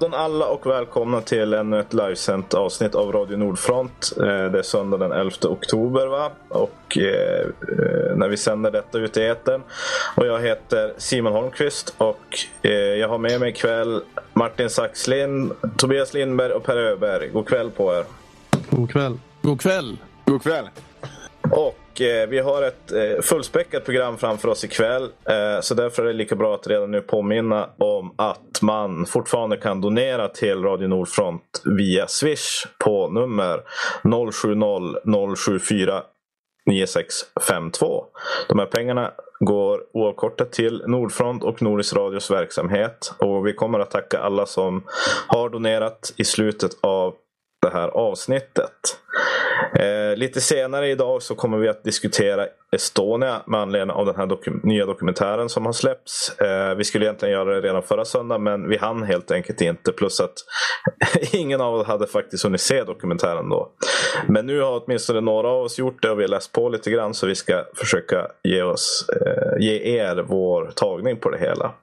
afton alla och välkomna till ännu ett livesänt avsnitt av Radio Nordfront. Eh, det är söndag den 11 oktober va? Och eh, eh, när vi sänder detta ut i etern. Och jag heter Simon Holmqvist och eh, jag har med mig ikväll Martin Saxlind, Tobias Lindberg och Per Öberg. God kväll på er. God kväll. God kväll. God kväll. Och Eh, vi har ett eh, fullspäckat program framför oss ikväll. Eh, så därför är det lika bra att redan nu påminna om att man fortfarande kan donera till Radio Nordfront via Swish på nummer 070 074 9652. De här pengarna går oavkortat till Nordfront och Nordisk Radios verksamhet. Och vi kommer att tacka alla som har donerat i slutet av det här avsnittet. Eh, lite senare idag så kommer vi att diskutera Estonia med anledning av den här dokum nya dokumentären som har släppts. Eh, vi skulle egentligen göra det redan förra söndagen men vi hann helt enkelt inte. Plus att ingen av oss hade faktiskt hunnit se dokumentären då. Men nu har åtminstone några av oss gjort det och vi har läst på lite grann så vi ska försöka ge, oss, eh, ge er vår tagning på det hela.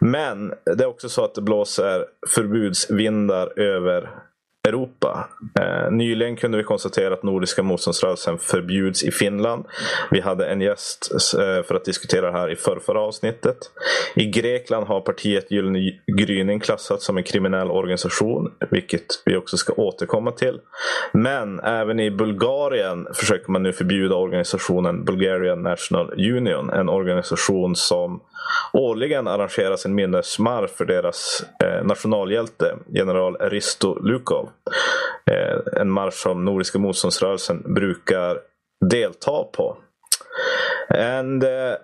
Men det är också så att det blåser förbudsvindar över Europa. Eh, nyligen kunde vi konstatera att Nordiska motståndsrörelsen förbjuds i Finland. Vi hade en gäst eh, för att diskutera det här i förrförra avsnittet. I Grekland har partiet Gyllene gryning klassats som en kriminell organisation, vilket vi också ska återkomma till. Men även i Bulgarien försöker man nu förbjuda organisationen Bulgarian National Union, en organisation som årligen arrangeras en minnesmarsch för deras eh, nationalhjälte, general Risto Lukov. Eh, en marsch som Nordiska motståndsrörelsen brukar delta på. And uh,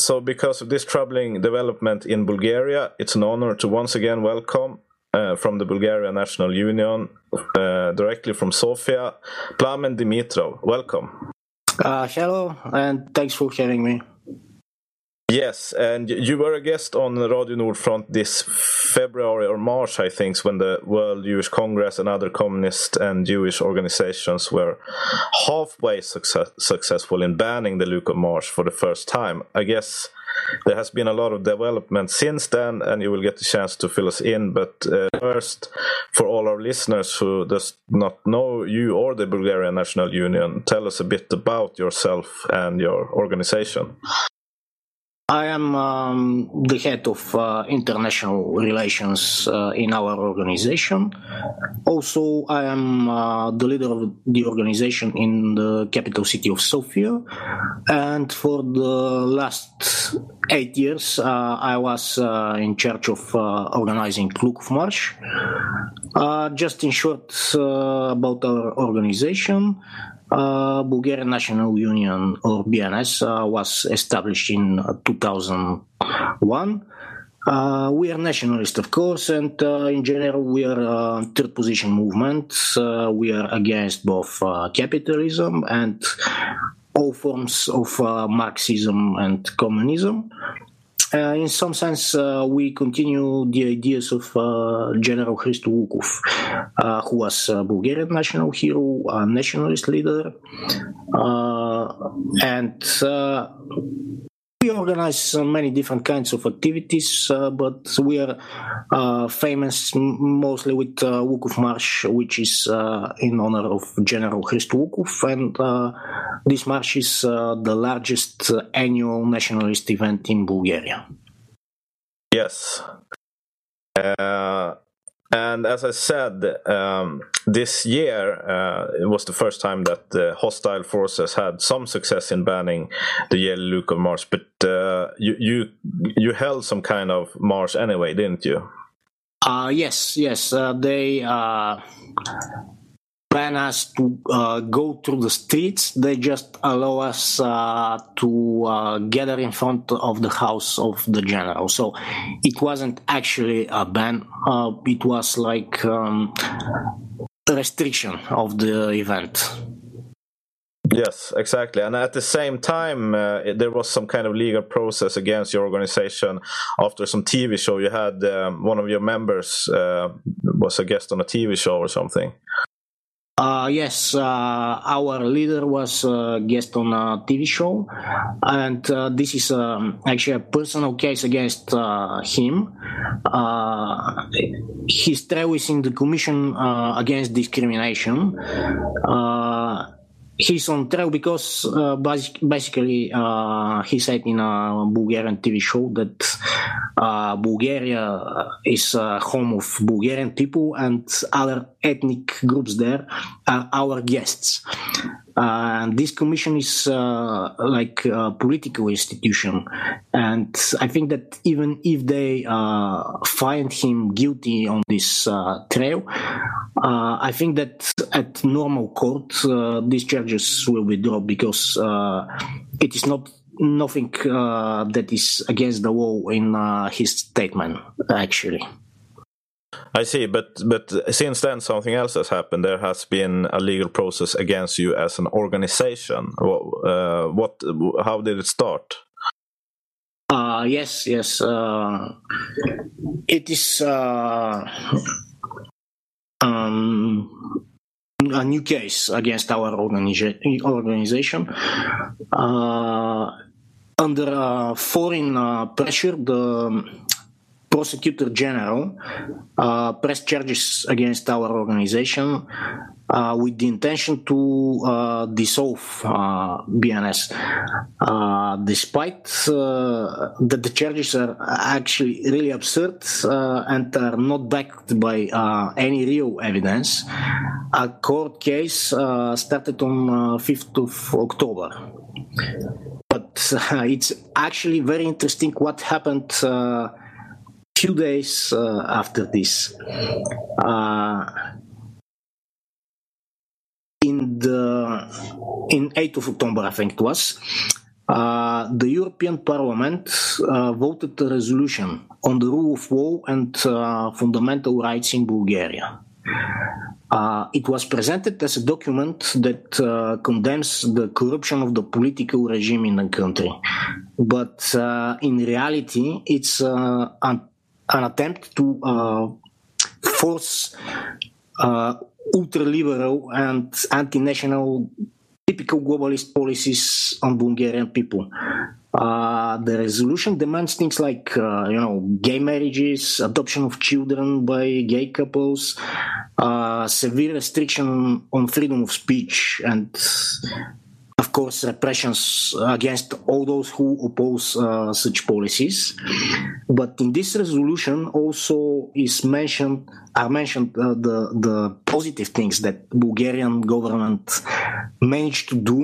so because of this troubling development in Bulgaria, it's an honor to once again welcome uh, from the Bulgaria National Union, uh, directly from Sofia, Plamen Dimitrov. Welcome. Uh, hello, and thanks for having me. Yes, and you were a guest on the Radio Nordfront this February or March, I think, when the World Jewish Congress and other communist and Jewish organizations were halfway success successful in banning the Luke of March for the first time. I guess there has been a lot of development since then, and you will get the chance to fill us in. But uh, first, for all our listeners who does not know you or the Bulgarian National Union, tell us a bit about yourself and your organization. I am um, the head of uh, international relations uh, in our organization. Also, I am uh, the leader of the organization in the capital city of Sofia. And for the last eight years, uh, I was uh, in charge of uh, organizing Klukov March. just in short about our organization, uh, Bulgarian National Union or BNS uh, was established in 2001. Uh, we are nationalist, of course, and uh, in general, we are a third position movement. Uh, we are against both capitalism and all forms of Marxism and communism. Uh, in some sense, uh, we continue the ideas of uh, General Hristo Lukov, who was a Bulgarian national hero, a nationalist leader, and we organize uh, many different kinds of activities, uh, but we are uh, famous mostly with uh, Lukov March, which is in honor of General Hristo Lukov, and this march is the largest annual nationalist event in Bulgaria. Yes. Uh, and as I said, um, this year uh, it was the first time that the hostile forces had some success in banning the Yellow Luke of March. But uh, you you you held some kind of march anyway, didn't you? Uh, yes, yes. Uh, they uh, plan us to uh, go through the streets. They just allow us uh, to uh, gather in front of the house of the general. So it wasn't actually a ban. Uh, it was like um, a restriction of the event. Yes, exactly. And at the same time, uh, there was some kind of legal process against your organization after some TV show. You had um, one of your members uh, was a guest on a TV show or something. Uh, yes, uh, our leader was a guest on a TV show, and uh, this is um, actually a personal case against uh, him. Uh, his trial is in the Commission uh, Against Discrimination. he's on trial because basic, basically he said in a Bulgarian TV show that Bulgaria is a home of Bulgarian people and other ethnic groups there are our guests. Uh, this commission is uh, like a political institution, and I think that even if they uh, find him guilty on this uh, trial, uh, I think that at normal court uh, these charges will be dropped because it is not nothing that is against the law in his statement actually. I see, but but since then something else has happened. There has been a legal process against you as an organization. Uh, what? How did it start? Uh, yes, yes. Uh, it is uh, um, a new case against our organiza organization. Uh, under uh, foreign uh, pressure, the prosecutor general uh, pressed charges against our organization uh, with the intention to uh, dissolve uh, BNS, uh, despite uh, that the charges are actually really absurd and are not backed by any real evidence. A court case started on 5th of October. But it's actually very interesting what happened few days uh, after this. Uh, in the in 8th of October, I think it was, uh, the European Parliament uh, voted a resolution on the rule of law and uh, fundamental rights in Bulgaria. Uh, it was presented as a document that condemns the corruption of the political regime in the country. But in reality, it's an attempt to uh, force uh, ultra-liberal and anti-national typical globalist policies on Bulgarian people. Uh, the resolution demands things like, uh, you know, gay marriages, adoption of children by gay couples, uh, severe restriction on freedom of speech, and course, repressions against all those who oppose uh, such policies. But in this resolution, also is mentioned are mentioned uh, the the positive things that Bulgarian government managed to do.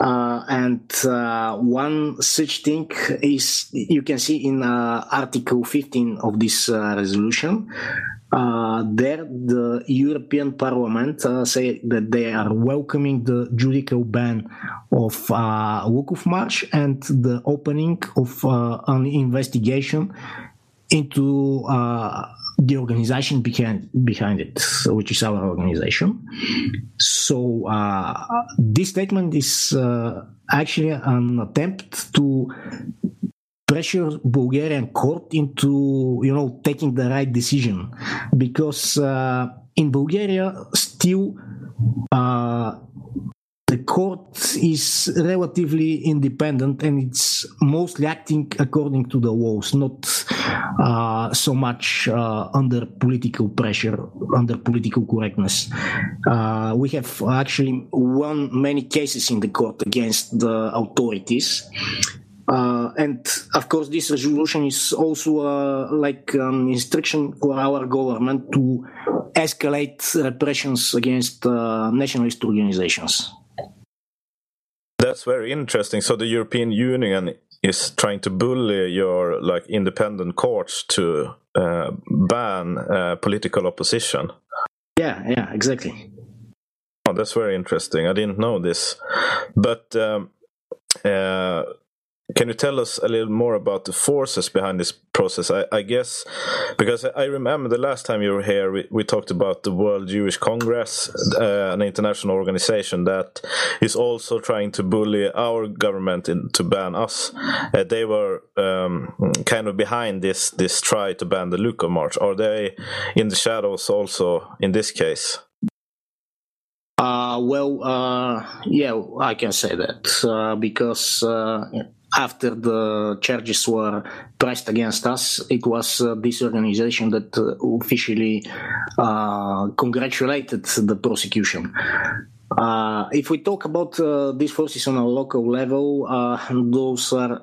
Uh, and uh, one such thing is you can see in uh, Article 15 of this uh, resolution uh, there, the European Parliament uh, say that they are welcoming the judicial ban of uh, Lukov March and the opening of uh, an investigation into uh, the organization behind behind it, which is our organization. So uh, this statement is uh, actually an attempt to pressure Bulgarian court into you know taking the right decision because uh, in Bulgaria still uh, the court is relatively independent and it's mostly acting according to the laws, not uh, so much uh, under political pressure, under political correctness. Uh, we have actually won many cases in the court against the authorities. Uh, and of course, this resolution is also uh, like an instruction for our government to escalate repressions against uh, nationalist organizations. That's very interesting. So the European Union is trying to bully your like independent courts to uh, ban uh, political opposition. Yeah, yeah, exactly. Oh, that's very interesting. I didn't know this, but. Um, uh, can you tell us a little more about the forces behind this process? I, I guess because I remember the last time you were here, we, we talked about the World Jewish Congress, uh, an international organization that is also trying to bully our government in, to ban us. Uh, they were um, kind of behind this this try to ban the Luka March. Are they in the shadows also in this case? Uh, well, uh, yeah, I can say that uh, because uh, after the charges were pressed against us, it was uh, this organization that uh, officially congratulated the prosecution. Uh, if we talk about uh, these forces on a local level, uh, those are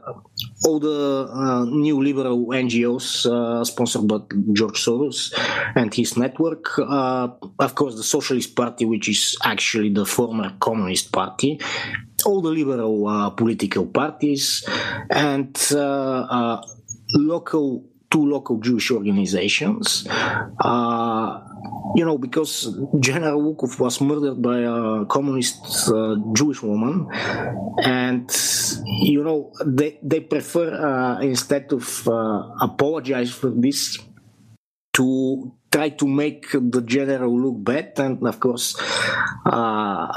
all the uh, new liberal NGOs uh, sponsored by George Soros and his network. Uh, of course, the Socialist Party, which is actually the former Communist Party, all the liberal political parties, and local two local Jewish organizations. You know, because General Lukov was murdered by a communist uh, Jewish woman, and you know, they they prefer uh, instead of uh, apologize for this to try to make the general look bad, and of course, uh,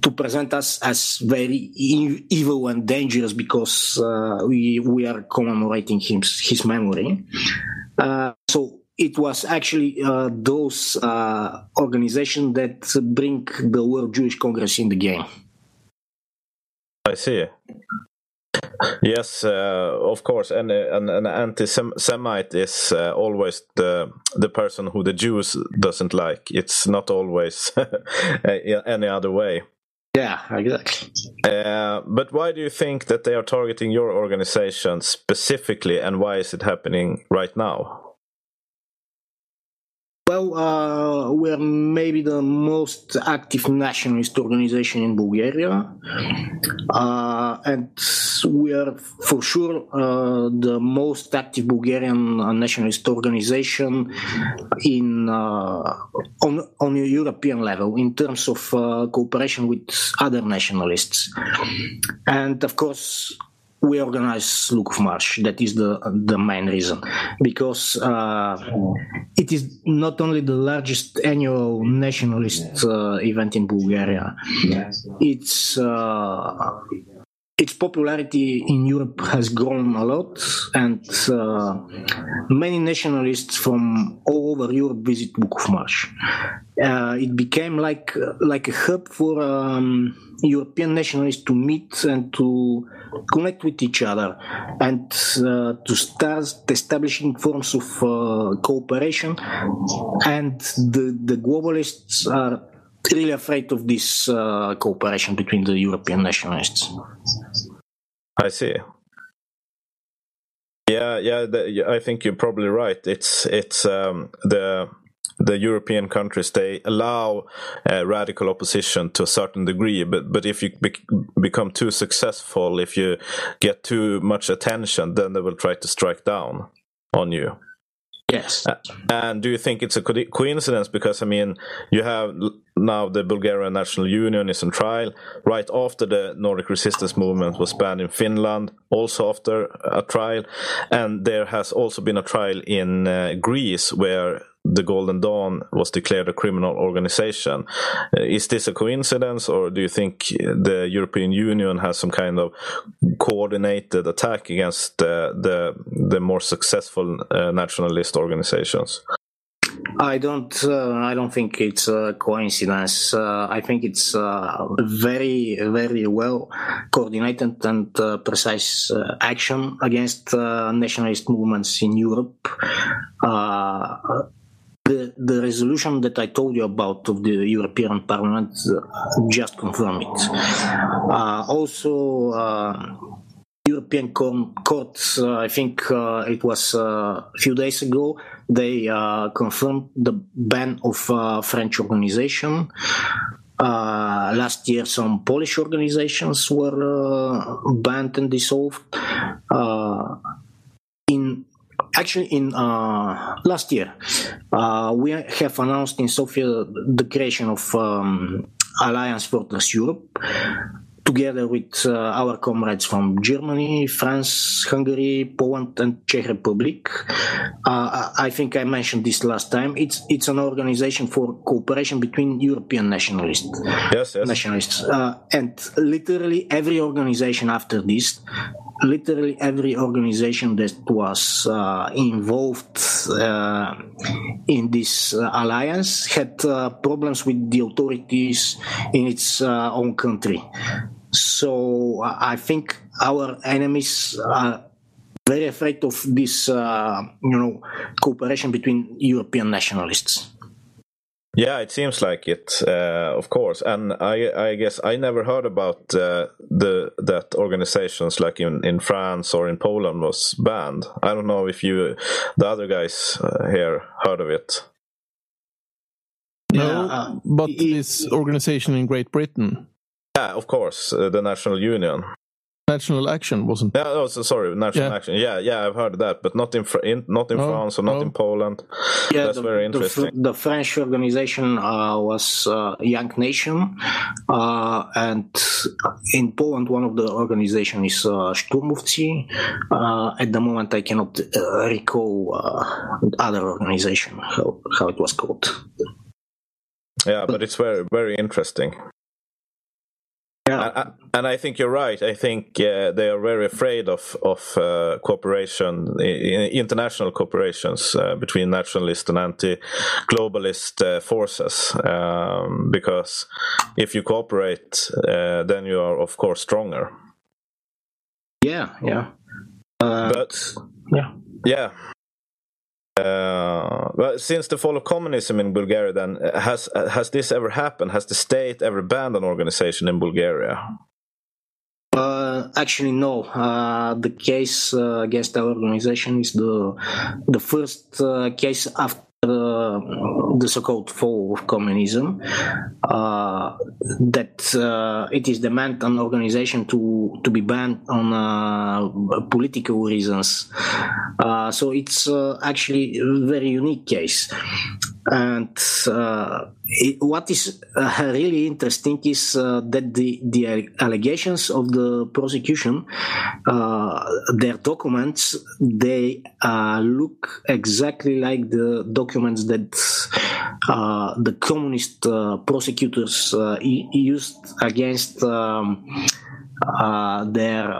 to present us as very evil and dangerous because uh, we we are commemorating his his memory. Uh, so it was actually uh, those uh, organizations that bring the World Jewish Congress in the game. I see. Yes, uh, of course, and an, an anti-Semite is uh, always the the person who the Jews doesn't like. It's not always any other way. Yeah, exactly. Uh, but why do you think that they are targeting your organization specifically, and why is it happening right now? Well, uh, we're maybe the most active nationalist organization in Bulgaria, uh, and we are for sure uh, the most active Bulgarian nationalist organization in uh, on on a European level in terms of uh, cooperation with other nationalists, and of course we organize Lukov March. That is the the main reason, because uh, it is not only the largest annual nationalist uh, event in Bulgaria. It's uh, its popularity in Europe has grown a lot, and uh, many nationalists from all over Europe visit Lukov March. Uh, it became like like a hub for um, European nationalists to meet and to connect with each other and uh, to start establishing forms of uh, cooperation. And the, the globalists are really afraid of this uh, cooperation between the European nationalists. I see. Yeah, yeah, the, I think you're probably right. It's it's um, the the European countries they allow uh, radical opposition to a certain degree, but but if you become too successful, if you get too much attention, then they will try to strike down on you. Yes. Uh, and do you think it's a co coincidence? Because I mean, you have now the Bulgarian National Union is on trial right after the Nordic resistance movement was banned in Finland, also after a trial, and there has also been a trial in uh, Greece where the Golden Dawn was declared a criminal organization. Uh, is this a coincidence, or do you think the European Union has some kind of coordinated attack against the the, the more successful uh, nationalist organizations? I don't. Uh, I don't think it's a coincidence. Uh, I think it's uh, very, very well coordinated and precise action against nationalist movements in Europe the, the resolution that I told you about of the European Parliament uh, just confirm it. Uh, also, uh, European Court, uh, I think uh, it was uh, a few days ago, they confirmed the ban of French organization. last year, some Polish organizations were banned and dissolved. in actually in uh, last year uh, we have announced in Sofia the creation of um, Alliance Fortress Europe together with uh, our comrades from Germany, France, Hungary, Poland, and Czech Republic. Uh, I think I mentioned this last time. It's it's an organization for cooperation between European nationalists. Yes, yes. Nationalists, uh, and literally every organization after this literally every organization that was uh, involved uh, in this uh, alliance had uh, problems with the authorities in its uh, own country. So I think our enemies are very afraid of this, uh, you know, cooperation between European nationalists. Yeah, it seems like it, uh, of course. And I, I guess I never heard about uh, the that organizations like in, in France or in Poland was banned. I don't know if you, the other guys uh, here, heard of it. No, Yeah, uh, but it- this organization in Great Britain, Yeah, of course, uh, the National Union. National Action, wasn't Yeah, oh, so sorry, National Yeah. Action. Yeah, yeah, I've heard that, but not in, Fr- in not in No, France or not no. in Poland. Yeah, That's the, very interesting. The, French organization uh, was uh, Young Nation, uh, and in Poland, one of the organization is uh, Sturmovci. Uh, at the moment, I cannot uh, recall uh, other organization how, how it was called. Yeah, but it's very very interesting. Yeah, And, I- and I think you're right. I think uh, they are very afraid of of uh, cooperation, i- i- international cooperations uh, between nationalist and anti-globalist uh, forces, um, because if you cooperate, uh, then you are of course stronger. yeah, yeah. Uh, But yeah. yeah. Uh, well, since the fall of communism in Bulgaria, then uh, has has this ever happened? Has the state ever banned an organization in Bulgaria? Uh, actually, no. Uh, the case uh, against our organization is the the first uh, case after uh, the so-called fall of communism. Uh, that uh, it is demand an organization to to be banned on uh, political reasons. Uh, so it's uh, actually a very unique case. And uh, it, what is uh, really interesting is uh, that the, the allegations of the prosecution, uh, their documents, they uh, look exactly like the documents that uh, the communist prosecutors used against um, their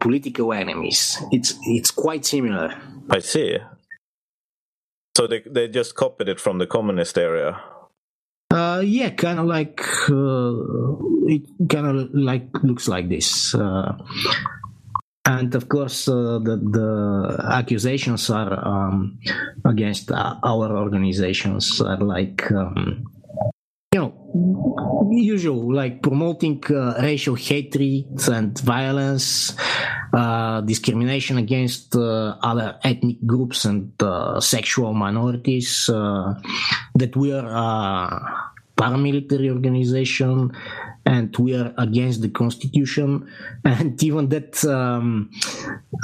political enemies. It's it's quite similar. I see. So they they just copied it from the communist area. Uh, yeah, kind of like uh, it kind of like looks like this. Uh, and of course, uh, the the accusations are um, against our organizations are like um, usual like promoting uh, racial hatred and violence uh, discrimination against uh, other ethnic groups and uh, sexual minorities uh, that we are a paramilitary organization and we are against the constitution and even that um,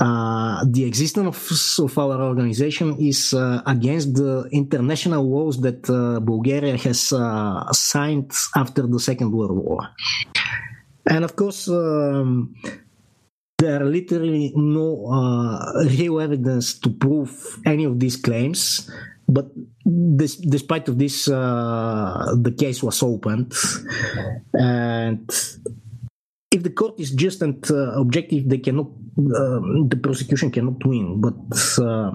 uh, the existence of, of our organization is uh, against the international laws that uh, Bulgaria has uh, signed after the Second World War. And of course, um, there are literally no uh, real evidence to prove any of these claims. But this, despite of this, uh, the case was opened, and if the court is just and uh, objective, they cannot, um, the prosecution cannot win. But uh,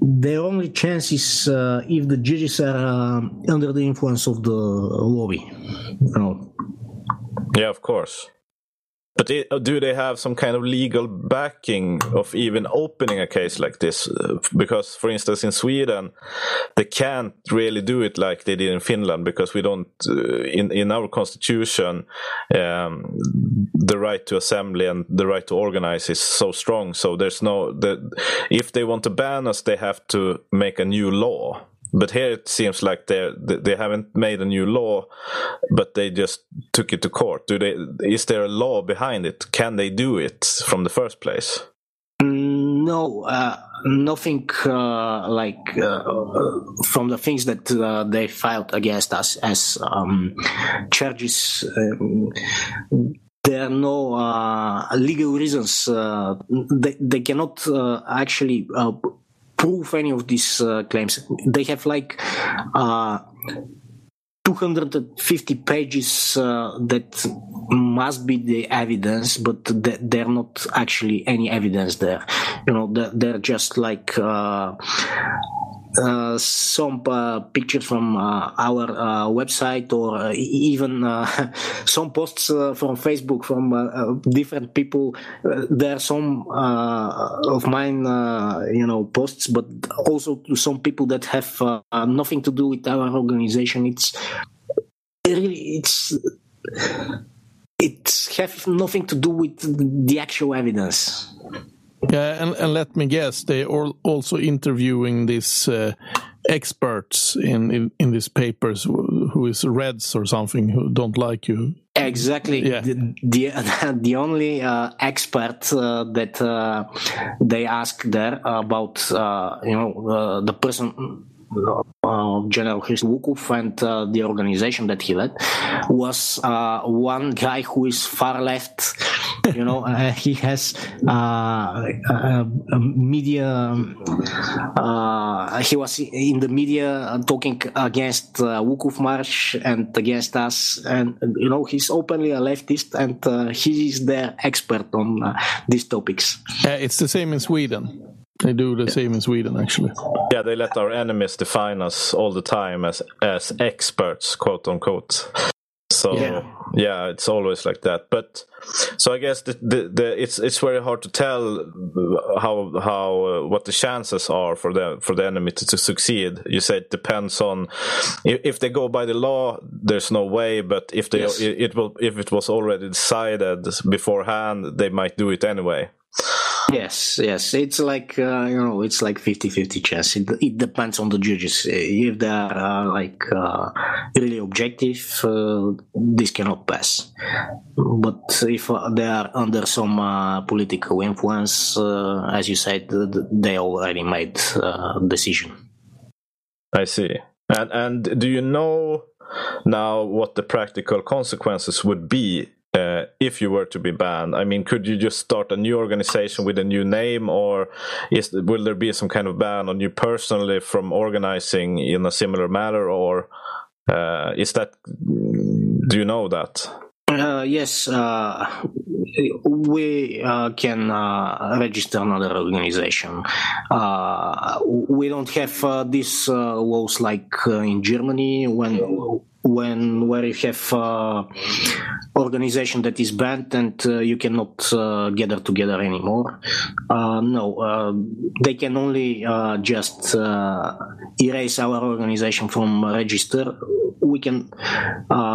their only chance is uh, if the judges are um under the influence of the lobby. You know. Yeah, of course. But i- do they have some kind of legal backing of even opening a case like this? Uh, Because, for instance, in Sweden, they can't really do it like they did in Finland because we don't, uh, in in our constitution, um, the right to assembly and the right to organize is so strong. So there's no, the, if they want to ban us, they have to make a new law. But here it seems like they they haven't made a new law, but they just took it to court. Do they? Is there a law behind it? Can they do it from the first place? No, uh, nothing uh, like uh, from the things that uh, they filed against us as um, charges. Um, there are no uh, legal reasons. Uh, they, they cannot actually prove any of these uh, claims. They have like uh, 250 pages uh, that must be the evidence, but th- they're not actually any evidence there. You know, they're, they're just like uh, some uh, pictures from uh, our uh, website or uh, even some posts from Facebook from different people. There are some of mine, you know, posts, but also to some people that have nothing to do with our organization. It's really it's it have nothing to do with the actual evidence. Yeah, and, and let me guess, they are also interviewing these uh, experts in, in in these papers who is Reds or something who don't like you. Exactly. Yeah. The, the the only uh, expert uh, that uh, they asked there about uh, you know uh, the person. Uh, General Chris Wukov and uh, the organization that he led was uh, one guy who is far left. You know, uh, he has uh, a, a media. Uh, he was in the media talking against uh, Wukov March and against us, and you know he's openly a leftist, and uh, he is their expert on uh, these topics. Uh, it's the same in Sweden. They do the same in Sweden, actually. Yeah, they let our enemies define us all the time as as experts, quote unquote. So Yeah. yeah, it's always like that. But so I guess the, the, the it's it's very hard to tell how how uh, what the chances are for the for the enemy to, to succeed. You say it depends on if, if they go by the law, there's no way. But if they Yes. it, it will if it was already decided beforehand, they might do it anyway. Yes, yes. It's like, uh, you know, it's like 50-50 chance. It, it depends on the judges. If they are uh, like uh, really objective, uh, this cannot pass. But if uh, they are under some uh, political influence, uh, as you said, th- th- they already made uh, decision. I see. And and do you know now what the practical consequences would be uh, if you were to be banned? I mean, could you just start a new organization with a new name, or is will there be some kind of ban on you personally from organizing in a similar manner, or uh, is that? Do you know that? Uh, yes, uh, we uh, can uh, register another organization. We don't have these laws like in Germany when when where you have uh, organization that is banned and uh, you cannot uh, gather together anymore. Uh, no, uh, they can only uh, just erase our organization from register. We can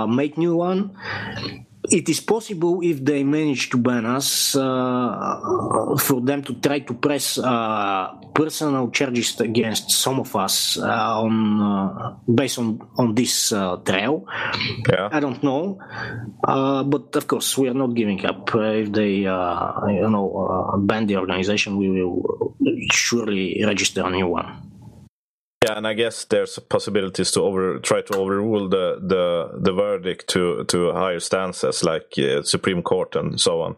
make new one it is possible if they manage to ban us uh, for them to try to press uh, personal charges against some of us uh, on uh, based on on this uh, trial. Yeah. I don't know, uh, but of course we are not giving up. Uh, if they uh, you know uh, ban the organization, we will surely register a new one. Yeah, and I guess there's possibilities to over try to overrule the the, the verdict to to higher stances like uh, Supreme Court and so on.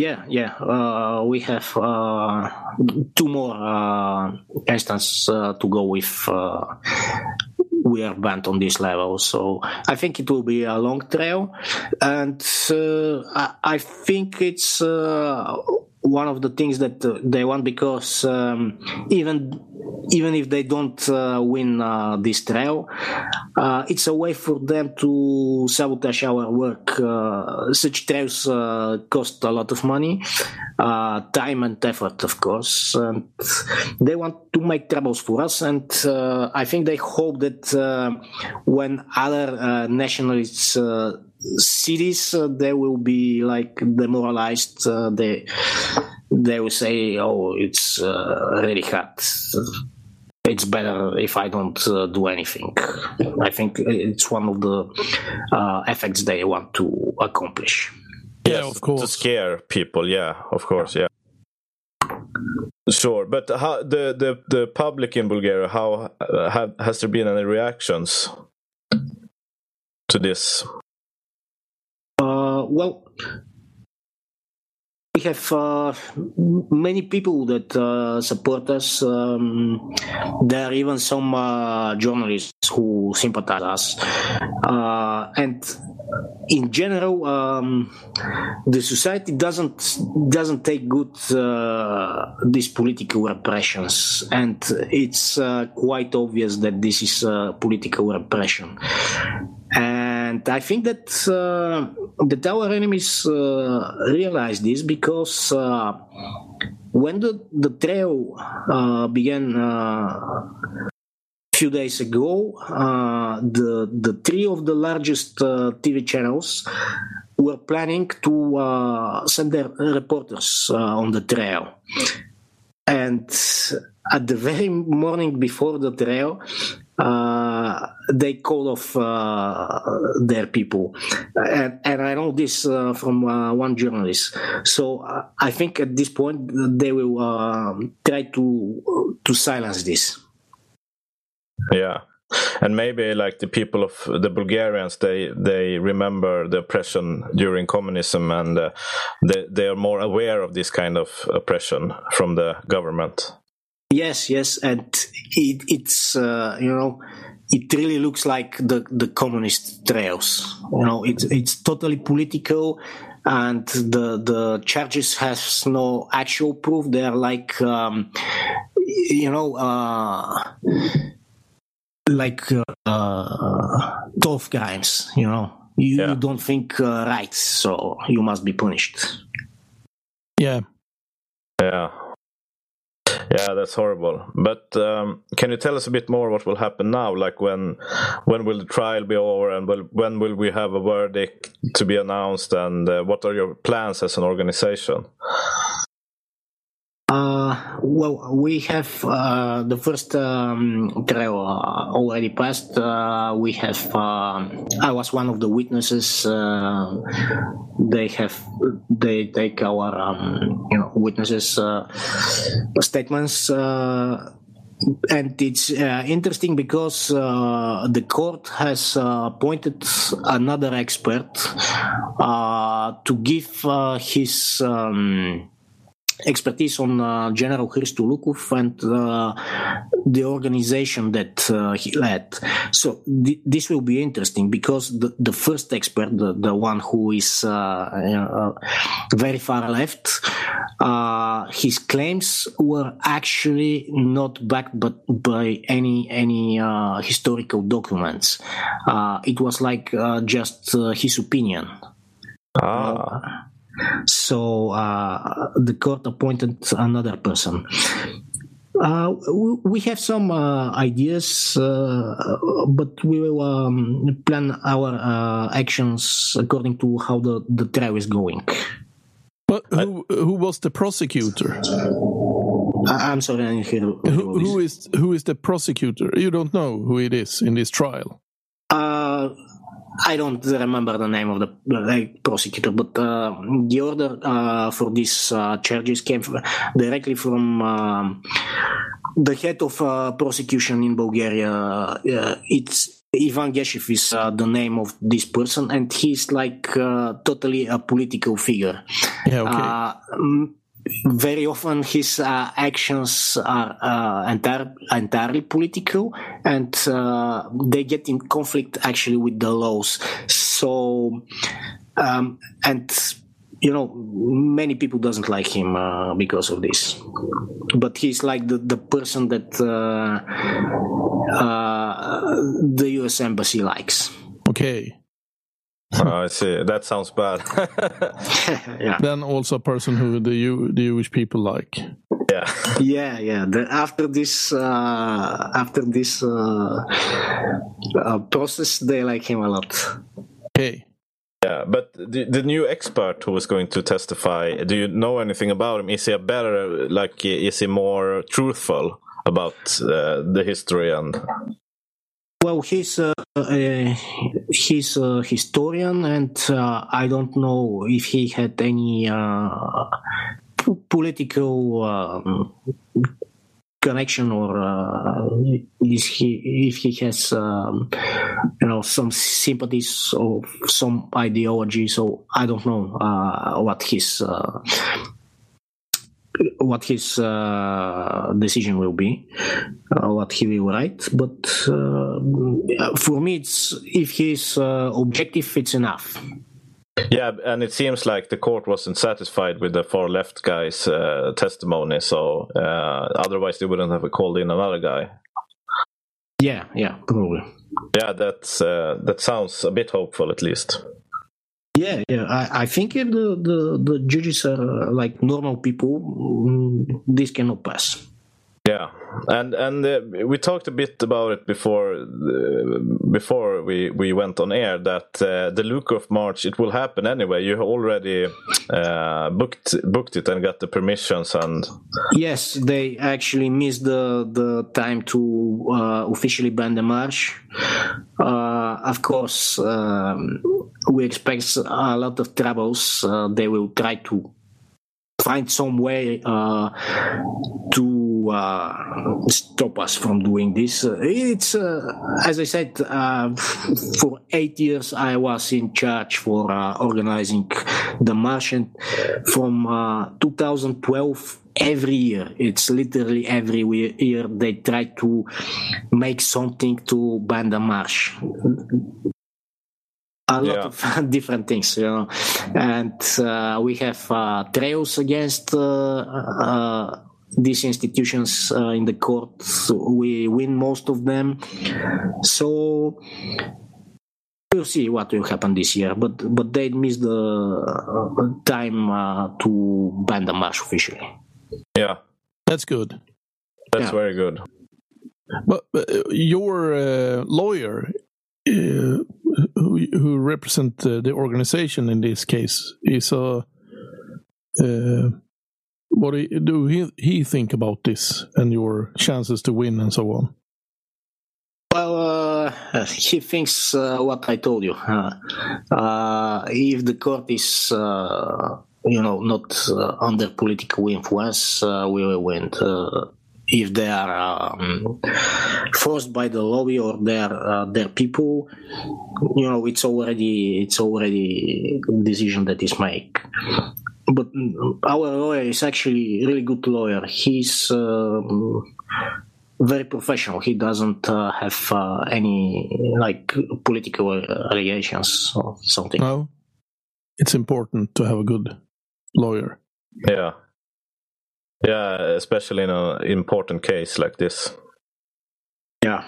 Yeah, yeah. Uh, we have uh, two more uh, instances uh, to go with. Uh, we are banned on this level, so I think it will be a long trail, and uh, I, I think it's one of the things that uh, they want because um, even even if they don't uh, win uh, this trial, uh, it's a way for them to sabotage our work. Uh, such trials uh, cost a lot of money, time and effort, of course. And they want to make troubles for us, and I think they hope that when other nationalists see uh, they will be like demoralized. Uh, they they will say, "Oh, it's uh, really hard." It's better if I don't uh, do anything. I think it's one of the uh, effects they want to accomplish. Yeah, of To course. scare people, yeah, of course, yeah. Sure, but how the the the public in Bulgaria? How uh, have has there been any reactions to this? Well, we have uh, many people that uh, support us. Um, there are even some uh, journalists who sympathize us, uh, and in general, um, the society doesn't doesn't take good uh, these political repressions, and it's uh, quite obvious that this is uh, political repression. And I think that uh, that our enemies uh, realize this because uh, when the the trail began few days ago, uh, the the three of the largest uh, TV channels were planning to uh, send their reporters on the trail, and at the very morning before the trail, uh, they called off uh, their people. And, and, I know this uh, from one journalist. So I think at this point they will try to to silence this. Yeah. And maybe like the people of the Bulgarians, they they remember the oppression during communism, and uh, they they are more aware of this kind of oppression from the government. Yes, yes, and it, it's uh, you know it really looks like the the communist trails. You know, it's it's totally political, and the the charges has no actual proof. They are like um, you know. Uh, like uh, tough crimes, you know. You, yeah. don't think uh, right, so you must be punished. Yeah. Yeah. Yeah, that's horrible. But um, can you tell us a bit more what will happen now? Like when when will the trial be over, and will, when will we have a verdict to be announced? And uh, what are your plans as an organization? Uh, well, we have uh, the first um, trial uh, already passed. Uh, we have. Um, I was one of the witnesses. Uh, they have. They take our, um, you know, witnesses' statements and it's uh, interesting because uh, the court has uh, appointed another expert to give his um, expertise on uh, General Hristo Lukov and uh, the organization that uh, he led. So th- this will be interesting because the, the first expert, the, the one who is uh, uh, very far left, uh, his claims were actually not backed but by any any historical documents. it was like just his opinion. Ah. So uh, the court appointed another person. Uh, we have some uh, ideas, uh, but we will um, plan our uh, actions according to how the, the trial is going. But who, who was the prosecutor? I, am sorry, I didn't hear. Who, who is who is the prosecutor? You don't know who it is in this trial. I don't remember the name of the prosecutor, but uh, the order uh, for these uh, charges came directly from um, the head of uh, prosecution in Bulgaria. Uh, it's Ivan Geshev is uh, the name of this person, and he's like totally a political figure. Yeah, okay very often his uh, actions are uh, entire, entirely political and uh, they get in conflict actually with the laws. So, um, and you know, many people doesn't like him uh, because of this. But he's like the, the person that uh, uh, the U.S. embassy likes. Okay I see. That sounds bad. yeah. Then also a person who the, U, the Jewish people like. Yeah. Yeah, yeah. The, after this, uh, after this uh, uh, process, they like him a lot. Okay. Yeah, but the, the new expert who is going to testify, do you know anything about him? Is he a better, like, is he more truthful about uh, the history and well, he's uh, uh, he's a historian, and uh, I don't know if he had any uh, political um, connection or uh, is he if he has um, you know some sympathies or some ideology. So I don't know uh, what his what his uh, decision will be, uh, what he will write. But uh, for me, it's if his uh, objective, it's enough. Yeah, and it seems like the court wasn't satisfied with the far left guy's uh, testimony, so uh, otherwise they wouldn't have called in another guy. Yeah, yeah, probably. Yeah, that's uh, that sounds a bit hopeful at least. Yeah, yeah. I, I think if the, the, the judges are uh, like normal people, mm, this cannot pass. Yeah, and and uh, we talked a bit about it before uh, before we, we went on air that uh, the Lukov March it will happen anyway. You already uh, booked booked it and got the permissions and yes, they actually missed the the time to uh, officially ban the march. Uh, of course, um, we expect a lot of troubles. they will try to find some way uh, to uh, stop us from doing this. Uh, it's, uh, as I said, uh, for eight years I was in charge for uh, organizing the march, and from 2012 every year it's literally every year they try to make something to ban the march a lot yeah. of different things, you know. And uh, we have uh, trials against uh, uh these institutions uh, in the court. We win most of them. So we'll see what will happen this year. But but they missed the uh, time to ban the march officially. Yeah, that's good. That's yeah. very good. But, but your lawyer who, who represent the, organization in this case is a uh, what do he, he think about this and your chances to win and so on? Well, uh, he thinks uh, what I told you. Uh, if the court is, uh, you know, not under political influence, we will win if they are um, forced by the lobby or their uh, their people, you know, it's already it's already a decision that is made. But our lawyer is actually a really good lawyer. He's um, very professional. He doesn't uh, have uh, any like political allegations or something. No, it's important to have a good lawyer. Yeah, yeah, especially in an important case like this. Yeah.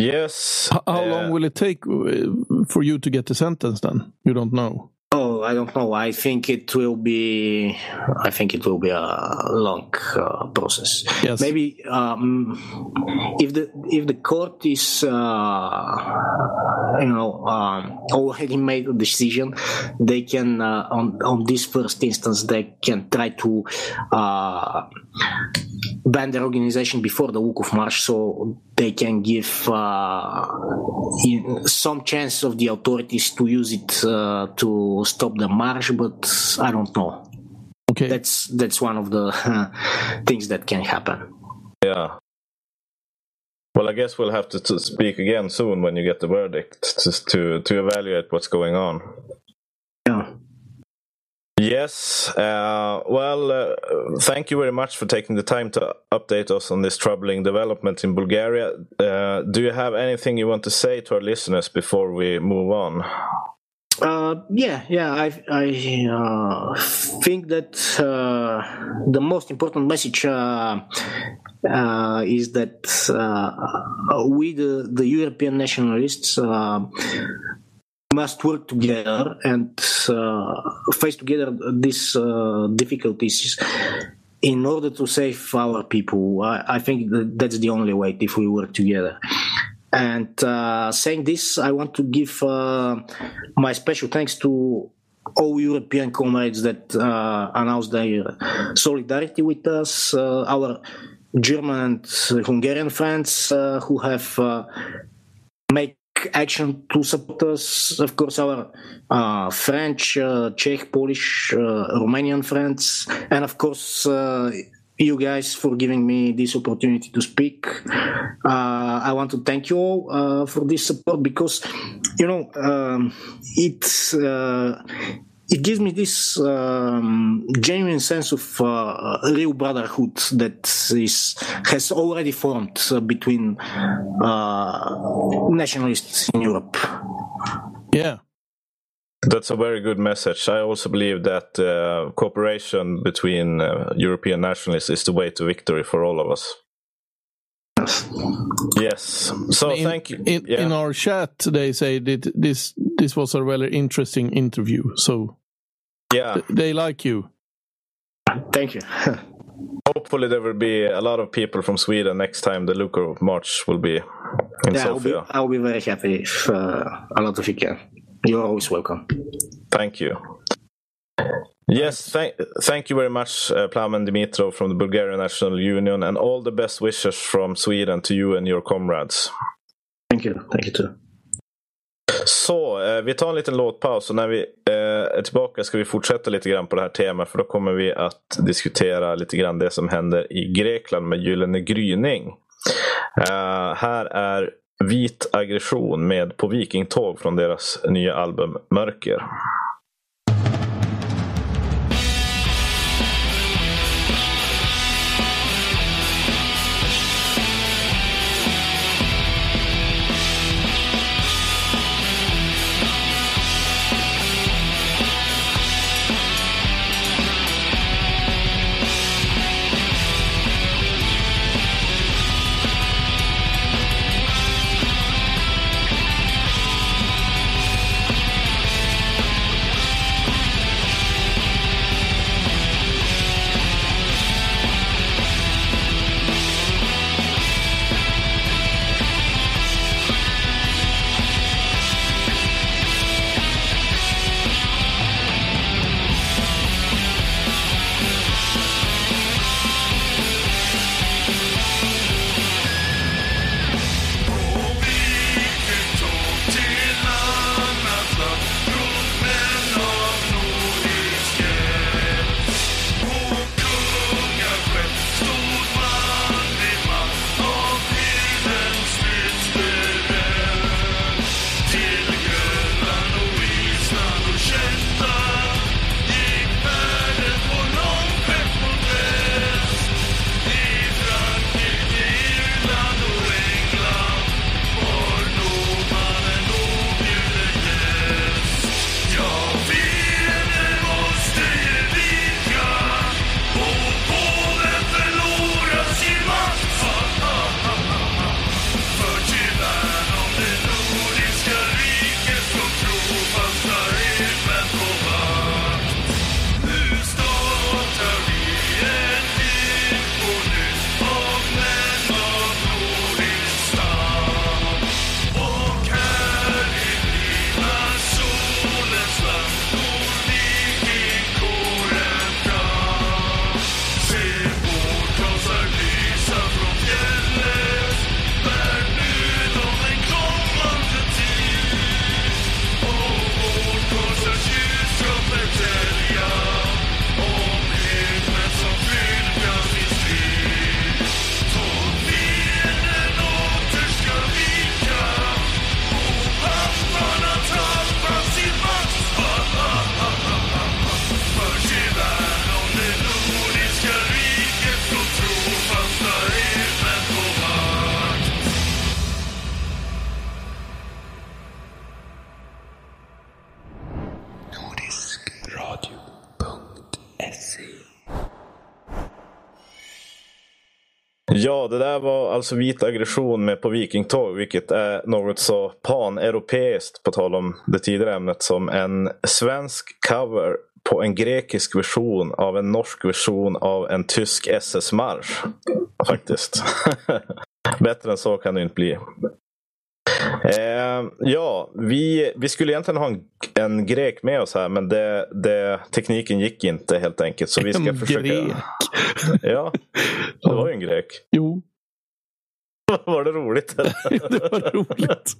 Yes. How, how uh, long will it take uh, for you to get the sentence then? You don't know. I don't know. I think it will be. I think it will be a long uh, process. Yes. Maybe um, if the if the court is uh, you know um, already made a decision, they can uh, on on this first instance they can try to uh, ban their organization before the Lukov March, so they can give uh, some chance of the authorities to use it uh, to stop the march. But I don't know. Okay, that's that's one of the things that can happen. Yeah. Well, I guess we'll have to, to speak again soon when you get the verdict to to, to evaluate what's going on. Yeah. Yes. Uh, well, uh, thank you very much for taking the time to update us on this troubling development in Bulgaria. Uh, do you have anything you want to say to our listeners before we move on? Uh, yeah, yeah. I I uh, think that uh, the most important message is that we, the, the European nationalists, must work together and uh, face together these uh, difficulties in order to save our people. I, I, think that that's the only way if we work together. And uh, saying this, I want to give uh, my special thanks to all European comrades that uh, announced their solidarity with us, uh, our German and Hungarian friends who have made action to support us. Of course, our uh, French, uh, Czech, Polish, uh, Romanian friends, and of course, uh, you guys for giving me this opportunity to speak. Uh, I want to thank you all uh, for this support because, you know, um, it's it gives me this um, genuine sense of uh, real brotherhood that is has already formed uh, between uh, nationalists in Europe. Yeah. That's a very good message. I also believe that uh, cooperation between uh, European nationalists is the way to victory for all of us. Yes. So in, thank you. In, Yeah. in our chat, they say that this this was a really interesting interview. So yeah. they like you. Thank you. Hopefully there will be a lot of people from Sweden next time the Luker March will be in yeah, I'll be, Sofia. I'll be very happy if uh, a lot of you can. You're always welcome. Thank you. Yes, thank, thank you very much, uh, Plamen Dimitrov from the Bulgarian National Union, and all the best wishes from Sweden to you and your comrades. Thank you. Thank you too. Så, eh, vi tar en liten låtpaus och när vi eh, är tillbaka ska vi fortsätta lite grann på det här temat för då kommer vi att diskutera lite grann det som händer i Grekland med Gyllene gryning. Eh, här är Vit aggression med På vikingtåg från deras nya album Mörker. Alltså vit aggression med på vikingtåg, vilket är något så pan-europeiskt, på tal om det tidigare ämnet, som en svensk cover på en grekisk version av en norsk version av en tysk SS-marsch. Faktiskt. Bättre än så kan det inte bli. Eh, ja, vi, vi skulle egentligen ha en, en grek med oss här men det, det, tekniken gick inte helt enkelt. Så vi ska En försöka... grek. Ja, det var ju en grek. Jo, Var det roligt? Det var roligt.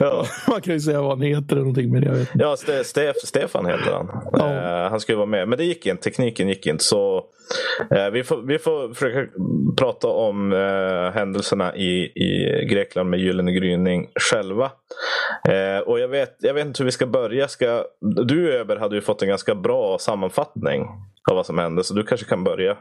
Ja. Man kan ju säga vad han heter eller någonting, men jag vet inte. Ja, Ste Stef Stefan heter han. Ja. Eh, han skulle vara med. Men det gick inte. Tekniken gick inte. Så eh, vi, får, vi får försöka prata om eh, händelserna i, i Grekland med Gyllene gryning själva. Eh, och jag vet, jag vet inte hur vi ska börja. Ska, du Öber hade ju fått en ganska bra sammanfattning av vad som hände, så du kanske kan börja.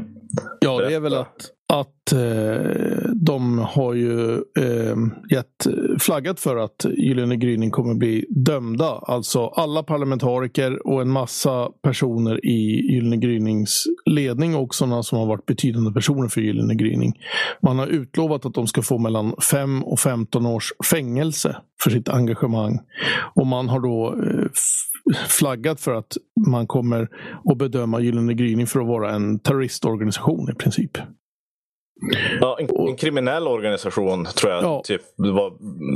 Ja, det är väl att, att eh, de har ju eh, gett, flaggat för att Gyllene gryning kommer bli dömda. Alltså alla parlamentariker och en massa personer i Gyllene grynings ledning och sådana som har varit betydande personer för Gyllene gryning. Man har utlovat att de ska få mellan 5 och 15 års fängelse för sitt engagemang. Och man har då eh, flaggat för att man kommer att bedöma Gyllene gryning för att vara en terroristorganisation i princip. Ja, en, en, kriminell organisation tror jag ja. typ, var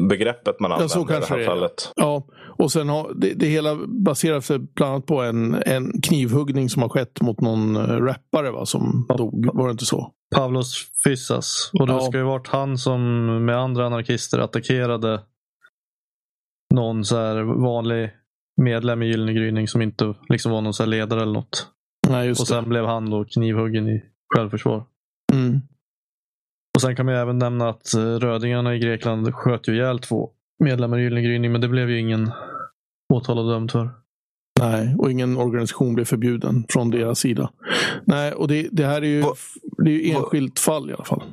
begreppet man använde ja, i det här det fallet. Ja, och sen har det, det hela baserar sig bland annat på en, en knivhuggning som har skett mot någon eh, rappare va, som ja. dog. Var det inte så? Pavlos Fyssas. Och det ja. ska ju varit han som med andra anarkister attackerade någon så här vanlig medlem i Gyllene gryning som inte liksom var någon så ledare eller något. Nej, och sen det. blev han då knivhuggen i självförsvar. Mm. Och Sen kan man även nämna att eh, rödingarna i Grekland sköt ju ihjäl två medlemmar i Gyllene gryning, men det blev ju ingen åtalad dömd för. Nej, och ingen organisation blev förbjuden från deras sida. Nej, och det, det här är ju, det är ju enskilt fall i alla fall.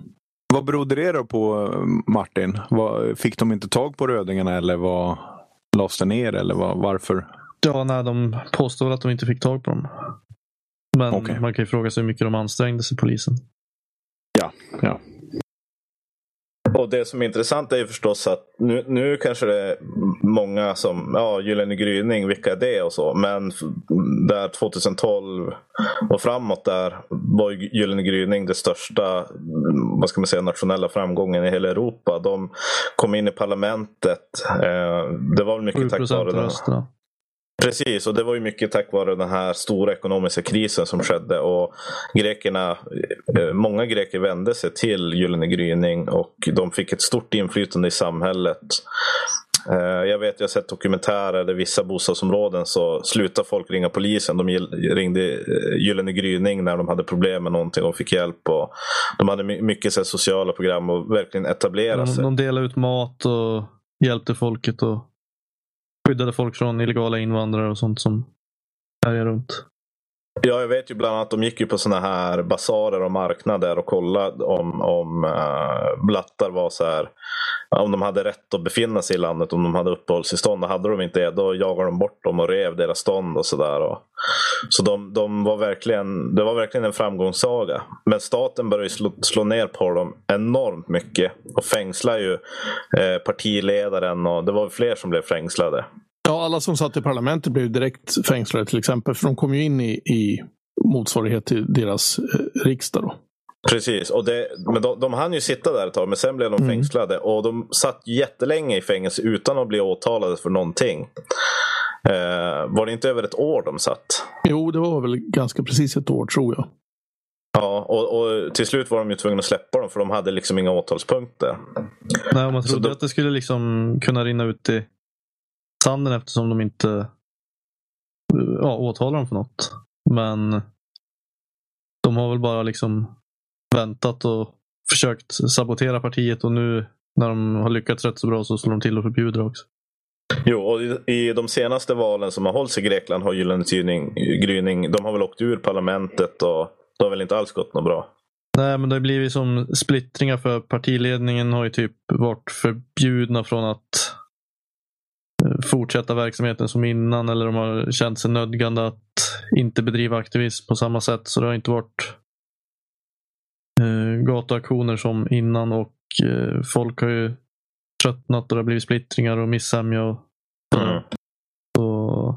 Vad berodde det då på, Martin? Var, fick de inte tag på rödingarna eller var, lades det ner? Eller var, varför? Ja, nej, de påstår att de inte fick tag på dem. Men okay. man kan ju fråga sig hur mycket de ansträngde sig, polisen. Ja, ja. Och det som är intressant är ju förstås att nu, nu kanske det är många som, ja Gyllene gryning, vilka är det och så. Men där 2012 och framåt där var Gyllene gryning det största, vad ska man säga, nationella framgången i hela Europa. De kom in i parlamentet. Eh, det var väl mycket tack vare rösterna. Precis, och det var ju mycket tack vare den här stora ekonomiska krisen som skedde. Och grekerna, eh, många greker vände sig till Gyllene gryning och de fick ett stort inflytande i samhället. Eh, jag vet, jag har sett dokumentärer där vissa bostadsområden så slutar folk ringa polisen. De ringde eh, Gyllene gryning när de hade problem med någonting och fick hjälp. Och de hade mycket så sociala program och verkligen etablera sig. De delade ut mat och hjälpte folket. Och skyddade folk från illegala invandrare och sånt som härjar runt. Ja, jag vet ju bland annat de gick ju på såna här basarer och marknader och kollade om, om uh, blattar var så här om de hade rätt att befinna sig i landet, om de hade uppehållstillstånd. Hade de inte det, då jagade de bort dem och rev deras stånd och sådär. Så de, de var verkligen, det var verkligen en framgångssaga. Men staten började slå, slå ner på dem enormt mycket och fängsla ju eh, partiledaren och det var fler som blev fängslade. Ja, alla som satt i parlamentet blev direkt fängslade till exempel. För de kom ju in i, i motsvarighet till deras eh, riksdag. Då. Precis, och det, men de, de hann ju sitta där ett tag men sen blev de mm. fängslade. Och de satt jättelänge i fängelse utan att bli åtalade för någonting. Eh, var det inte över ett år de satt? Jo, det var väl ganska precis ett år tror jag. Ja, och, och till slut var de ju tvungna att släppa dem för de hade liksom inga åtalspunkter. Nej, man trodde då... att det skulle liksom kunna rinna ut i sanden eftersom de inte ja, åtalar dem för något. Men de har väl bara liksom väntat och försökt sabotera partiet och nu när de har lyckats rätt så bra så slår de till och förbjuder också. Jo, och i de senaste valen som har hållits i Grekland har Gyllene gryning, de har väl åkt ur parlamentet och det har väl inte alls gått något bra. Nej, men det har blivit som splittringar för partiledningen har ju typ varit förbjudna från att eh, fortsätta verksamheten som innan eller de har känt sig nödgande att inte bedriva aktivism på samma sätt. Så det har inte varit eh, gatuaktioner som innan och eh, folk har ju tröttnat och det har blivit splittringar och missämja. Och, mm. och,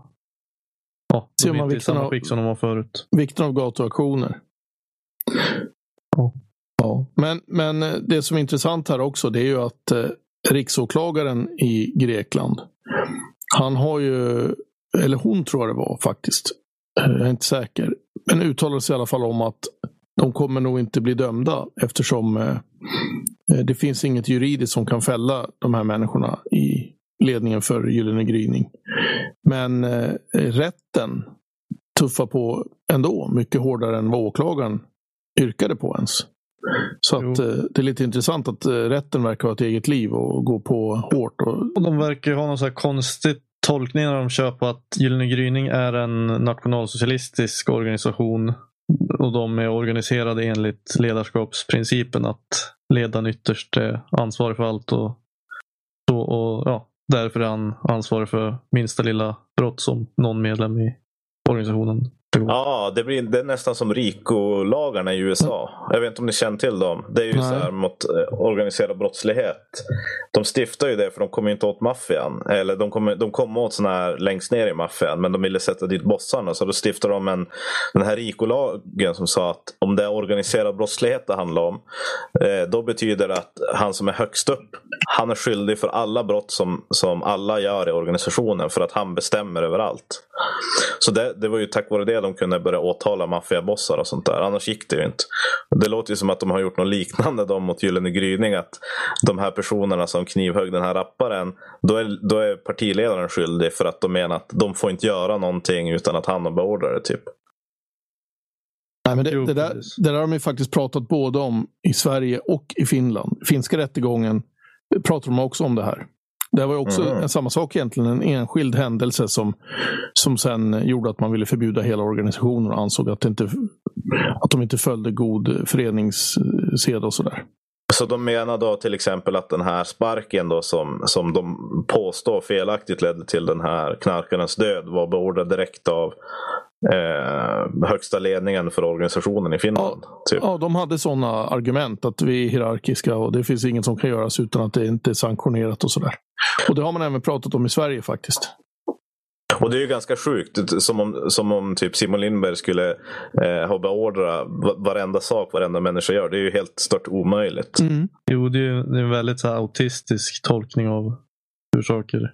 ja, Ser man inte i samma skick som de var förut. Vikten av gatuaktioner. Ja. ja. Men, men eh, det som är intressant här också det är ju att eh, riksåklagaren i Grekland han har ju, eller hon tror jag det var faktiskt, eh, jag är inte säker, men uttalade sig i alla fall om att de kommer nog inte bli dömda eftersom eh, eh, det finns inget juridiskt som kan fälla de här människorna i ledningen för Gyllene gryning. Men eh, rätten tuffar på ändå mycket hårdare än vad åklagaren yrkade på ens. Så att, eh, det är lite intressant att eh, rätten verkar ha ett eget liv och gå på hårt. Och... De verkar ha någon så här konstig tolkning när de kör på att Gyllene gryning är en nationalsocialistisk organisation. Och de är organiserade enligt ledarskapsprincipen att ledaren ytterst är ansvarig för allt. Och, och, och ja, därför är han ansvarig för minsta lilla brott som någon medlem i organisationen Ja, det, blir, det är nästan som RICO-lagarna i USA. Jag vet inte om ni känner till dem. Det är ju Nej. så här mot eh, organiserad brottslighet. De stiftar ju det för de kommer inte åt maffian. Eller de kom, de kom åt såna här längst ner i maffian men de ville sätta dit bossarna. Så då stiftar de en, den här RICO-lagen som sa att om det är organiserad brottslighet det handlar om. Eh, då betyder det att han som är högst upp han är skyldig för alla brott som, som alla gör i organisationen för att han bestämmer över allt. Så det, det var ju tack vare det de kunde börja åtala maffiabossar och sånt där. Annars gick det ju inte. Det låter ju som att de har gjort något liknande de mot Gyllene gryning. Att de här personerna som knivhögg den här rapparen. Då är, då är partiledaren skyldig för att de menar att de får inte göra någonting utan att han har beordrat det. Typ. Nej, men det, det, där, det där har de ju faktiskt pratat både om i Sverige och i Finland. Finska rättegången pratar de också om det här. Det var också mm. samma sak egentligen, en enskild händelse som, som sen gjorde att man ville förbjuda hela organisationen och ansåg att, inte, att de inte följde god föreningssed och sådär. Så de menar då till exempel att den här sparken då som, som de påstår felaktigt ledde till den här knarkarens död var beordrad direkt av eh, högsta ledningen för organisationen i Finland. Ja, typ. ja, de hade sådana argument att vi är hierarkiska och det finns inget som kan göras utan att det inte är sanktionerat och sådär. Och det har man även pratat om i Sverige faktiskt. Och det är ju ganska sjukt. Som om, som om typ Simon Lindberg skulle eh, ha beordrat varenda sak varenda människa gör. Det är ju helt stört omöjligt. Mm. Jo, det är, det är en väldigt så här, autistisk tolkning av hur saker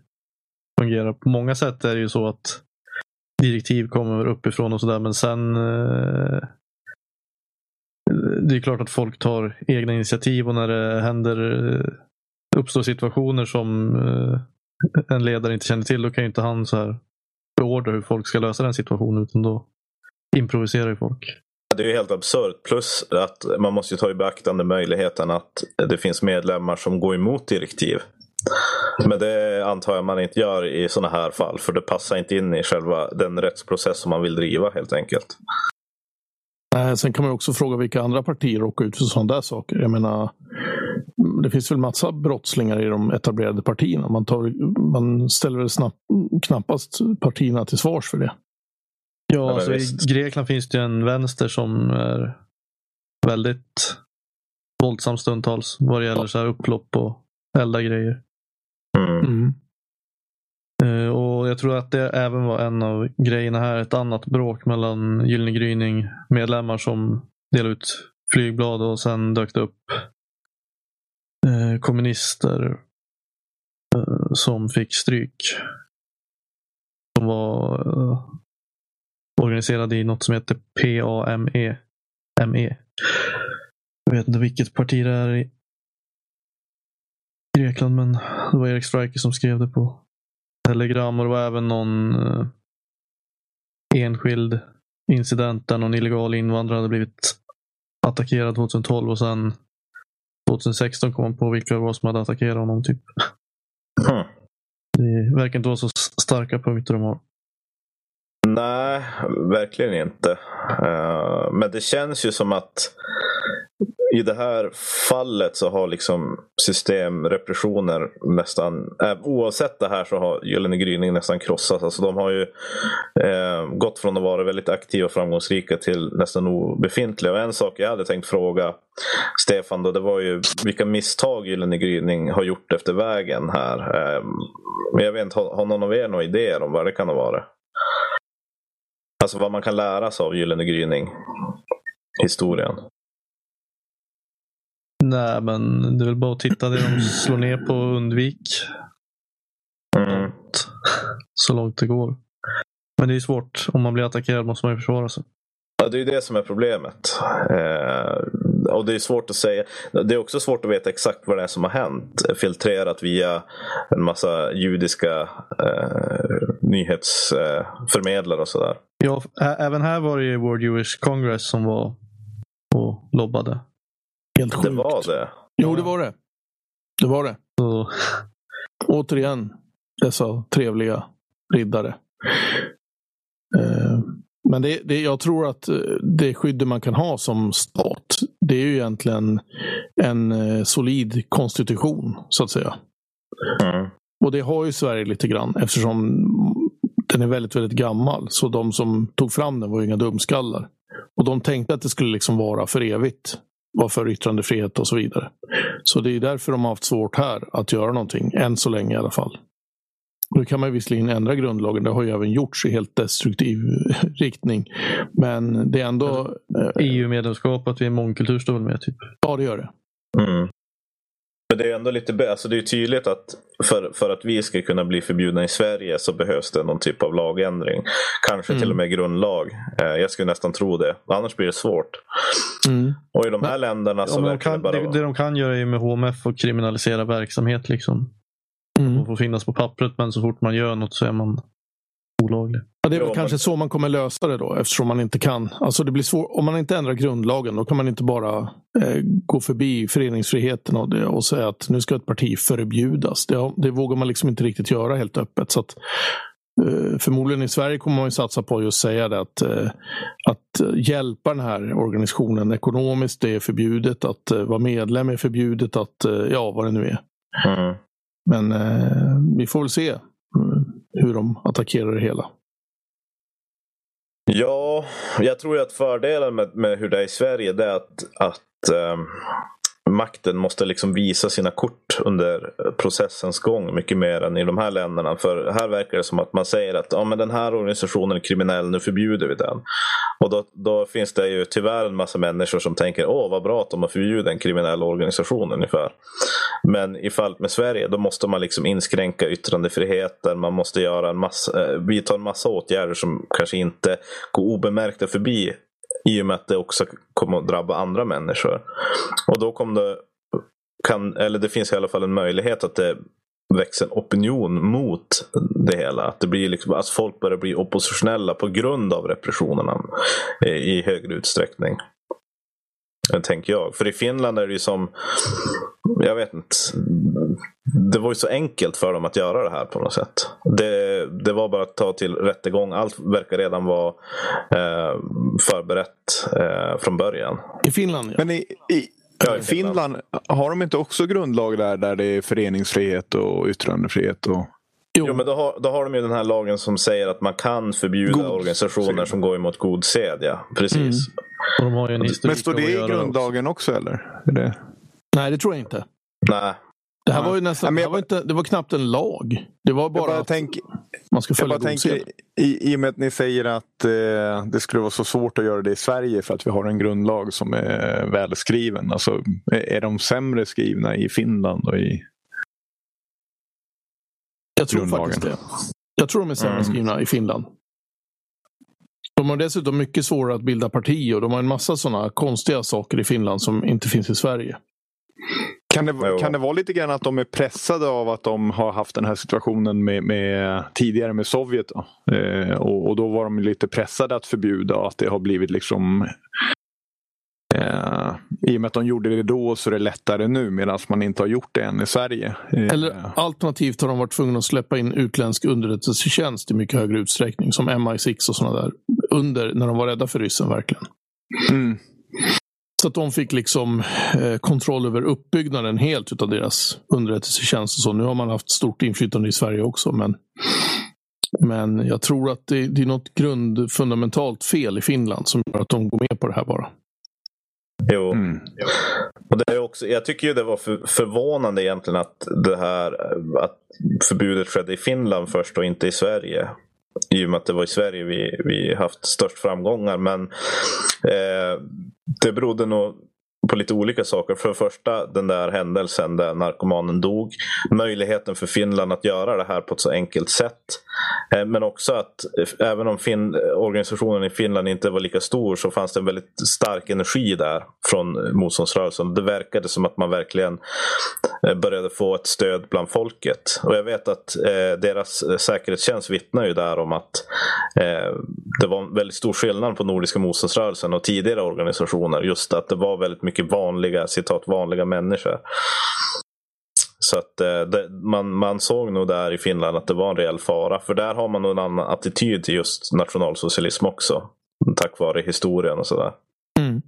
fungerar. På många sätt är det ju så att direktiv kommer uppifrån och sådär. Men sen eh, det är klart att folk tar egna initiativ och när det händer eh, uppstår situationer som eh, en ledare inte känner till, då kan ju inte han så här beordra hur folk ska lösa den situationen utan då improviserar ju folk. Det är ju helt absurt. Plus att man måste ta i beaktande möjligheten att det finns medlemmar som går emot direktiv. Men det antar jag man inte gör i sådana här fall. För det passar inte in i själva den rättsprocess som man vill driva helt enkelt. Sen kan man också fråga vilka andra partier råkar ut för sådana där saker. Jag menar, det finns väl massa brottslingar i de etablerade partierna. Man, tar, man ställer väl snabbt, knappast partierna till svars för det. Ja, alltså i Grekland finns det en vänster som är väldigt våldsam stundtals vad det gäller så här upplopp och elda grejer. Mm. Mm. Eh, och Jag tror att det även var en av grejerna här. Ett annat bråk mellan Gyllene Gryning medlemmar som delade ut flygblad och sen dök det upp eh, kommunister eh, som fick stryk. De var eh, organiserade i något som heter PAME. ME. Jag vet inte vilket parti det är Grekland, men det var Erik Striker som skrev det på Telegram och det var även någon eh, enskild incident där någon illegal invandrare hade blivit attackerad 2012 och sen 2016 kom man på vilka det var som hade attackerat honom. Typ. Mm. Det verkar inte vara så starka punkter de har. Nej, verkligen inte. Uh, men det känns ju som att i det här fallet så har liksom systemrepressioner nästan, eh, oavsett det här så har Gyllene gryning nästan krossats. Alltså de har ju eh, gått från att vara väldigt aktiva och framgångsrika till nästan obefintliga. Och en sak jag hade tänkt fråga Stefan då, det var ju vilka misstag Gyllene gryning har gjort efter vägen här. Eh, men jag vet inte, har, har någon av er några idéer om vad det kan ha varit? Alltså vad man kan lära sig av Gyllene gryning historien. Nej, men det är väl bara att titta det de slår ner på och undvik. Mm. Så långt det går. Men det är svårt. Om man blir attackerad måste man ju försvara sig. Ja, det är det som är problemet. Eh, och det är svårt att säga. Det är också svårt att veta exakt vad det är som har hänt. Filtrerat via en massa judiska eh, nyhetsförmedlare och sådär. Ja, även här var det ju World Jewish Congress som var och lobbade. Helt sjukt. Det var det. Jo, det var det. Det var det. Så, Återigen, dessa trevliga riddare. Eh, Men det, det, jag tror att eh, det skydd man kan ha som stat, det är ju egentligen en eh, solid konstitution, så att säga. Mm. Och det har ju Sverige lite grann eftersom den är väldigt, väldigt gammal. Så de som tog fram den var ju inga dumskallar. Och de tänkte att det skulle liksom vara för evigt. Vara för yttrandefrihet och så vidare. Så det är därför de har haft svårt här att göra någonting. Än så länge i alla fall. Nu kan man ju visserligen ändra grundlagen. Det har ju även gjorts i helt destruktiv riktning. Men det är ändå... eh, EU-medlemskap, att vi är mångkultur står väl med. Typ. Ja, det gör det. Mm. Men det är ändå lite alltså det är tydligt att för, för att vi ska kunna bli förbjudna i Sverige så behövs det någon typ av lagändring. Kanske Mm. till och med grundlag. Eh, jag skulle nästan tro det. Annars blir det svårt. Mm. Och i de här länderna så Ja, men de kan, det bara det, de kan göra är med HMF och kriminalisera verksamhet. Liksom. Mm. De får finnas på pappret men så fort man gör något så är man olaglig. Ja, det är väl Ja, kanske men- så man kommer lösa det då eftersom man inte kan. Alltså det blir svårt, om man inte ändrar grundlagen då kan man inte bara eh, gå förbi föreningsfriheten och, det, och säga att nu ska ett parti förbjudas. Det, det vågar man liksom inte riktigt göra helt öppet. Så att, eh, förmodligen i Sverige kommer man ju satsa på att just säga det att, eh, att hjälpa den här organisationen ekonomiskt. Det är förbjudet att eh, vara medlem är förbjudet att, eh, ja vad det nu är. Mm. Men eh, vi får väl se hur de attackerar det hela. Ja, jag tror ju att fördelen med, med hur det är i Sverige det är att, att um, makten måste liksom visa sina kort under processens gång mycket mer än i de här länderna. För här verkar det som att man säger att ja, men den här organisationen är kriminell, nu förbjuder vi den. Och då, då finns det ju tyvärr en massa människor som tänker åh vad bra att de har förbjudit en kriminell organisation ungefär. Men i fallet med Sverige då måste man liksom inskränka yttrandefriheten. Man måste göra en massa, eh, vidta en massa åtgärder som kanske inte går obemärkta förbi. I och med att det också kommer att drabba andra människor. Och då kommer det, kan, eller det finns i alla fall en möjlighet att det växer en opinion mot det hela. Att, det blir liksom, att folk börjar bli oppositionella på grund av repressionerna i, i högre utsträckning. Tänker jag. För i Finland är det ju som, jag vet inte. Det var ju så enkelt för dem att göra det här på något sätt. Det, det var bara att ta till rättegång. Allt verkar redan vara eh, förberett eh, från början. I Finland ja. Men i, i, Ja, i i Finland, har de inte också grundlag där, där det är föreningsfrihet och yttrandefrihet? Och... Jo, Jo, men då har, då har de ju den här lagen som säger att man kan förbjuda God organisationer som går emot god sed. Ja. Precis. Mm. Och de har ju en historik Men står det i göra också. grundlagen också eller? Är det... Nej, det tror jag inte. Nej. Det här var ju nästan, det, jag här var inte, det var knappt en lag. Det var Jag bara bara, att tänker, man ska jag följa bara god sed. tänker i, i och med att ni säger att eh, det skulle vara så svårt att göra det i Sverige för att vi har en grundlag som är välskriven. Alltså, är, är de sämre skrivna i Finland och i... Jag tror grundlagen. faktiskt det. Jag tror de är sämre Mm. skrivna i Finland. De har dessutom mycket svårare att bilda parti och de har en massa sådana konstiga saker i Finland som inte finns i Sverige. Kan det, kan det vara lite grann att de är pressade av att de har haft den här situationen med, med tidigare med Sovjet? Då? Eh, och, och då var de lite pressade att förbjuda och att det har blivit liksom eh, I och med att de gjorde det då så är det lättare nu medan man inte har gjort det än i Sverige. Eh, Eller alternativt har de varit tvungna att släppa in utländsk underrättelsetjänst i mycket högre utsträckning. Som MI6 och sådana där. Under, när de var rädda för ryssen verkligen. mm. Så att de fick liksom eh, kontroll över uppbyggnaden helt utav deras underrättelsetjänst. Och så. Nu har man haft stort inflytande i Sverige också. Men, men jag tror att det, det är något grundfundamentalt fel i Finland som gör att de går med på det här bara. Jo. Mm. Och det är också, jag tycker ju det var för, förvånande egentligen att det här att förbudet skedde i Finland först och inte i Sverige. I och med att det var i Sverige vi, vi haft störst framgångar. Men eh, det berodde nog på lite olika saker. För det första den där händelsen där narkomanen dog. Möjligheten för Finland att göra det här på ett så enkelt sätt. Eh, men också att eh, även om fin organisationen i Finland inte var lika stor så fanns det en väldigt stark energi där från motståndsrörelsen. Det verkade som att man verkligen eh, började få ett stöd bland folket. Och jag vet att eh, deras säkerhetstjänst vittnar ju där om att eh, det var en väldigt stor skillnad på Nordiska motståndsrörelsen och tidigare organisationer. Just att det var väldigt mycket mycket vanliga, citat, vanliga människor. Så att eh, det, man, man såg nog där i Finland att det var en reell fara. För där har man nog en annan attityd till just nationalsocialism också. Tack vare historien och sådär. Mm.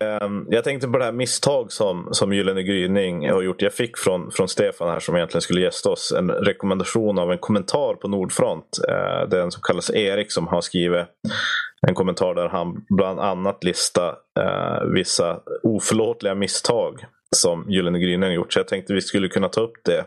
Ehm, jag tänkte på det här misstag som, som Gyllene Gryning har gjort. Jag fick från, från Stefan här som egentligen skulle gästa oss en rekommendation av en kommentar på Nordfront. Ehm, det är en som kallas Erik som har skrivit en kommentar där han bland annat listar ehm, vissa oförlåtliga misstag som Gyllene Gryning gjort. Så jag tänkte vi skulle kunna ta upp det.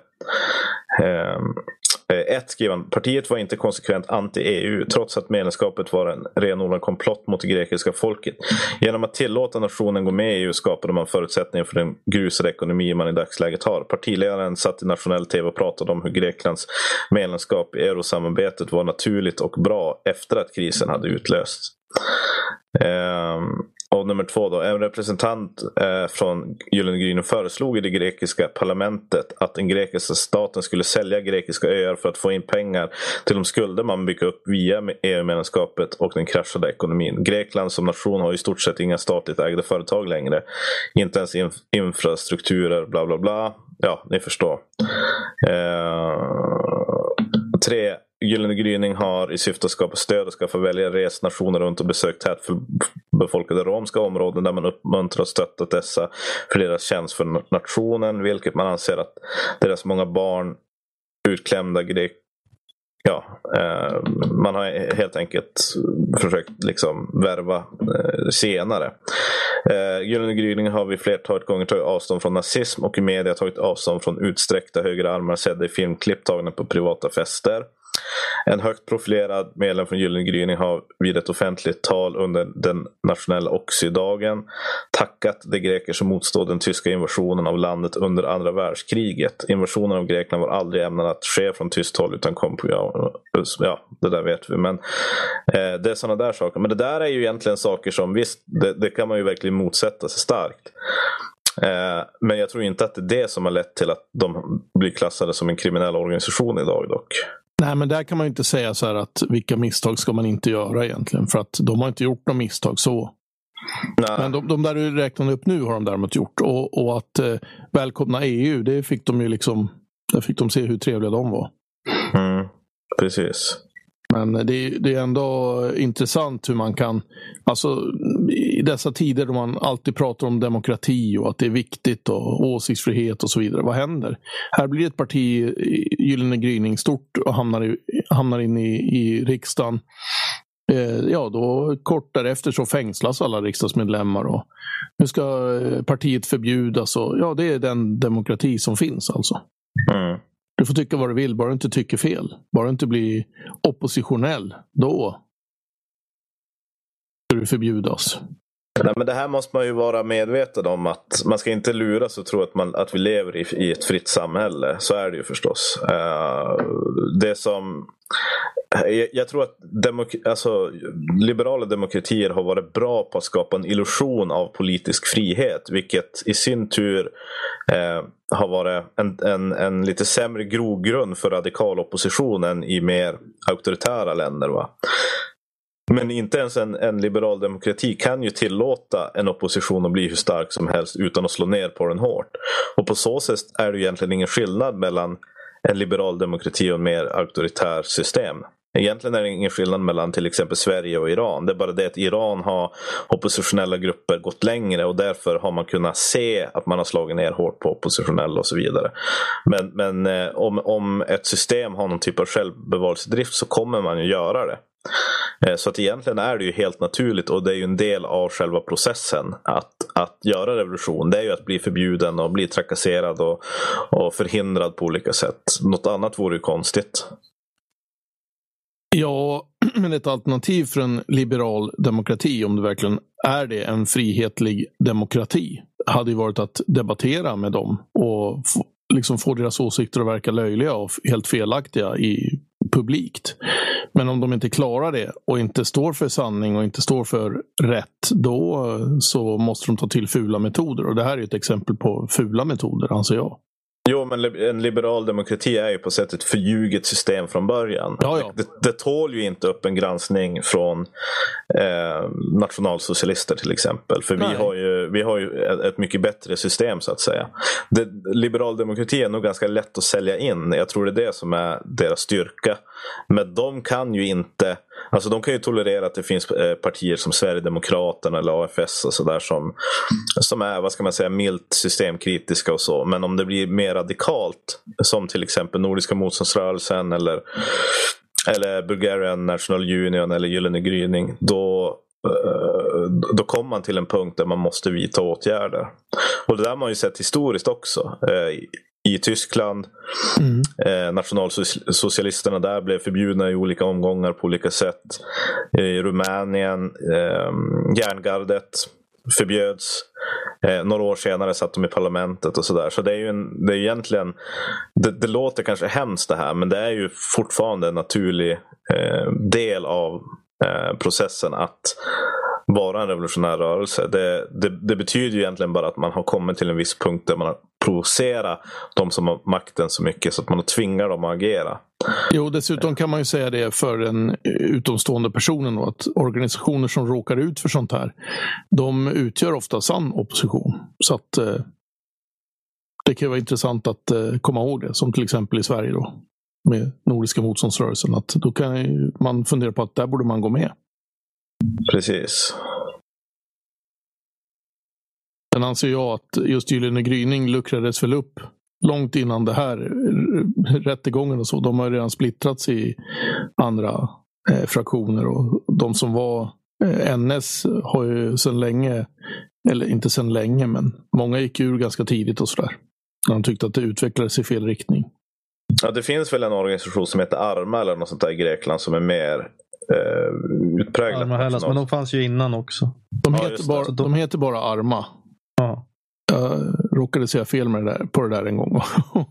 Eh, ett skriver han, partiet var inte konsekvent anti-EU trots att medlemskapet var en renodlad komplott mot det grekiska folket. Genom att tillåta nationen gå med i EU skapade man förutsättningar för den grusade ekonomi man i dagsläget har. Partiledaren satt i nationell tv och pratade om hur Greklands medlemskap i eurosamarbetet var naturligt och bra efter att krisen hade utlösts. Um, och nummer två då, en representant eh, från Gyllene Grynen föreslog i det grekiska parlamentet att den grekiska staten skulle sälja grekiska öar för att få in pengar till de skulder man byggt upp via EU-medlemskapet och den kraschade ekonomin. Grekland som nation har i stort sett inga statligt ägda företag längre. Inte ens inf infrastrukturer, bla bla bla. Ja, ni förstår. Eh, tre Gyllene gryning har i syfte att skapa stöd och skaffa väljare rest nationer runt och besökt tätbefolkade romska områden där man uppmuntrar och stöttat dessa för deras tjänst för nationen, vilket man anser att deras många barn utklämda grek Ja, eh, man har helt enkelt försökt liksom värva eh, senare. Eh, Gyllene gryning har vid flertalet gånger tagit avstånd från nazism och i media tagit avstånd från utsträckta högra armar sedda i filmklipp tagna på privata fester. En högt profilerad medlem från Gyllene gryning har vid ett offentligt tal under den nationella Oxydagen tackat de greker som motstod den tyska invasionen av landet under andra världskriget. Invasionen av Grekland var aldrig ämnad att ske från tyskt håll utan kom på, ja, ja det där vet vi. Men eh, det är sådana där saker. Men det där är ju egentligen saker som visst, det, det kan man ju verkligen motsätta sig starkt. Eh, men jag tror inte att det är det som har lett till att de blir klassade som en kriminell organisation idag dock. Nej, men där kan man inte säga så här att vilka misstag ska man inte göra egentligen. För att de har inte gjort några misstag så. Nej. Men de, de, där du räknade upp nu har de däremot gjort. Och, och att eh, välkomna EU, det fick de ju liksom, där fick de se hur trevliga de var. Mm, precis. Men det, det, är ändå intressant hur man kan, alltså i dessa tider då man alltid pratar om demokrati och att det är viktigt och åsiktsfrihet och så vidare. Vad händer? Här blir ett parti, Gyllene gryning, stort och hamnar, i, hamnar in i, i riksdagen. Eh, ja, då kort därefter så fängslas alla riksdagsmedlemmar och nu ska eh, partiet förbjudas. Och, ja, det är den demokrati som finns alltså. Mm. Du får tycka vad du vill, bara du inte tycker fel. Bara du inte blir oppositionell. Då ska du förbjudas. Nej, men det här måste man ju vara medveten om att man ska inte luras och tro att, man, att vi lever i, i ett fritt samhälle. Så är det ju förstås. Uh, det som jag, jag tror att demok alltså, liberala demokratier har varit bra på att skapa en illusion av politisk frihet. Vilket i sin tur eh, har varit en, en, en lite sämre grogrund för radikal opposition än i mer auktoritära länder. Va? Men inte ens en, en, liberal demokrati kan ju tillåta en opposition att bli hur stark som helst utan att slå ner på den hårt. Och på så sätt är det egentligen ingen skillnad mellan en liberal demokrati och en mer auktoritär system. Egentligen är det ingen skillnad mellan till exempel Sverige och Iran. Det är bara det att Iran har oppositionella grupper gått längre och därför har man kunnat se att man har slagit ner hårt på oppositionella och så vidare. Men, men eh, om, om ett system har någon typ av självbevarelsedrift så kommer man ju göra det. Eh, så att egentligen är det ju helt naturligt och det är ju en del av själva processen att, att göra revolution. Det är ju att bli förbjuden och bli trakasserad och, och förhindrad på olika sätt. Något annat vore ju konstigt. Ja, men ett alternativ för en liberal demokrati, om det verkligen är det, en frihetlig demokrati, hade ju varit att debattera med dem och liksom få deras åsikter att verka löjliga och helt felaktiga i publikt. Men om de inte klarar det och inte står för sanning och inte står för rätt, då eh, så måste de ta till fula metoder. Och det här är ett exempel på fula metoder, anser jag. Jo, men en liberal demokrati är ju på sätt ett förljuget system från början. Ja, ja. Det, det tål ju inte upp en granskning från eh, nationalsocialister till exempel. För vi har, ju, vi har ju ett, ett mycket bättre system så att säga. Det, liberal demokrati är nog ganska lätt att sälja in. Jag tror det är det som är deras styrka. Men de kan ju inte Alltså de kan ju tolerera att det finns eh, partier som Sverigedemokraterna eller AFS och sådär som, som är, vad ska man säga, milt systemkritiska och så. Men om det blir mer radikalt, som till exempel Nordiska motståndsrörelsen eller, eller Bulgarian National Union eller Gyllene gryning, då eh, då kommer man till en punkt där man måste vidta åtgärder. Och det där har man ju sett historiskt också. Eh, Eh, I Tyskland, Mm. Eh, nationalsocialisterna där blev förbjudna i olika omgångar på olika sätt. I Rumänien, eh, järngardet förbjöds. Eh, några år senare satt de i parlamentet och sådär. Så det är ju en, det är egentligen, det, det låter kanske hemskt det här men det är ju fortfarande en naturlig eh, del av eh, processen att vara en revolutionär rörelse. Det, det, det, betyder ju egentligen bara att man har kommit till en viss punkt där man har provocerat de som har makten så mycket så att man tvingar dem att agera. Jo, dessutom kan man ju säga det för den utomstående personen då, att organisationer som råkar ut för sånt här, de utgör ofta sann opposition. Så att eh, det kan vara intressant att eh, komma ihåg det, som till exempel i Sverige då med Nordiska motståndsrörelsen. Att då kan man fundera på att där borde man gå med. Precis. Sen anser jag att just Gyllene gryning luckrades väl upp långt innan det här rättegången och så. De har redan splittrats i andra eh, fraktioner och de som var eh, NS har ju sedan länge, eller inte sedan länge, men många gick ur ganska tidigt och sådär. När de tyckte att det utvecklades i fel riktning. Ja, det finns väl en organisation som heter Arma eller något sånt där i Grekland som är mer eh, utpräglat. Arma Hellas, men de fanns ju innan också. De, Ja, heter, bara, de- de heter bara Arma. Ja. Jag råkade säga fel med det där, på det där en gång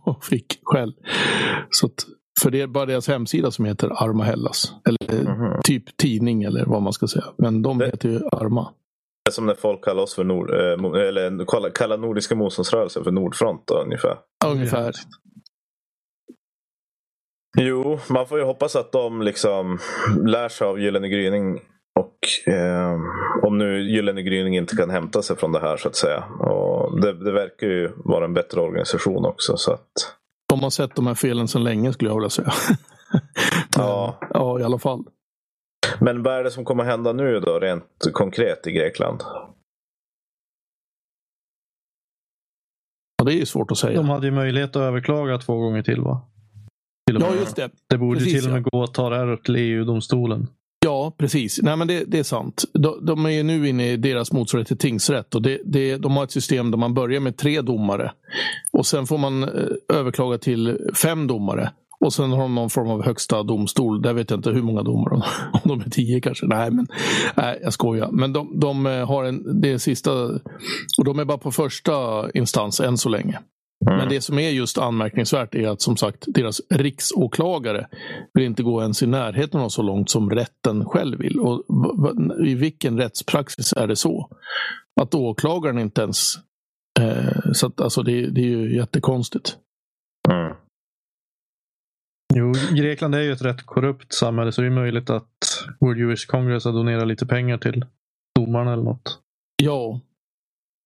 och fick skäll. Så att, för det är bara deras hemsida som heter Arma Hellas. Eller Mhm. typ tidning eller vad man ska säga. Men de Det- heter ju Arma. Det är som när folk kallar oss för nord, eh, eller kallar, kallar Nordiska motståndsrörelsen för Nordfront då, ungefär. Ungefär. Jo, man får ju hoppas att de liksom lär sig av Gyllene gryning. Och eh, om nu Gyllene gryning inte kan hämta sig från det här så att säga. Och det, det verkar ju vara en bättre organisation också. Så att, De har sett de här felen sedan länge skulle jag vilja säga. ja. ja, i alla fall. Men vad är det som kommer hända nu då rent konkret i Grekland? Ja, det är ju svårt att säga. De hade ju möjlighet att överklaga två gånger till va? Till och Ja, med. just det. Det borde Precis, till och med gå att ta det här upp till EU-domstolen. Ja, precis. Nej, men det, det är sant. De, de är nu inne i deras motsvarighet till tingsrätt. Och det, det, de har ett system där man börjar med tre domare. Och sen får man eh, överklaga till fem domare. Och sen har de någon form av högsta domstol. Där vet jag inte hur många domare. de- Om de är tio kanske. Nej, men nej, jag skojar. Men de, de har en, det är sista... Och de är bara på första instans än så länge. Mm. Men det som är just anmärkningsvärt är att som sagt deras riksåklagare vill inte gå ens i närheten av så långt som rätten själv vill. Och I vilken rättspraxis är det så? Att åklagaren inte ens... Eh, så att, alltså det, det är ju jättekonstigt. Mm. Jo, Grekland är ju ett rätt korrupt samhälle så det är möjligt att World Jewish Congress har donerat lite pengar till domarna eller något. Ja.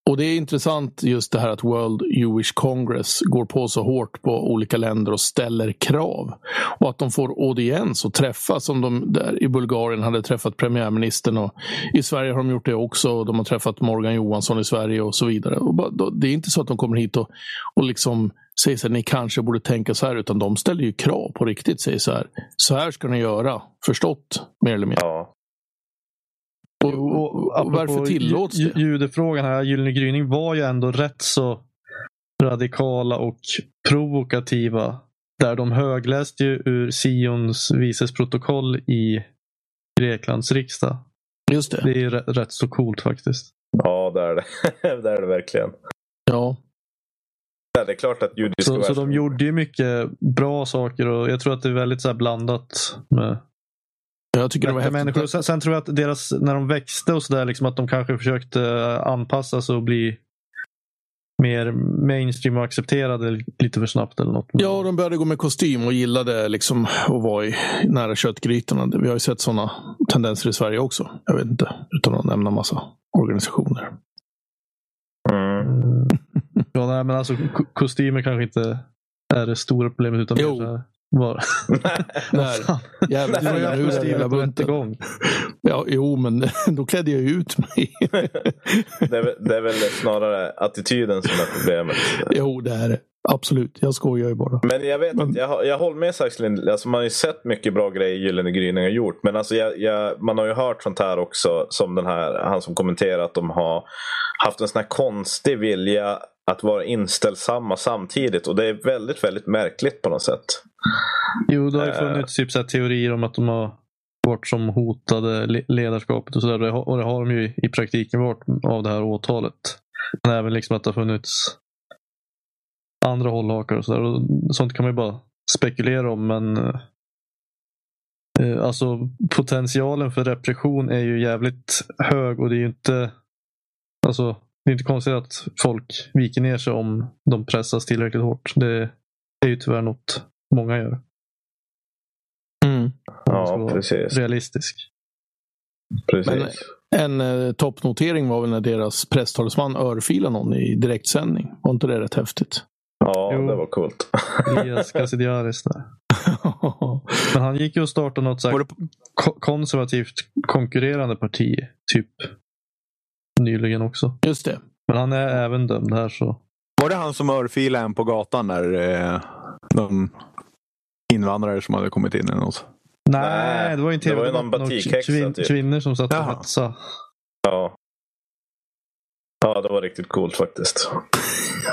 Och det är intressant just det här att World Jewish Congress går på så hårt på olika länder och ställer krav. Och att de får audiens och träffas som de där i Bulgarien hade träffat premiärministern och i Sverige har de gjort det också. Och de har träffat Morgan Johansson i Sverige och så vidare. Och det är inte så att de kommer hit och, och liksom säger så här, ni kanske borde tänka så här, utan de ställer ju krav på riktigt. Säger så här, så här ska ni göra. Förstått? Mer eller mindre. Ja. Och, och, och varför tillåts det? Judefrågan här, Gyllene gryning var ju ändå rätt så radikala och provokativa. Där de högläste ju ur Sions vises protokoll i Greklands riksdag. Just det. Det är ju rätt, rätt så coolt faktiskt. ja, det är det. det är det verkligen. Ja. Ja, det är klart att judiska Så, så de gjorde ju mycket bra saker och jag tror att det är väldigt så här blandat med Jag tycker det var människor. Sen, sen tror jag att deras, när de växte och sådär, liksom att de kanske försökte anpassa sig och bli mer mainstream och accepterade lite för snabbt eller något. Ja, de började gå med kostym och gillade liksom att vara i nära köttgrytorna. Vi har ju sett sådana tendenser i Sverige också. Jag vet inte, utan att nämna massa organisationer. Mm. Ja, nej, men alltså ko- kostymer kanske inte är det stora problemet utan Jo. Bara... Nej, jävla Du har ju fina hus kostymer hela bunten. Ja, jo, men då klädde jag ju ut mig. Det, är, väl- det är väl snarare attityden som är problemet. jo, det är det. Absolut. Jag skojar ju bara. Men jag vet Men- jag, jag håller med Saxlind. Alltså man har ju sett mycket bra grejer Gyllene Gryning har gjort. Men alltså jag, jag, man har ju hört sånt här också. Som den här, han som kommenterar att de har haft en sån här konstig vilja att vara inställsamma samtidigt. Och det är väldigt, väldigt märkligt på något sätt. Jo, det har ju Eh. funnits typ så teorier om att de har varit som hotade le- ledarskapet och sådär. Och det har de ju i praktiken varit av det här åtalet. Men även liksom att det har funnits andra hållhakar och sådär. Sånt kan man ju bara spekulera om men eh, alltså potentialen för repression är ju jävligt hög och det är ju inte alltså det är inte konstigt att folk viker ner sig om de pressas tillräckligt hårt. Det är ju tyvärr något många gör. Mm. Ja, precis. Realistisk. precis. Men- En eh, toppnotering var väl när deras presstalesman örfilade någon i direktsändning. Var inte det rätt häftigt? ja, Jo. det var coolt. Elias Kassidiaris där. Men han gick ju och startade något så konservativt konkurrerande parti. Typ nyligen också. Just det. Men han är även dömd här så. var det han som örfilade en på gatan när eh, de invandrare som hade kommit in eller något? Nej, det var ju en det var ju tv-debatt. någon Någon batikhäxa, kvin- typ. Kvinnor som satt och hetsade. Ja. ja, det var riktigt coolt faktiskt.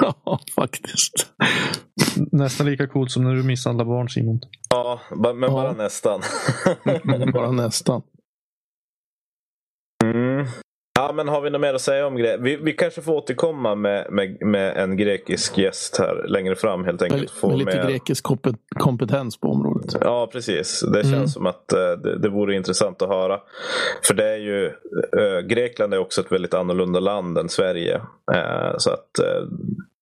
Ja, faktiskt. Nästan lika coolt som när du misshandlar barn Simon. Ja, men Ja. bara nästan. Bara nästan. Mm. Ja, men har vi något mer att säga om grejer? Vi, vi kanske får återkomma med, med, med en grekisk gäst här längre fram helt enkelt. Få med lite med- grekisk kompet- kompetens på området. Ja, precis. Det känns Mm. som att eh, det, det vore intressant att höra. För det är ju, eh, Grekland är också ett väldigt annorlunda land än Sverige. Eh, så att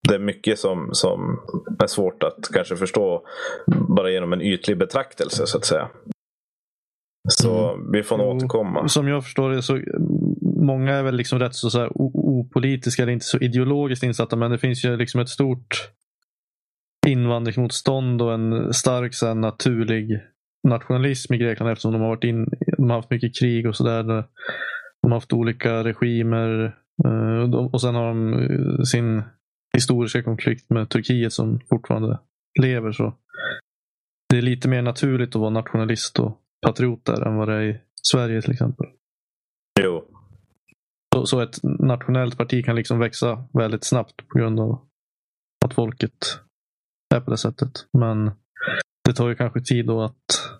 det är mycket som, som är svårt att kanske förstå bara genom en ytlig betraktelse så att säga. Så vi får nog återkomma. Som jag förstår det så många är väl liksom rätt så, så här, opolitiska eller inte så ideologiskt insatta men det finns ju liksom ett stort invandringsmotstånd och en stark så här, naturlig nationalism i Grekland eftersom de har varit in, de har haft mycket krig och sådär. De har haft olika regimer eh, och sen har de eh, sin historiska konflikt med Turkiet som fortfarande lever. så Det är lite mer naturligt att vara nationalist och patriot där än vad det är i Sverige till exempel. Jo. Så, så ett nationellt parti kan liksom växa väldigt snabbt på grund av att folket är på det sättet. Men det tar ju kanske tid då att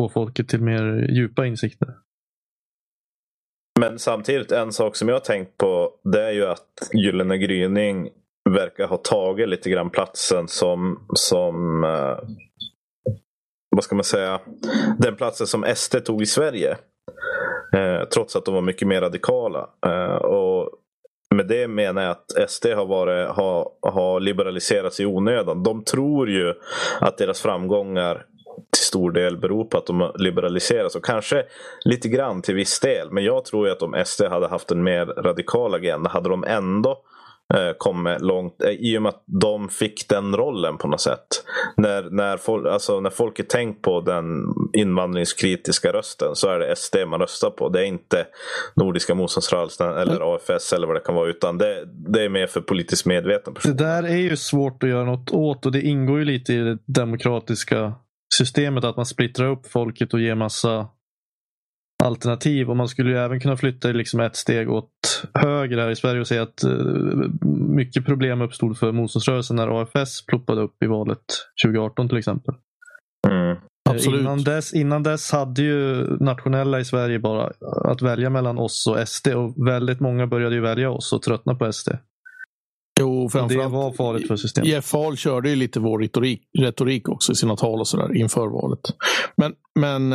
få folket till mer djupa insikter. Men samtidigt en sak som jag har tänkt på det är ju att Gyllene gryning verkar ha tagit lite grann platsen som, som eh, vad ska man säga, den platsen som SD tog i Sverige. Eh, trots att de var mycket mer radikala. Eh, och med det menar jag att SD har, varit, har, har liberaliserats i onödan. De tror ju att deras framgångar till stor del beror på att de liberaliseras liberaliserats. Och kanske lite grann till viss del. Men jag tror ju att om SD hade haft en mer radikal agenda hade de ändå eh, kommit långt. Eh, I och med att de fick den rollen på något sätt. När, när, folk, alltså, när folket tänkt på den invandringskritiska rösten så är det SD man röstar på. Det är inte Nordiska motståndsrörelsen eller AFS eller vad det kan vara. Utan det, det är mer för politiskt medveten person. Det där är ju svårt att göra något åt och det ingår ju lite i det demokratiska systemet att man splittrar upp folket och ger massa alternativ. Och man skulle ju även kunna flytta liksom ett steg åt höger här i Sverige och säga att eh, mycket problem uppstod för motståndsrörelsen när AFS ploppade upp i valet 2018 till exempel. Mm. Eh, Absolut. Innan dess, innan dess hade ju nationella i Sverige bara att välja mellan oss och SD och väldigt många började ju välja oss och tröttna på SD. Jo, Och det framförallt. var farligt för systemet. Jeff Ahl körde ju lite vår retorik, retorik också i sina tal och sådär inför valet. Men, men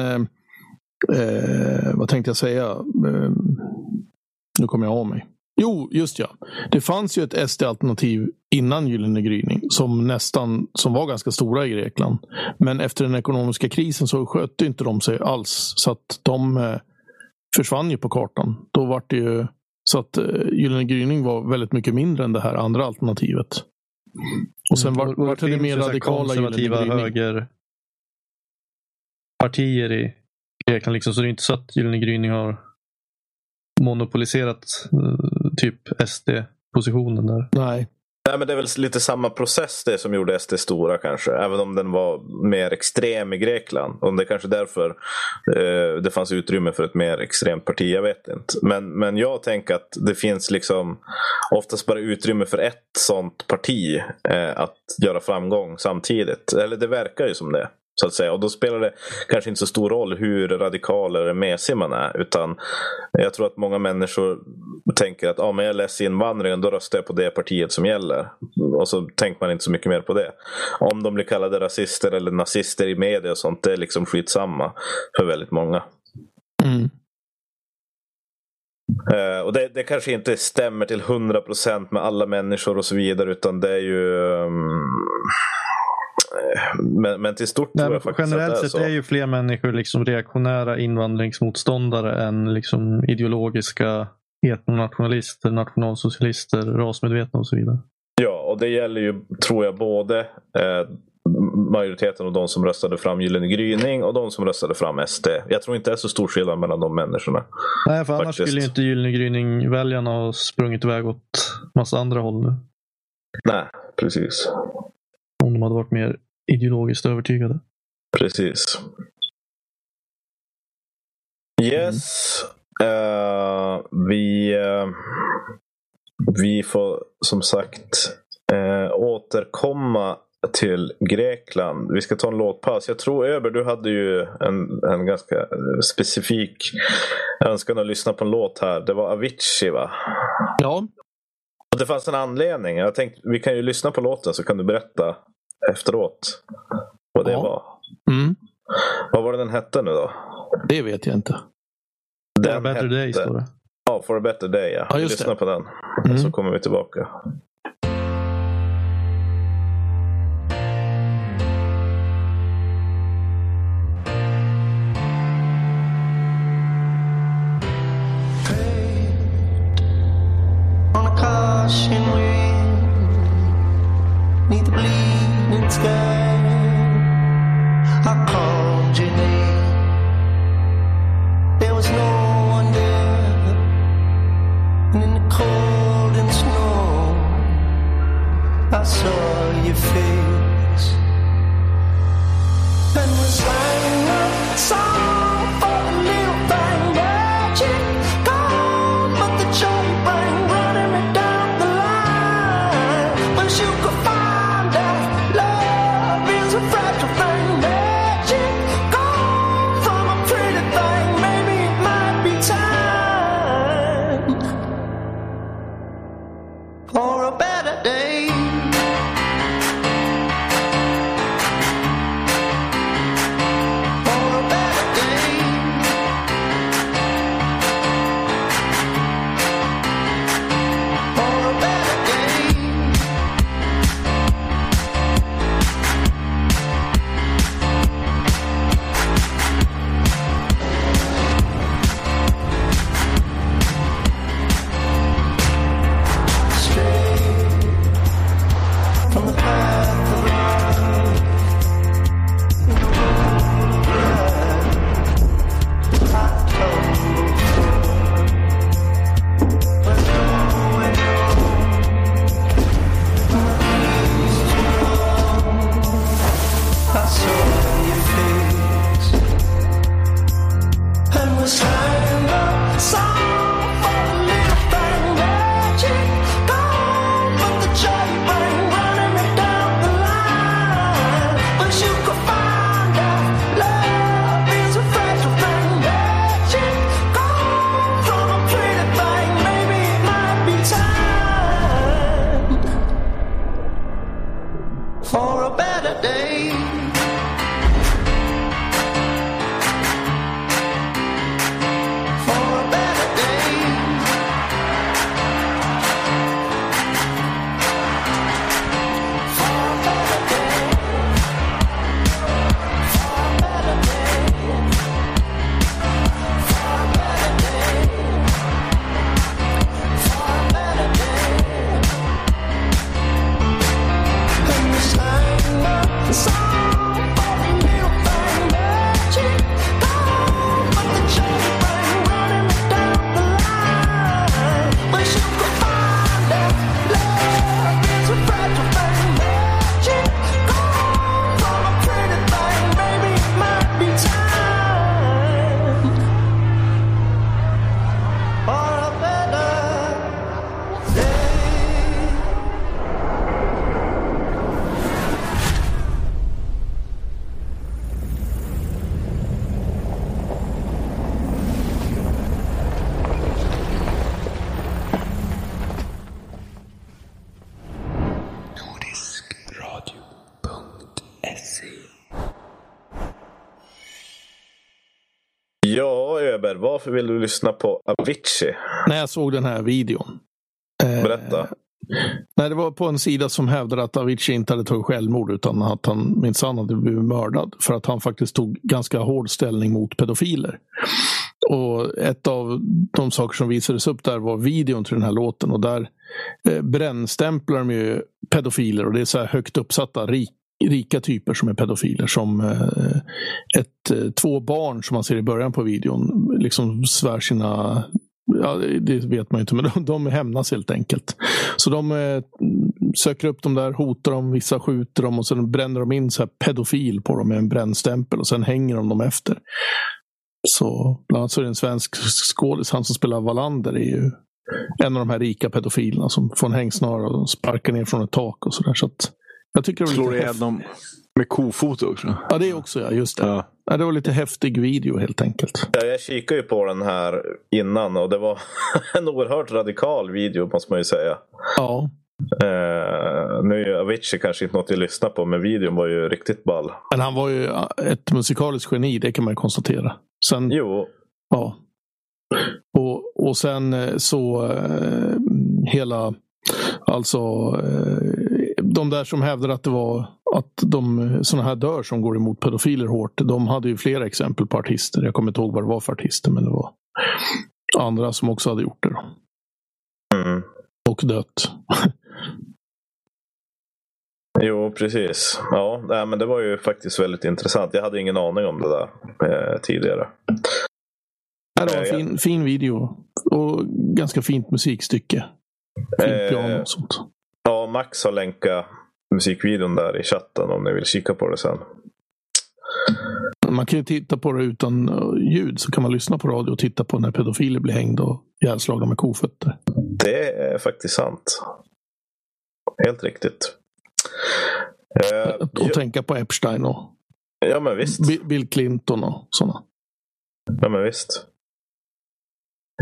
eh, vad tänkte jag säga? Eh, nu kommer jag av mig. Jo, just ja. Det fanns ju ett SD-alternativ innan Gyllene gryning som nästan som var ganska stora i Grekland. Men efter den ekonomiska krisen så skötte inte de sig alls. Så att de eh, försvann ju på kartan. Då var det ju så att eh, Gyllene gryning var väldigt mycket mindre än det här andra alternativet. Och sen var, var det mer radikala konservativa högerpartier i Grekland. Liksom. Så det är inte så att Gyllene gryning har monopoliserat uh, typ SD-positionen där. Nej. Nej, men det är väl lite samma process det som gjorde SD stora kanske. Även om den var mer extrem i Grekland. Och det är kanske därför eh, det fanns utrymme för ett mer extremt parti. Jag vet inte. Men, men jag tänker att det finns liksom oftast bara utrymme för ett sånt parti eh, att göra framgång samtidigt. Eller det verkar ju som det. Så att säga. Och då spelar det kanske inte så stor roll hur radikal eller mesig man är. Utan jag tror att många människor tänker att ah, men jag läser invandringen, då röstar jag på det partiet som gäller. Och så tänker man inte så mycket mer på det. Om de blir kallade rasister eller nazister i media och sånt, det är liksom skitsamma för väldigt många. Mm. Uh, och det, det, kanske inte stämmer till 100% med alla människor och så vidare utan det är ju um, men, men till stort Nej, tror jag faktiskt Generellt sett är, är ju fler människor liksom reaktionära invandringsmotståndare än liksom ideologiska etnonationalister, nationalsocialister, rasmedvetna och så vidare. Ja, och det gäller ju, tror jag, både eh, majoriteten av de som röstade fram Gyllene gryning och de som röstade fram SD. Jag tror inte det är så stor skillnad mellan de människorna. Nej, för annars skulle ju inte Gyllene gryning-väljarna ha sprungit iväg åt massa andra håll nu. Nej, precis. Om de hade varit mer ideologiskt övertygade. Precis. Yes. Mm. Uh, vi, uh, vi får som sagt uh, återkomma till Grekland. Vi ska ta en låtpaus. Jag tror Öber, du hade ju en, en ganska specifik önskan att lyssna på en låt här. Det var Avicii va? Ja. Det fanns en anledning. Jag tänkte, vi kan ju lyssna på låten så kan du berätta efteråt. Vad det ja. var. Mm. Vad var det den hette nu då? Det vet jag inte. Den For a better hette... day står det. Ja, For a better day ja. ja just vi lyssnar det. på den. Mm. Så kommer vi tillbaka. caution Öber, varför vill du lyssna på Avicii? När jag såg den här videon. Eh, Berätta. Nej, det var på en sida som hävdade att Avicii inte hade tagit självmord utan att han minsann hade blivit mördad. För att han faktiskt tog ganska hård ställning mot pedofiler. Och ett av de saker som visades upp där var videon till den här låten. Och där eh, brännstämplar de ju pedofiler och det är så här högt uppsatta, rik, rika typer som är pedofiler. Som eh, ett, eh, två barn som man ser i början på videon liksom svär sina Ja, det vet man ju inte, men de, de hämnas helt enkelt. Så de eh, söker upp dem där, hotar dem, vissa skjuter dem och sen bränner de in så här pedofil på dem med en brännstämpel och sen hänger de dem efter. Så bland annat så är det en svensk skådis, han som spelar Wallander är ju en av de här rika pedofilerna som får en hängsnara och sparkar ner från ett tak och sådär. Så jag tycker det var Slår ihjäl dem med kofoto också? Ja, det också ja. Just det. Ja. Ja, det var lite häftig video helt enkelt. Ja, jag kikade ju på den här innan och det var en oerhört radikal video måste man ju säga. Ja. Uh, nu är Avicii kanske inte något att lyssna på men videon var ju riktigt ball. Men han var ju ett musikaliskt geni, det kan man ju konstatera. Sen, jo. Ja. Och, och sen eh, så uh, hela, alltså uh, de där som hävdar att det var att de sådana här dör som går emot pedofiler hårt. De hade ju flera exempel på artister. Jag kommer inte ihåg vad det var för artister men det var andra som också hade gjort det. Mm. Och dött. Jo, precis. Ja, nej, men det var ju faktiskt väldigt intressant. Jag hade ingen aning om det där eh, tidigare. Det var en eh, fin, fin video och ganska fint musikstycke. Fint piano och sånt. Ja, Max har länkat musikvideon där i chatten om ni vill kika på det sen. Man kan ju titta på det utan uh, ljud så kan man lyssna på radio och titta på när pedofiler blir hängda och ihjälslagna med kofötter. Det är faktiskt sant. Helt riktigt. Eh, och jag... tänka på Epstein och ja, men visst. Bill Clinton och sådana. Ja men visst.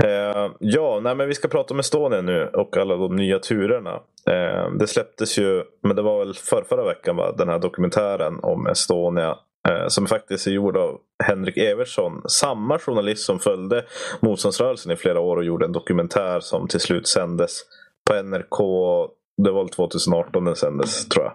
Eh, ja, nej, men vi ska prata om Estonia nu och alla de nya turerna. Eh, det släpptes ju, men det var väl för förra veckan va? den här dokumentären om Estonia. Eh, som faktiskt är gjord av Henrik Evertsson. Samma journalist som följde motståndsrörelsen i flera år och gjorde en dokumentär som till slut sändes på NRK. Det var väl 2018 den sändes tror jag.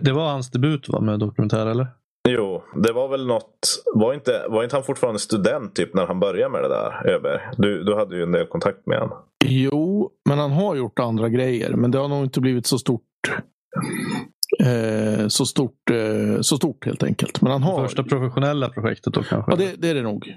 Det var hans debut va, med dokumentär eller? Jo, det var väl något. Var inte, var inte han fortfarande student typ när han började med det där? Öber? Du, du hade ju en del kontakt med honom. Jo, men han har gjort andra grejer. Men det har nog inte blivit så stort. Eh, så stort eh, så stort helt enkelt. Men han har... Första professionella projektet då kanske? Ja, det, det är det nog.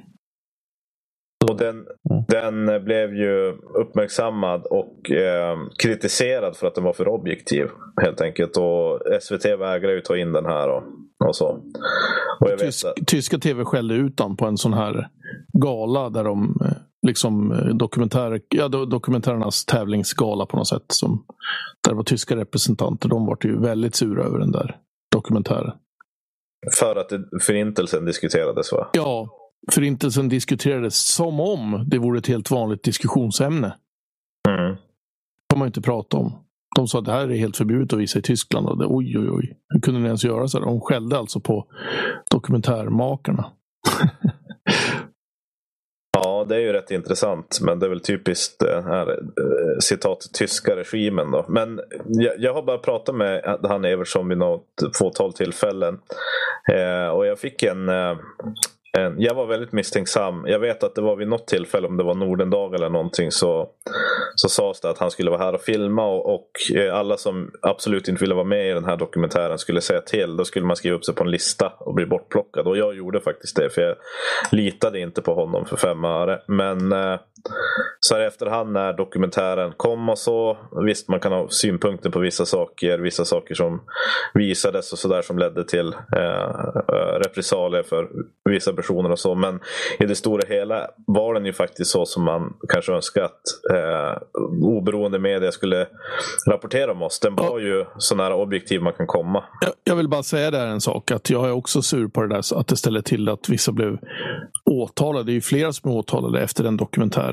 Och den, mm. den blev ju uppmärksammad och eh, kritiserad för att den var för objektiv. Helt enkelt. Och SVT vägrar ju ta in den här. Och, och så. Och jag Tysk, att... Tyska TV skällde ut den på en sån här gala där de eh, liksom eh, dokumentär, ja, dokumentärernas tävlingsgala på något sätt. Som, där det var tyska representanter. De var ju väldigt sura över den där dokumentären. För att förintelsen diskuterades va? Ja, Förintelsen diskuterades som om det vore ett helt vanligt diskussionsämne. Mm. Får man inte prata om. De sa att det här är helt förbjudet att visa i Tyskland. Och det, oj, oj, oj. Hur kunde ni ens göra så? Här? De skällde alltså på dokumentärmakarna. ja, det är ju rätt intressant. Men det är väl typiskt den här eh, citat tyska regimen. Då. Men jag, jag, har bara pratat med han Evertsson vid något fåtal tillfällen. Eh, och jag fick en eh, Eh, jag var väldigt misstänksam. Jag vet att det var vid något tillfälle, om det var Nordendag eller någonting, så, så sades det att han skulle vara här och filma och, och, eh, alla som absolut inte ville vara med i den här dokumentären skulle säga till. Då skulle man skriva upp sig på en lista och bli bortplockad. Och jag gjorde faktiskt det, för jag litade inte på honom för fem öre. Men eh, så här efterhand när dokumentären kom och så. Visst, man kan ha synpunkter på vissa saker. Vissa saker som visades och sådär som ledde till eh, eh repressalier för vissa personer och så. Men i det stora hela var den ju faktiskt så som man kanske önskar att eh, oberoende media skulle rapportera om oss. Den var ju så nära objektiv man kan komma. Jag, jag vill bara säga där en sak. Att jag är också sur på det där att det ställer till att vissa blev åtalade. Det är ju flera som är åtalade efter den dokumentären.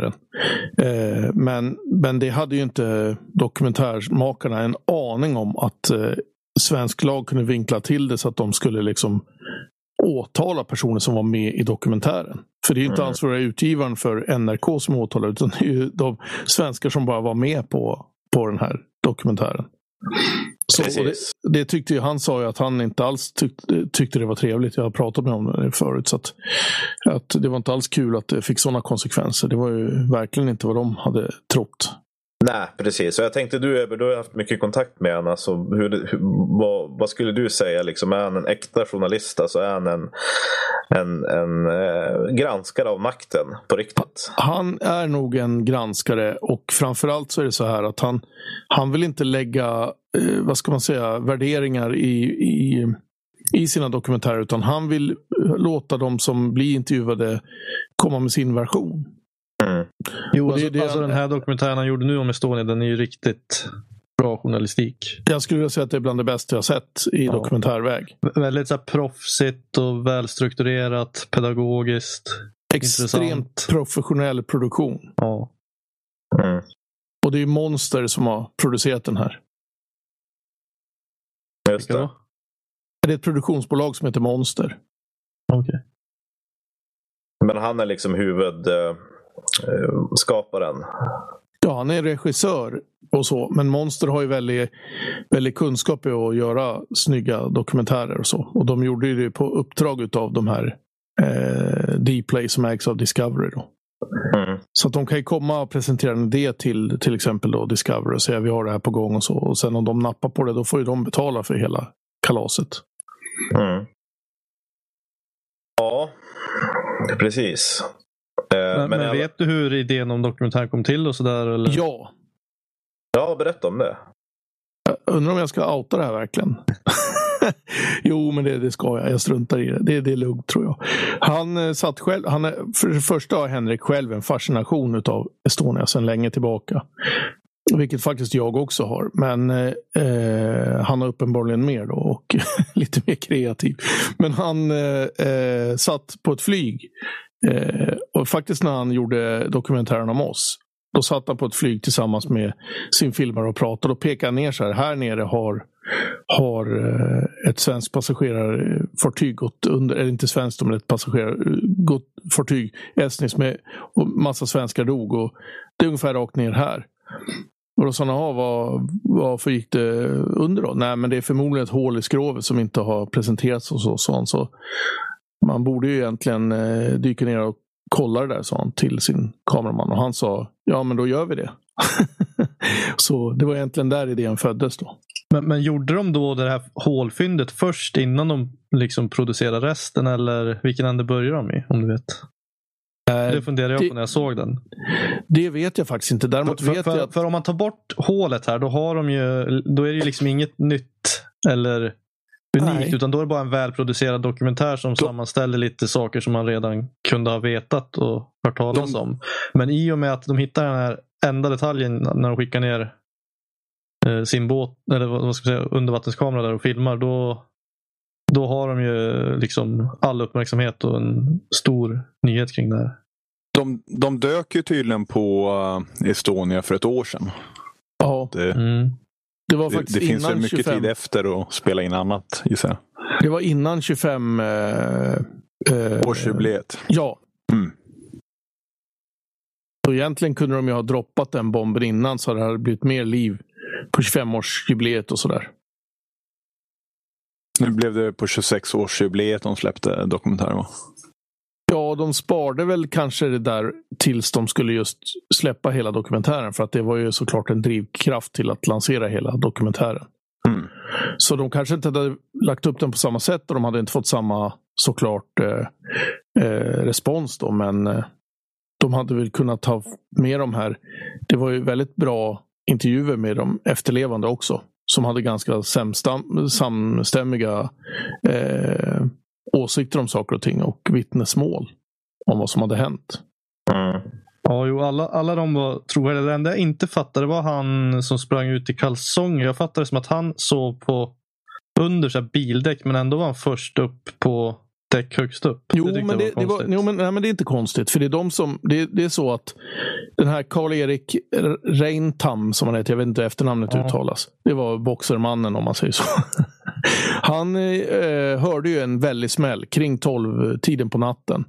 Eh, men, men det hade ju inte dokumentärmakarna en aning om att eh, svensk lag kunde vinkla till det så att de skulle liksom åtala personer som var med i dokumentären. För det är inte Mm. ansvariga utgivaren för NRK som är åtalade utan det är ju de svenskar som bara var med på, på den här dokumentären. Så, det, det tyckte ju, han sa ju att han inte alls tyckte, tyckte det var trevligt. Jag har pratat med honom förut. Så att, att det var inte alls kul att det fick sådana konsekvenser. Det var ju verkligen inte vad de hade trott. Nej, precis. Och jag tänkte du Eber, du har ju haft mycket kontakt med honom. Alltså, hur, hur, vad, vad skulle du säga? Liksom, är han en äkta journalist? Alltså, är han en, en, en eh, granskare av makten på riktigt? Han är nog en granskare och framförallt så är det så här att han, han vill inte lägga, eh, vad ska man säga, värderingar i, i, i sina dokumentärer utan han vill eh, låta de som blir intervjuade komma med sin version. Mm. Jo, det det alltså den här dokumentären han gjorde nu om Estonia, den är ju riktigt bra journalistik. Jag skulle vilja säga att det är bland det bästa jag sett i Ja. dokumentärväg. Vä- Väldigt så här, proffsigt och välstrukturerat, pedagogiskt. Extremt Intressant. professionell produktion. Ja. Mm. Och det är Monster som har producerat den här. Just det. Det är ett produktionsbolag som heter Monster. Okej. Men han är liksom huvudskaparen. Ja, han är regissör och så. Men Monster har ju väldigt, väldigt kunskap i att göra snygga dokumentärer och så. Och de gjorde ju det på uppdrag av de här eh, Dplay som ägs av Discovery. Då. Mm. Så att de kan ju komma och presentera en idé till till exempel då Discovery och säga vi har det här på gång och så. Och sen om de nappar på det då får ju de betala för hela kalaset. Mm. Ja, precis. Eh, Men, men, jag- vet du hur idén om dokumentär kom till och sådär? Eller? Ja, Ja, berätta om det. jag undrar om jag ska outa det här verkligen. jo, men det, det ska jag. Jag struntar i det. Det, det är lugnt tror jag. Han eh, satt själv. Han är, för det första har Henrik själv en fascination utav Estonia sedan länge tillbaka. Vilket faktiskt jag också har. Men eh, eh, han har uppenbarligen mer då och lite mer kreativ. Men han eh, eh, satt på ett flyg. Och faktiskt när han gjorde dokumentären om oss. Då satt han på ett flyg tillsammans med sin filmare och pratade och pekade ner så här. Här nere har, har eh, ett svenskt passagerarfartyg gått under, eller inte svenskt men ett passagerarfartyg, estniskt med och massa svenskar dog. Och det är ungefär rakt ner här. Och då sa han, vad, varför gick det under då? Nej, men det är förmodligen ett hål i skrovet som inte har presenterats och så. sa han. Så man borde ju egentligen eh, dyka ner och kolla det där, sa han till sin kameraman. Och han sa, ja men då gör vi det. så det var egentligen där idén föddes då. Men, men gjorde de då det här hålfyndet först innan de liksom producerade resten? Eller vilken ände började de i? Om du vet. Det funderade jag det- på när jag såg den. Det vet jag faktiskt inte. Däremot För, vet för, jag att för om man tar bort hålet här, då, har de ju, då är det ju liksom inget nytt eller unikt. Nej. Utan då är det bara en välproducerad dokumentär som sammanställer lite saker som man redan kunde ha vetat och hört talas De- om. Men i och med att de hittar den här enda detaljen när de skickar ner eh, sin båt, eller vad vad ska jag säga, undervattenskamera där och filmar. Då, då har de ju liksom all uppmärksamhet och en stor nyhet kring det här. De, de dök ju tydligen på eh, Estonia för ett år sedan. ja, Det, Mm. Det var det, faktiskt det finns väl mycket 25. tid efter att spela in annat gissar jag. Det var innan 25 eh, eh, Årsjubileet. Ja. Mm. Så egentligen kunde de ju ha droppat den bomben innan så det hade blivit mer liv på 25-årsjubileet och sådär. Nu blev det på 26-årsjubileet de släppte dokumentären va? Ja, de sparade väl kanske det där tills de skulle just släppa hela dokumentären för att det var ju såklart en drivkraft till att lansera hela dokumentären. Mm. Så de kanske inte hade lagt upp den på samma sätt och de hade inte fått samma såklart eh, eh, respons då men eh, de hade väl kunnat ta med de här. Det var ju väldigt bra intervjuer med de efterlevande också som hade ganska samstämmiga eh, åsikter om saker och ting och vittnesmål om vad som hade hänt. Mm. Ja, jo, alla, alla de var trovärdiga. Det enda jag inte fattade var han som sprang ut i kalsonger. Jag fattade det som att han sov på under så här bildäck men ändå var han först upp på däck högst upp. Jo, tyckte men det, det, var, jo men, nej, men det är inte konstigt. För det är de som, det, det är så att den här Karl-Erik Reintam, som han heter, jag vet inte hur efternamnet Ja. uttalas. Det var boxermannen om man säger så. Han eh, hörde ju en väldig smäll kring 12-tiden på natten.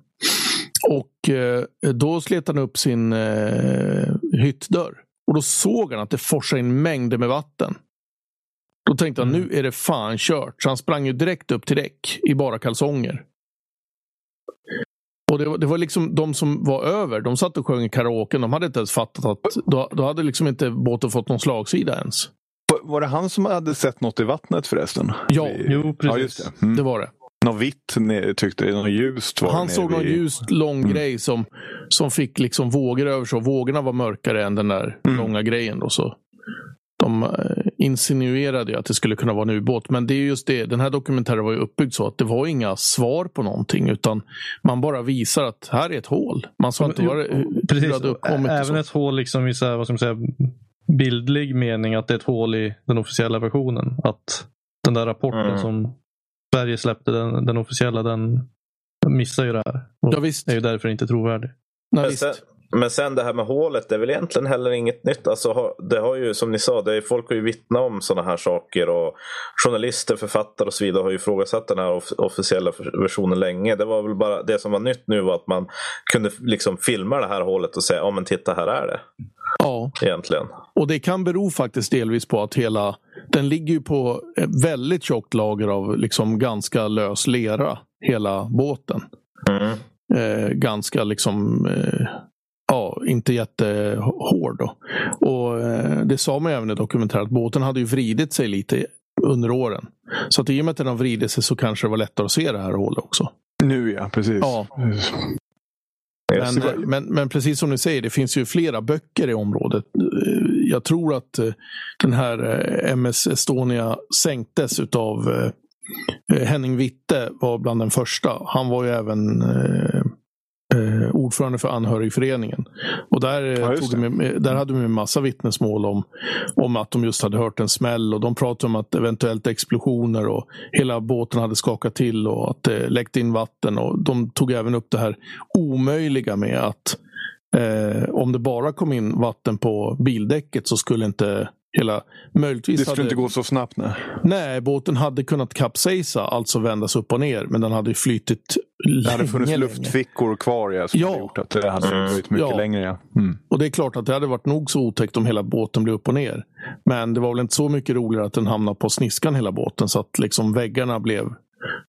Och eh, då slet han upp sin eh, hyttdörr. Och då såg han att det forsade in mängder med vatten. Då tänkte han, Mm. nu är det fan kört. Så han sprang ju direkt upp till däck i bara kalsonger. Och det var, det var liksom de som var över, de satt och sjöng i karaoke. De hade inte ens fattat att då, då hade liksom inte båten fått någon slagsida ens. Var- Var det han som hade sett något i vattnet förresten? Ja, Vi- Jo, precis. Ja, just det. Mm. Det var det. Något vitt tyckte jag, något ljust var Han såg någon vid- ljust lång Mm. grej som, som fick liksom vågor över sig. Vågorna var mörkare än den där Mm. långa grejen. Då, så de eh, insinuerade ju att det skulle kunna vara en ubåt. Men det är just det, den här dokumentären var ju uppbyggd så att det var inga svar på någonting. Utan man bara visar att här är ett hål. Man sa inte vad det, hur det hade uppkommit. Även ett hål liksom i så här, vad ska man säga, bildlig mening att det är ett hål i den officiella versionen. Att den där rapporten Mm. som Sverige släppte, den, den officiella, den missar ju det här. Och Ja, visst. är ju därför inte trovärdig. Nej, Men sen, men sen det här med hålet, det är väl egentligen heller inget nytt. Alltså, det har ju, som ni sa, det är, folk har ju vittnat om sådana här saker. och Journalister, författare och så vidare har ju ifrågasatt den här off- officiella versionen länge. Det var väl bara det som var nytt nu var att man kunde liksom filma det här hålet och säga ja men titta här är det. Ja. Egentligen. Och det kan bero faktiskt delvis på att hela den ligger ju på ett väldigt tjockt lager av liksom ganska lös lera. Hela båten. Mm. eh, ganska liksom eh, ja, inte jättehård. Då. Och eh, det sa man även i dokumentären att båten hade ju vridit sig lite under åren. Så att i och med att den har vridit sig så kanske det var lättare att se det här hålet också. Nu ja, precis. Ja. Men, men, men precis som ni säger, det finns ju flera böcker i området. Jag tror att eh, den här eh, MS Estonia sänktes utav eh, Henning Witte var bland den första. Han var ju även eh, eh, ordförande för anhörigföreningen. Och där, eh, Ja, tog de, med- där hade de en massa vittnesmål om, om att de just hade hört en smäll och de pratade om att eventuellt explosioner och hela båten hade skakat till och att det läckte in vatten. Och de tog även upp det här omöjliga med att eh, om det bara kom in vatten på bildäcket så skulle inte hela... Möjligtvis Det skulle hade, inte gå så snabbt. Nej. Nej, båten hade kunnat kapsejsa, alltså vändas upp och ner. Men den hade ju flytit Det hade funnits länge, länge. luftfickor kvar ja, som Ja. hade gjort att det hade Mm. dröjt mycket Ja. längre. Ja. Mm. Och det är klart att det hade varit nog så otäckt om hela båten blev upp och ner. Men det var väl inte så mycket roligare att den hamnade på sniskan hela båten så att liksom väggarna blev,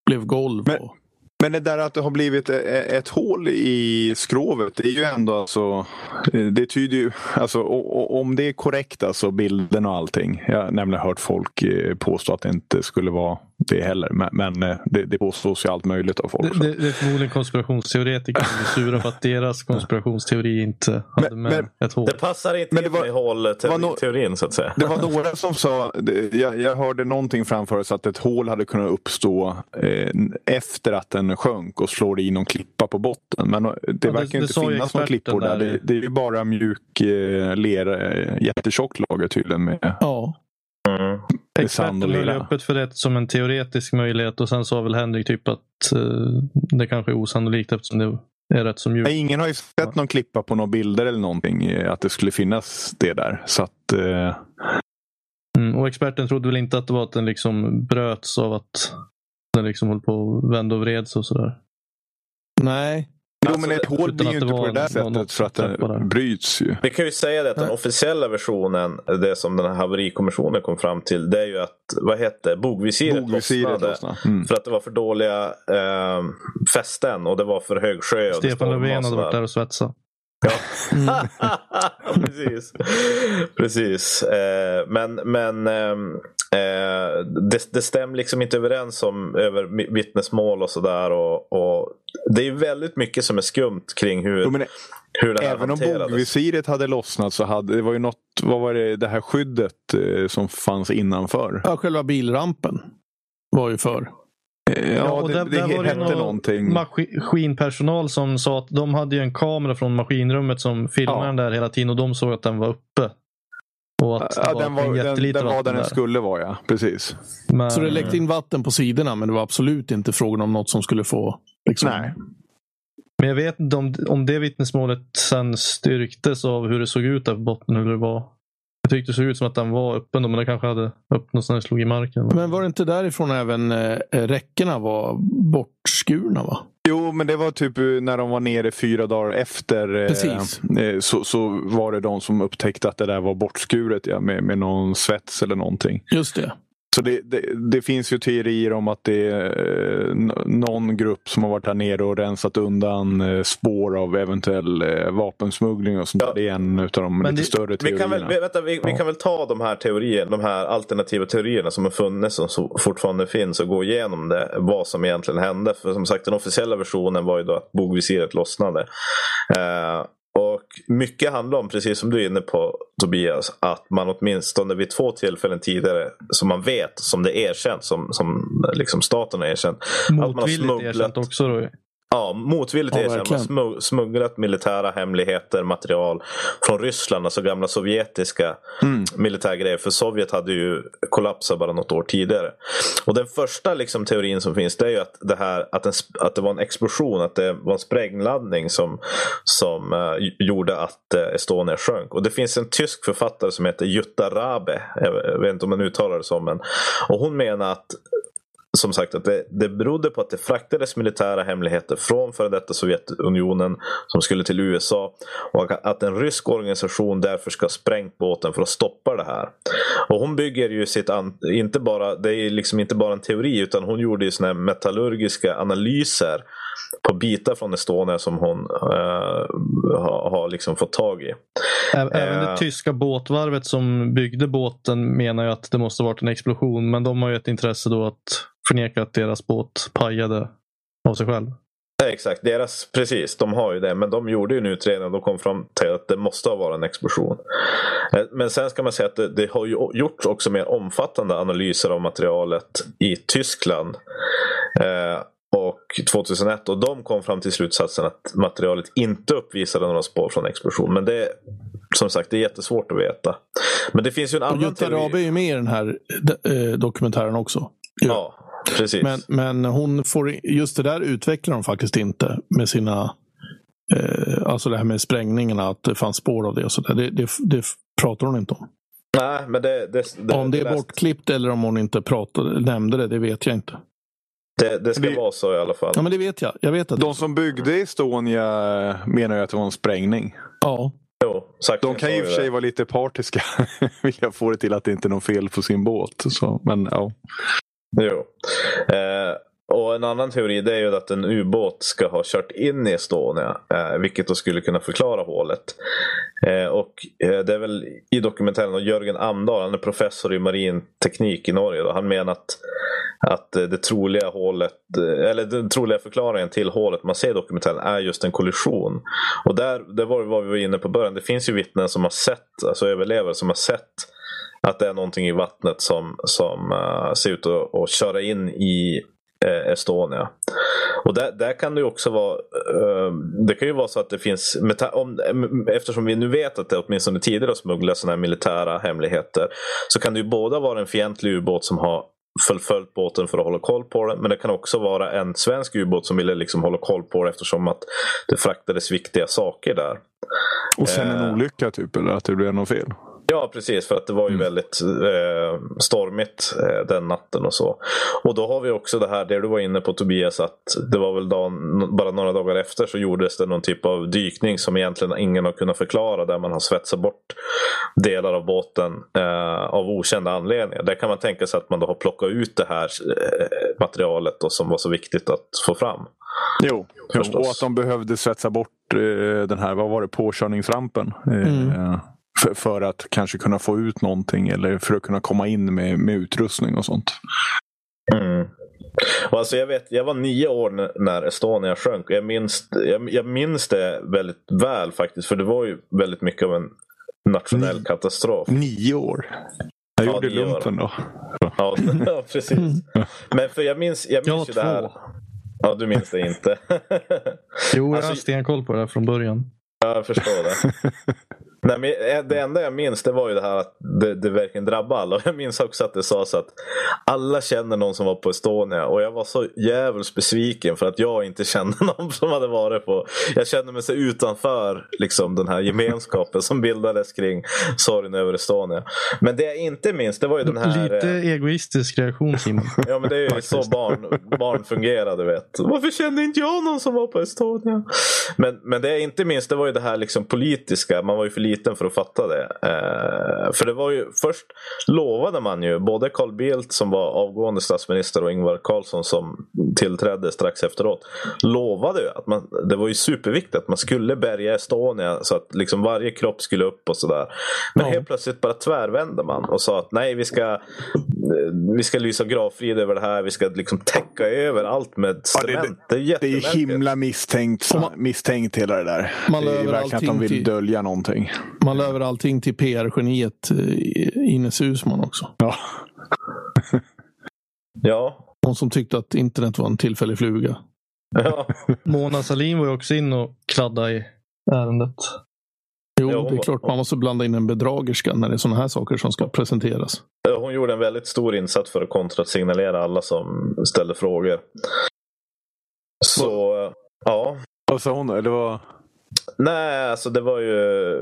blev golv. Men- och, men det där att det har blivit e-, e-, ett hål i skrovet, det är ju ändå alltså, eh, det tyder ju, alltså o- om det är korrekt alltså bilden och allting. Jag har nämligen hört folk eh, påstå att det inte skulle vara det heller. Men, men eh, det, det påstås ju allt möjligt av folk. Det, det, det är förmodligen konspirationsteoretiker som blir sura för att deras konspirationsteori inte hade Men- med men- ett hål. Det passar inte Men det in var- i var no- hålteorin så att säga. Det var några som sa, det- jag, jag hörde någonting framföras att ett hål hade kunnat uppstå eh, efter att den sjönk och slår i någon klippa på botten. Men eh, det det- verkar det inte finnas några experten klippor där. där Det, i- det är ju bara mjuk eh, lera, jättetjockt lager tydligen. Med, ja, Mm. Experten höll öppet för det som en teoretisk möjlighet och sen sa väl Henrik typ att eh, det kanske är osannolikt eftersom det är rätt mjukt. Nej, Ingen har ju sett någon klippa på några bilder eller någonting eh, att det skulle finnas det där. Så att, eh, Mm, och experten trodde väl inte att det var att den liksom bröts av att den liksom höll på att vända och vreds och sådär. nej. Jo, Alltså, men ett hål utan blir att ju inte på det där sättet för att det bryts ju. Vi kan ju säga det att den officiella versionen, det som den här haverikommissionen kom fram till, det är ju att, vad heter bogvisiret, Bogvisiret lossnade. lossnade. Mm. För att det var för dåliga eh, fästen och det var för hög sjö. Stefan Löfven hade varit där och svetsat. Precis. Precis. Eh, men men ehm, eh, det, det stämmer liksom inte överens om över vittnesmål och sådär. Och, och det är väldigt mycket som är skumt kring hur, Jo, men hur det här Även om hanterades. bogvisiret hade lossnat så hade det var ju något, vad var det, det här skyddet eh, som fanns innanför. Ja, själva bilrampen var ju för. Eh, Ja, och det, där- det, var det hette någon någonting. Maskinpersonal som sa att de hade ju en kamera från maskinrummet som filmade Ja. den där hela tiden och de såg att den var uppe. Och att Ja, den en var, den, den var där den skulle vara ja, precis. Men, Så det läckte in vatten på sidorna men det var absolut inte frågan om något som skulle få... Liksom, Nej. men jag vet inte om, om det vittnesmålet sen styrktes av hur det såg ut där på botten. Hur det var. Jag tyckte det såg ut som att den var öppen men det kanske hade öppnats när det slog i marken. Men var det inte därifrån även eh, räckena var bortskurna? va? Jo, men det var typ när de var nere fyra dagar efter. eh, Precis. eh, Så, så var det de som upptäckte att det där var bortskuret ja, med, med någon svets eller någonting. Just det. Så det, det, det finns ju teorier om att det är eh, någon grupp som har varit här nere och rensat undan eh, spår av eventuell eh, vapensmuggling och sånt. Ja. Det är en av de Men lite det- större Vi teorierna. kan, väl, vi- vänta, vi, vi kan väl ta de här teorierna, de här alternativa teorierna som har funnits och som fortfarande finns och gå igenom det. Vad som egentligen hände. För som sagt den officiella versionen var ju då att bogvisiret lossnade. Eh, och mycket handlar om, precis som du är inne på Tobias, att man åtminstone vid två tillfällen tidigare som man vet, som det är erkänt, som, som liksom staten har erkänt. att man har Motvilligt smugglat- erkänt också då. Ja, motvilligt Ja, erkänt. Man smugglat militära hemligheter, material från Ryssland, alltså gamla sovjetiska Mm. militärgrejer. För Sovjet hade ju kollapsat bara något år tidigare. Och den första liksom, teorin som finns det är ju att det, här, att, en, att det var en explosion, att det var en sprängladdning som, som eh, gjorde att eh, Estonia sjönk. Och det finns en tysk författare som heter Jutta Rabe, jag vet inte om man uttalar det som, men och hon menar att som sagt att det, det berodde på att det fraktades militära hemligheter från före detta Sovjetunionen som skulle till USA och att en rysk organisation därför ska ha sprängt båten för att stoppa det här. Och hon bygger ju sitt, inte bara, det är liksom inte bara en teori utan hon gjorde ju såna metallurgiska analyser på bitar från Estonia som hon eh, har, har liksom fått tag i. Även Eh. det tyska båtvarvet som byggde båten menar ju att det måste varit en explosion. Men de har ju ett intresse då att förneka att deras båt pajade av sig själv. Nej, Exakt, deras, precis. De har ju det. Men de gjorde ju en utredning och de kom fram till att det måste ha varit en explosion. Eh, Men sen ska man säga att det, det har ju gjorts också mer omfattande analyser av materialet i Tyskland. Eh, och 2001 och de kom fram till slutsatsen att materialet inte uppvisade några spår från explosion. Men det är som sagt det är jättesvårt att veta. Men det finns ju en annan Jutta Rabe är ju med i den här eh, dokumentären också. Ja, precis. Men, men hon får, just det där utvecklar de faktiskt inte med sina eh, Alltså det här med sprängningarna, att det fanns spår av det och sådär. Det, det, det pratar hon inte om. Nej, men det, det, det, om det är bortklippt eller om hon inte pratade, nämnde det, det vet jag inte. det, det ska Det- vara så i alla fall. Ja, men det vet jag. Jag vet att De som byggde Estonia menar ju att det var en sprängning. Ja, Jo, sagt De kan ju i och för sig vara lite partiska. Vilja få det till att det inte är något fel på sin båt. Så, men ja. Jo. Eh, och en annan teori det är ju att en ubåt ska ha kört in i Estonia. Eh, vilket då skulle kunna förklara hålet. Eh, och eh, det är väl i dokumentären och Jörgen Amdahl, han är professor i marin teknik i Norge. Då, han menar att, att eh, det troliga hålet, eh, eller den troliga förklaringen till hålet man ser i dokumentären är just en kollision. Och där, det var vad vi var inne på i början. Det finns ju vittnen som har sett, alltså överlevare som har sett att det är någonting i vattnet som, som uh, ser ut att, att köra in i eh, Estonia. Och där, där kan det också vara eh, Det kan ju vara så att det finns om, Eftersom vi nu vet att det åtminstone tidigare smugglats sådana här militära hemligheter Så kan det ju båda vara en fientlig ubåt som har förföljt båten för att hålla koll på den. Men det kan också vara en svensk ubåt som ville liksom hålla koll på det eftersom att det fraktades viktiga saker där. Och sen en Eh. olycka typ, eller att det blev något fel. Ja precis för att det var ju väldigt eh, stormigt eh, den natten och så. Och då har vi också det här det du var inne på Tobias att det var väl dagen, bara några dagar efter så gjordes det någon typ av dykning som egentligen ingen har kunnat förklara där man har svetsat bort delar av båten eh, av okända anledningar. Där kan man tänka sig att man då har plockat ut det här eh, materialet då, som var så viktigt att få fram. Jo, Förstås. och att de behövde svetsa bort eh, den här, vad var det, påkörningsrampen. Eh, Mm. För, för att kanske kunna få ut någonting eller för att kunna komma in med, med utrustning och sånt. Mm. Och alltså jag, vet, jag var nio år när- Estonia sjönk. Jag minns, jag, jag minns det väldigt väl faktiskt. För det var ju väldigt mycket av en nationell Ni- katastrof. Nio år. Jag Ja, gjorde nio lumpen då. Ja, ja precis. Men för jag minns, jag Jag minns var ju det här. Ja, du minns det inte. Jo, jag Alltså- har stenkoll på det här från början. Ja, jag förstår det. Nej, men eh, det enda jag minns det var ju det här att det, det verkligen drabbade alla. Jag minns också att det sades att alla känner någon som var på Estonia och jag var så jävligt besviken för att jag inte kände någon som hade varit på. Jag kände mig så utanför liksom, den här gemenskapen som bildades kring sorgen över Estonia. Men det jag inte minns det var ju den här... Lite eh... egoistisk reaktion Simon. ja men det är ju så barn, barn fungerar du vet. Varför kände inte jag någon som var på Estonia? Men, men det jag inte minns det var ju det här liksom politiska. Man var ju för liten för att fatta det. Eh, för det var ju först lovade man ju både Carl Bildt som var avgående statsminister och Ingvar Carlsson som tillträdde strax efteråt. Lovade ju att man, det var ju superviktigt att man skulle bärga Estonia så att liksom varje kropp skulle upp och sådär. Men ja. helt plötsligt bara tvärvände man och sa att nej vi ska, vi ska lysa gravfrid över det här. Vi ska liksom täcka över allt med cement. Ja, det, det, det, är himla misstänkt, man, misstänkt hela det där. Man det är verkligen att de vill till, dölja någonting. Man löver allting till PR-geniet eh, Ines Uusmann också. Ja. ja. Hon som tyckte att internet var en tillfällig fluga. Ja. Mona Sahlin var ju också in och kladda i ärendet. Jo, ja, det är klart man måste blanda in en bedragerska när det är sådana här saker som ska presenteras. Hon gjorde en väldigt stor insats för att kontrasignalera alla som ställde frågor. Så, ja. Vad sa hon då? Eller vad? Nej, alltså det var ju...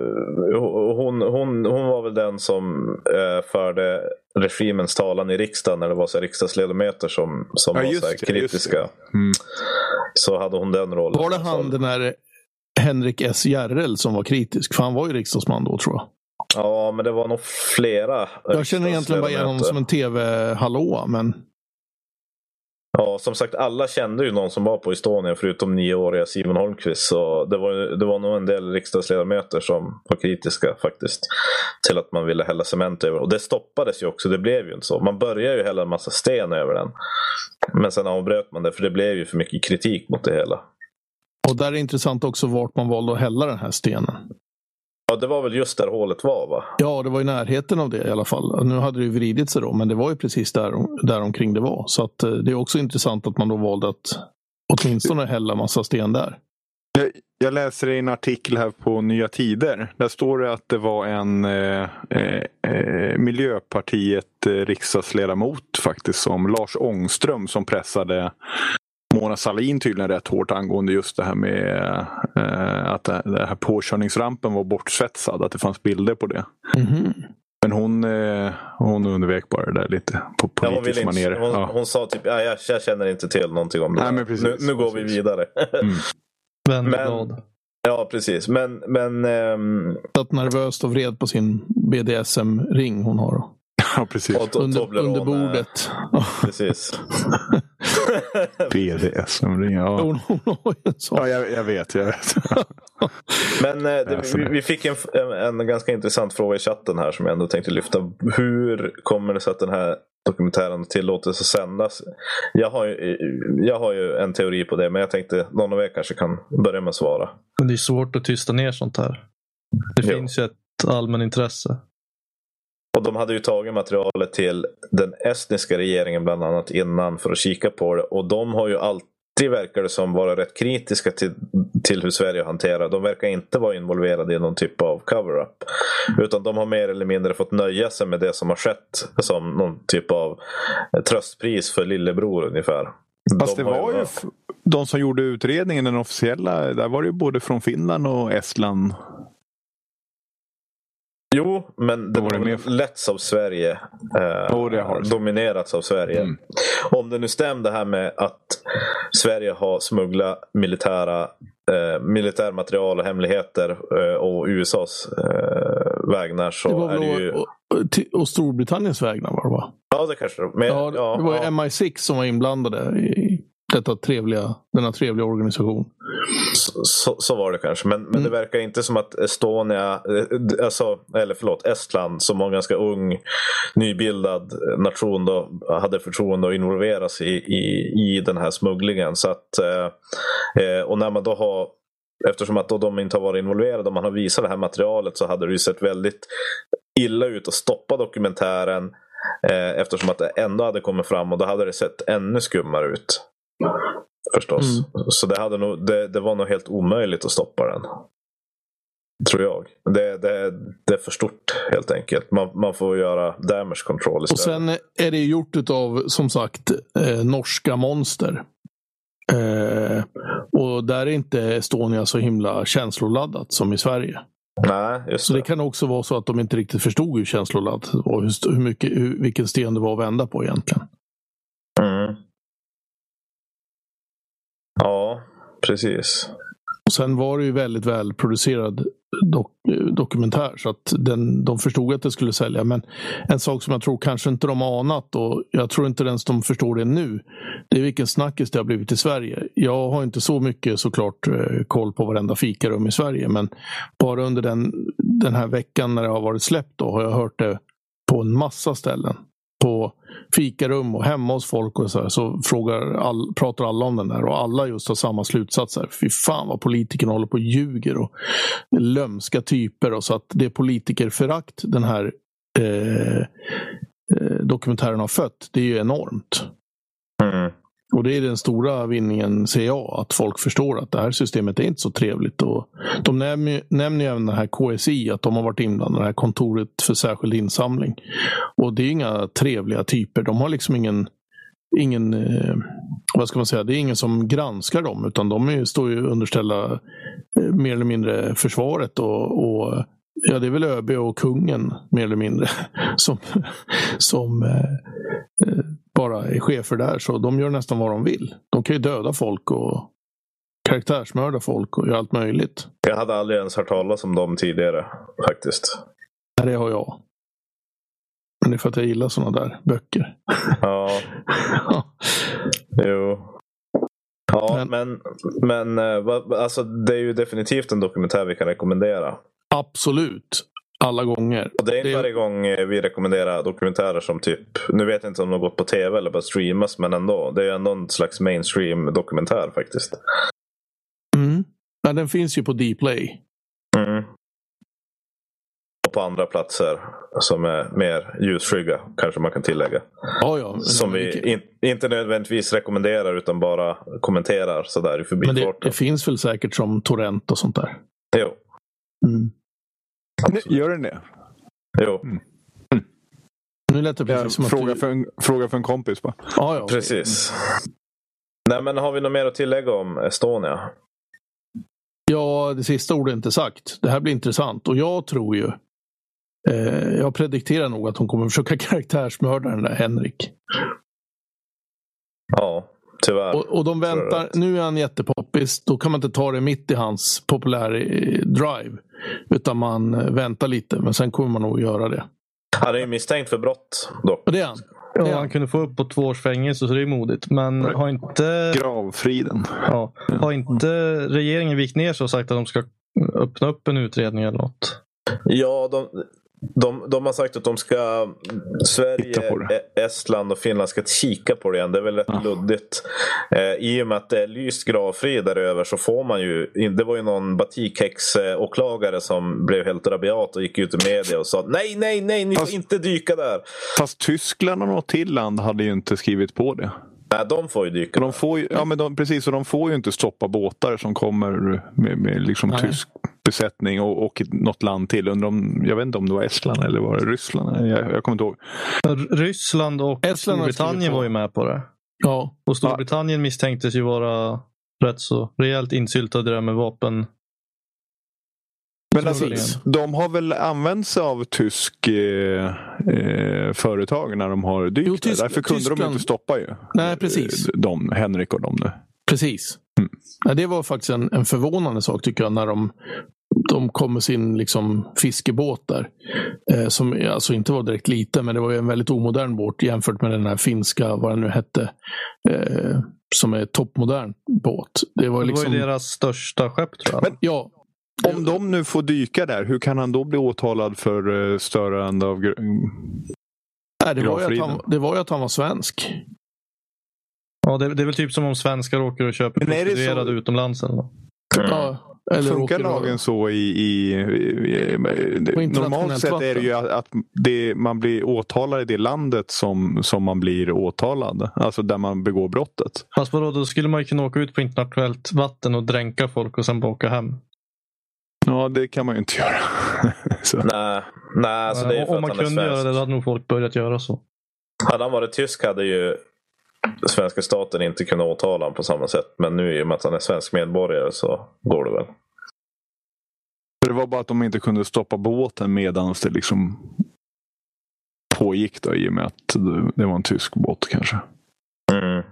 Hon, hon, hon var väl den som eh, förde regimens talan i riksdagen när det var så riksdagsledamöter som, som ja, var så kritiska. Mm. Så hade hon den rollen. Var det han den där Henrik S Järrel som var kritisk? För han var ju riksdagsman då tror jag. Ja, men det var nog flera. Jag känner egentligen bara igen honom som en tv-hallå, men Ja, som sagt alla kände ju någon som var på Estonia förutom nioåriga Simon Holmqvist. Så det var, det var nog en del riksdagsledamöter som var kritiska faktiskt. Till att man ville hälla cement över. Och det stoppades ju också, det blev ju inte så. Man började ju hälla en massa sten över den. Men sen avbröt man det för det blev ju för mycket kritik mot det hela. Och där är det intressant också vart man valde att hälla den här stenen. Ja, det var väl just där hålet var va? Ja, det var i närheten av det i alla fall. Nu hade det ju vridit sig då, men det var ju precis där, där omkring det var. Så att, eh, det är också intressant att man då valde att åtminstone hälla massa sten där. Jag, jag läser en artikel här på Nya Tider. Där står det att det var en eh, eh, eh Miljöpartiet eh, riksdagsledamot faktiskt som Lars Ångström som pressade Mona Salin tydligen rätt hårt angående just det här med eh, att det här påkörningsrampen var bortsvetsad. Att det fanns bilder på det. Mm. Men hon, eh, hon undvek bara det där lite på politisk ja, manér. Hon, ja. hon, sa typ ja, jag, jag, känner inte till någonting om det. Nej, precis, nu, nu går vi vidare. mm. men, Ja, precis. Men... men ähm... Satt nervöst och vred på sin BDSM-ring hon har. Ja, precis. Och under, under bordet. Precis. BDSM-ring, ja. Hon, hon har ju en sån. Ja, jag, jag, vet, jag vet. Men eh, det, vi, vi, fick en, en ganska intressant fråga i chatten här som jag ändå tänkte lyfta. Hur kommer det sig att den här dokumentären tillåts att sändas? Jag har, ju, jag har ju en teori på det, men jag tänkte någon av er kanske kan börja med att svara. Men det är svårt att tysta ner sånt här. Det jo. finns ju ett allmänintresse. Och de hade ju tagit materialet till den estniska regeringen bland annat innan för att kika på det. Och de har ju alltid verkar det som vara rätt kritiska till, till hur Sverige hanterar. De verkar inte vara involverade i någon typ av cover-up. Utan de har mer eller mindre fått nöja sig med det som har skett. Som någon typ av tröstpris för lillebror ungefär. Fast de det var ju de som gjorde utredningen, den officiella, där var det ju både från Finland och Estland Jo, men det var med... letts av Sverige. Eh, oh, det har dominerats av Sverige. Mm. Om det nu stämde här med att Sverige har smugglat militära eh, militärmaterial och hemligheter eh, och USAs eh, vägnar så det var är det ju... Och, och Storbritanniens vägnar var det va? Ja, det kanske det men, ja, det var ja. MI6 som var inblandade i detta trevliga, denna trevliga organisation. Så, så, så var det kanske. Men, men mm. det verkar inte som att Estonia, eh, alltså, eller förlåt, Estland som var en ganska ung nybildad nation då, hade förtroende att involveras i, i, i den här smugglingen. Så att, eh, eh och när man då har Eftersom att då de inte har varit involverade och man har visat det här materialet så hade det ju sett väldigt illa ut att stoppa dokumentären eh, eftersom att det ändå hade kommit fram och då hade det sett ännu skummare ut. Förstås. Mm. Så det, hade nog, det, det, var nog helt omöjligt att stoppa den. Tror jag. Det, det, det är för stort helt enkelt. Man, man får göra damage control istället. Och sen är det gjort av, som sagt, eh, norska monster. Eh, och där är inte Estonia så himla känsloladdat som i Sverige. Nej, just Så det. det kan också vara så att de inte riktigt förstod hur känsloladdat det var och hur, hur mycket, hur, vilken sten det var att vända på egentligen. Mm. Ja, precis. Och sen var det ju väldigt välproducerad dok dokumentär så att den, de förstod att det skulle sälja. Men en sak som jag tror kanske inte de har anat och jag tror inte ens de förstår det nu. Det är vilken snackis det har blivit i Sverige. Jag har inte så mycket såklart eh, koll på varenda fikarum i Sverige. Men bara under den, den här veckan när det har varit släppt då har jag hört det på en massa ställen. På fikarum och hemma hos folk och så, här, så frågar all, pratar alla om den där och alla just har samma slutsatser. Fy fan vad politikerna håller på och ljuger och lömska typer. Och så att det politikerförakt den här eh, eh, dokumentären har fött, det är ju enormt. Och det är den stora vinningen, ser jag, att folk förstår att det här systemet är inte så trevligt. Och de nämner, nämner ju även det här KSI, att de har varit inblandade, det här kontoret för särskild insamling. Och det är inga trevliga typer. De har liksom ingen, ingen eh, vad ska man säga, det är ingen som granskar dem, utan de är, står ju underställda eh, mer eller mindre försvaret och, och Ja, det är väl ÖB och kungen mer eller mindre som, som eh, eh bara är chefer där. Så de gör nästan vad de vill. De kan ju döda folk och karaktärsmörda folk och göra allt möjligt. Jag hade aldrig ens hört talas om dem tidigare faktiskt. Det har jag. Men det är för att jag gillar sådana där böcker. Ja, jo. Ja, men, men eh, vad- alltså, det är ju definitivt en dokumentär vi kan rekommendera. Absolut. Alla gånger. Och det är inte varje gång eh, vi rekommenderar dokumentärer som typ, nu vet jag inte om de gått på tv eller bara streamas, men ändå. Det är ändå en slags mainstream dokumentär faktiskt. Mm. Ja, den finns ju på Dplay. Mm. Och på andra platser som är mer ljusskygga, kanske man kan tillägga. Ja, ja. Som vi in, inte nödvändigtvis rekommenderar utan bara kommenterar sådär i men det, förbifarten. det finns väl säkert som torrent och sånt där. Jo, Mm. Gör den det? jo. Nu lät det precis att fråga, du... för en, fråga för en kompis bara. Ja, ja. precis. Nej men har vi något mer att tillägga om Estonia? Ja, det sista ordet är inte sagt. Det här blir intressant och jag tror ju eh, jag predikterar nog att hon kommer försöka karaktärsmörda den där Henrik. Ja, tyvärr. Och, och de väntar, nu är han jättepoppis, då kan man inte ta det mitt i hans populär eh, drive. Utan man eh, väntar lite, men sen kommer man nog göra det. Han är ju misstänkt för brott dock. Och det är han. Ja, Ja. han kunde få upp på två års fängelse så det är modigt. Men har inte, Gravfriden. ja, har inte regeringen vikt ner sig och sagt att de ska öppna upp en utredning eller något? Ja, de, de, de har sagt att de ska Sverige, Estland och Finland ska kika på det igen. Det är väl rätt luddigt. Eh, I och med att det är lyst gravfrid där över så får man ju. Det var ju någon batikhäx-åklagare som blev helt rabiat och gick ut i media och sa nej, nej, nej, ni får Fast- inte dyka där. Fast Tyskland och något till land hade ju inte skrivit på det. Nej, de får ju dyka. De får ju, ja, men de, precis, och de får ju inte stoppa båtar som kommer med, med liksom Nej. tysk besättning och, och något land till. Undrar om, jag vet inte om det var Estland eller var det Ryssland? Jag, jag kommer inte ihåg. R- Ryssland och Estland Storbritannien var ju med på det. Ja, Och Storbritannien misstänktes ju vara rätt så rejält insyltade där med vapen. Men alltså, de har väl använt sig av tysk eh, eh, företag när de har dykt Jo, där. Tysk- Därför kunde de Tyskland- inte stoppa ju. Nej, precis. Eh, De, Henrik och dem nu. precis. Mm. Ja, det var faktiskt en, en förvånande sak tycker jag när de, de kom med sin liksom, fiskebåt där. Eh, som alltså inte var direkt liten, men det var ju en väldigt omodern båt jämfört med den här finska, vad den nu hette. Eh, som är toppmodern båt. Det var Det liksom, var ju deras största skepp tror jag. Men- ja, Om de nu får dyka där, hur kan han då bli åtalad för eh, störande av... nej, det, var ju han, det var ju att han var svensk. Ja, det, det är väl typ som om svenskar åker och köper Men är det så- prostituerade utomlands. Eller. Ja, eller Funkar lagen så i... i, i, i normalt sett är det ju att, att det, man blir åtalad i det landet som, som man blir åtalad. Alltså där man begår brottet. Fast vadå, då skulle man ju kunna åka ut på internationellt vatten och dränka folk och sen bara åka hem. Ja, det kan man ju inte göra. Så. Nej, nej alltså det är för Om man kunde är göra det då hade nog folk börjat göra så. Hade han varit tysk hade ju svenska staten inte kunnat åtala honom på samma sätt. Men nu i och med att han är svensk medborgare så går det väl. Det var bara att de inte kunde stoppa båten medan det liksom pågick då, i och med att det var en tysk båt kanske. Mm.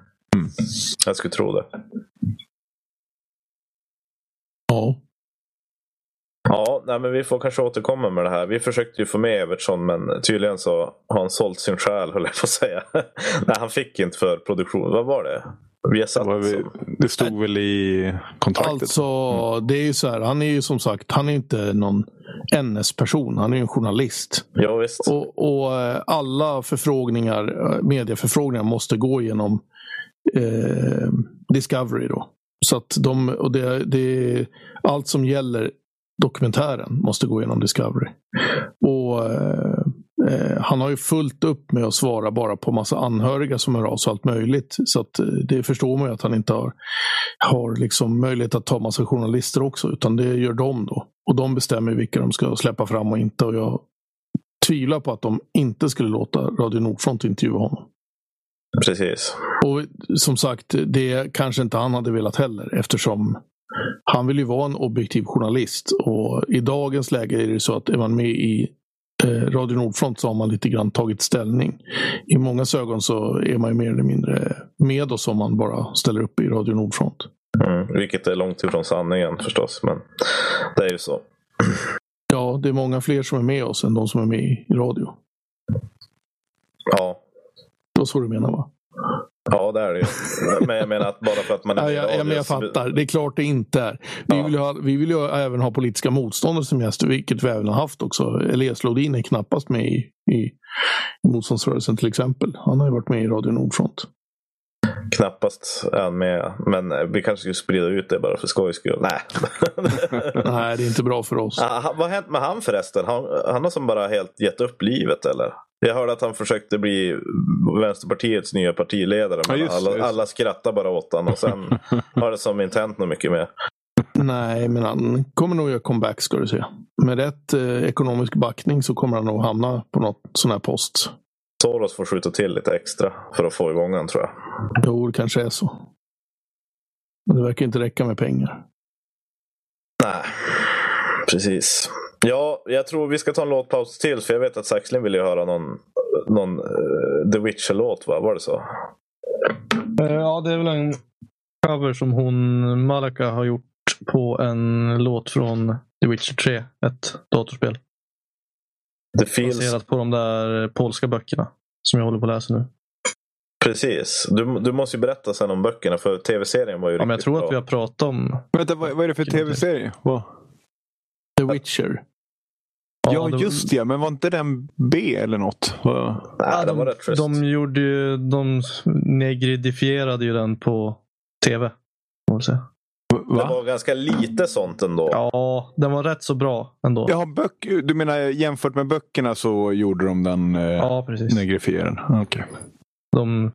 Jag skulle tro det. Ja. Ja, nej, men vi får kanske återkomma med det här. Vi försökte ju få med Evertsson men tydligen så har han sålt sin själ höll jag på att säga. nej, han fick inte för produktion. Vad var det? Vi har Det, det stod väl i kontraktet. Alltså, det är ju så här. Han är ju som sagt, han är inte någon NS-person. Han är ju en journalist. Ja, visst. Och, och eh, alla förfrågningar, eh, medieförfrågningar måste gå genom eh, Discovery. Då. Så att de, och det, det, allt som gäller dokumentären måste gå genom Discovery. Och eh, eh, Han har ju fullt upp med att svara bara på massa anhöriga som hör av sig allt möjligt. Så att, eh, det förstår man ju att han inte har, har liksom möjlighet att ta massa journalister också. Utan det gör de då. Och de bestämmer vilka de ska släppa fram och inte. Och jag tvivlar på att de inte skulle låta Radio Nordfront intervjua honom. Precis. Och som sagt, det kanske inte han hade velat heller eftersom han vill ju vara en objektiv journalist. Och i dagens läge är det så att är man med i eh, Radio Nordfront så har man lite grann tagit ställning. I många ögon så är man ju mer eller mindre med oss om man bara ställer upp i Radio Nordfront. Mm. Vilket är långt ifrån sanningen förstås. Men det är ju så. Ja, det är många fler som är med oss än de som är med i radio. Ja, Det var så du menar va? Ja det är det ju. Men jag menar att bara för att man är Ja, med i ja, ja, radio men jag fattar. Det är klart det inte är. Vi, Ja. vill, ha, vi vill ju även ha politiska motståndare som gäster, vilket vi även har haft också. Elias Lodin är knappast med i, i, i motståndsrörelsen till exempel. Han har ju varit med i Radio Nordfront. Knappast är han med. Men eh, vi kanske skulle sprida ut det bara för skojs skull. Nej. Nej, det är inte bra för oss. Ah, vad har hänt med han förresten? Han, han har som bara helt gett upp livet eller? Jag hörde att han försökte bli Vänsterpartiets nya partiledare. Men Ja, alla, just. alla skrattar bara åt honom. Och sen har det som inte hänt något mycket mer. Nej, men han kommer nog göra comeback ska du se. Med rätt eh, ekonomisk backning så kommer han nog hamna på något sån här post. Soros får skjuta till lite extra för att få igång honom tror jag. Jo, det kanske är så. Men det verkar inte räcka med pengar. Nej, precis. Ja, jag tror vi ska ta en låtpaus till. För jag vet att Saxlin ville höra någon, någon eh, The Witcher-låt. Va? Var det så? Eh, Ja, det är väl en cover som hon, Malaka, har gjort på en låt från The Witcher 3. Ett datorspel. Det feels... Baserat på de där polska böckerna. Som jag håller på att läsa nu. Precis. Du, du måste ju berätta sen om böckerna. För tv-serien var ju Ja, men jag riktigt tror bra. att vi har pratat om... Vänta, vad, vad är det för tv-serie? Vad? The Witcher. Ja, det- just det. Men var inte den B eller något? Nej, Ja, det var de, rätt schysst. de gjorde ju, de negridifierade ju den på tv. säga. Det Va? var ganska lite sånt ändå. Ja, den var rätt så bra ändå. Jaha, böck, du menar jämfört med böckerna så gjorde de den eh, Ja, precis. negrifierad? Okej. De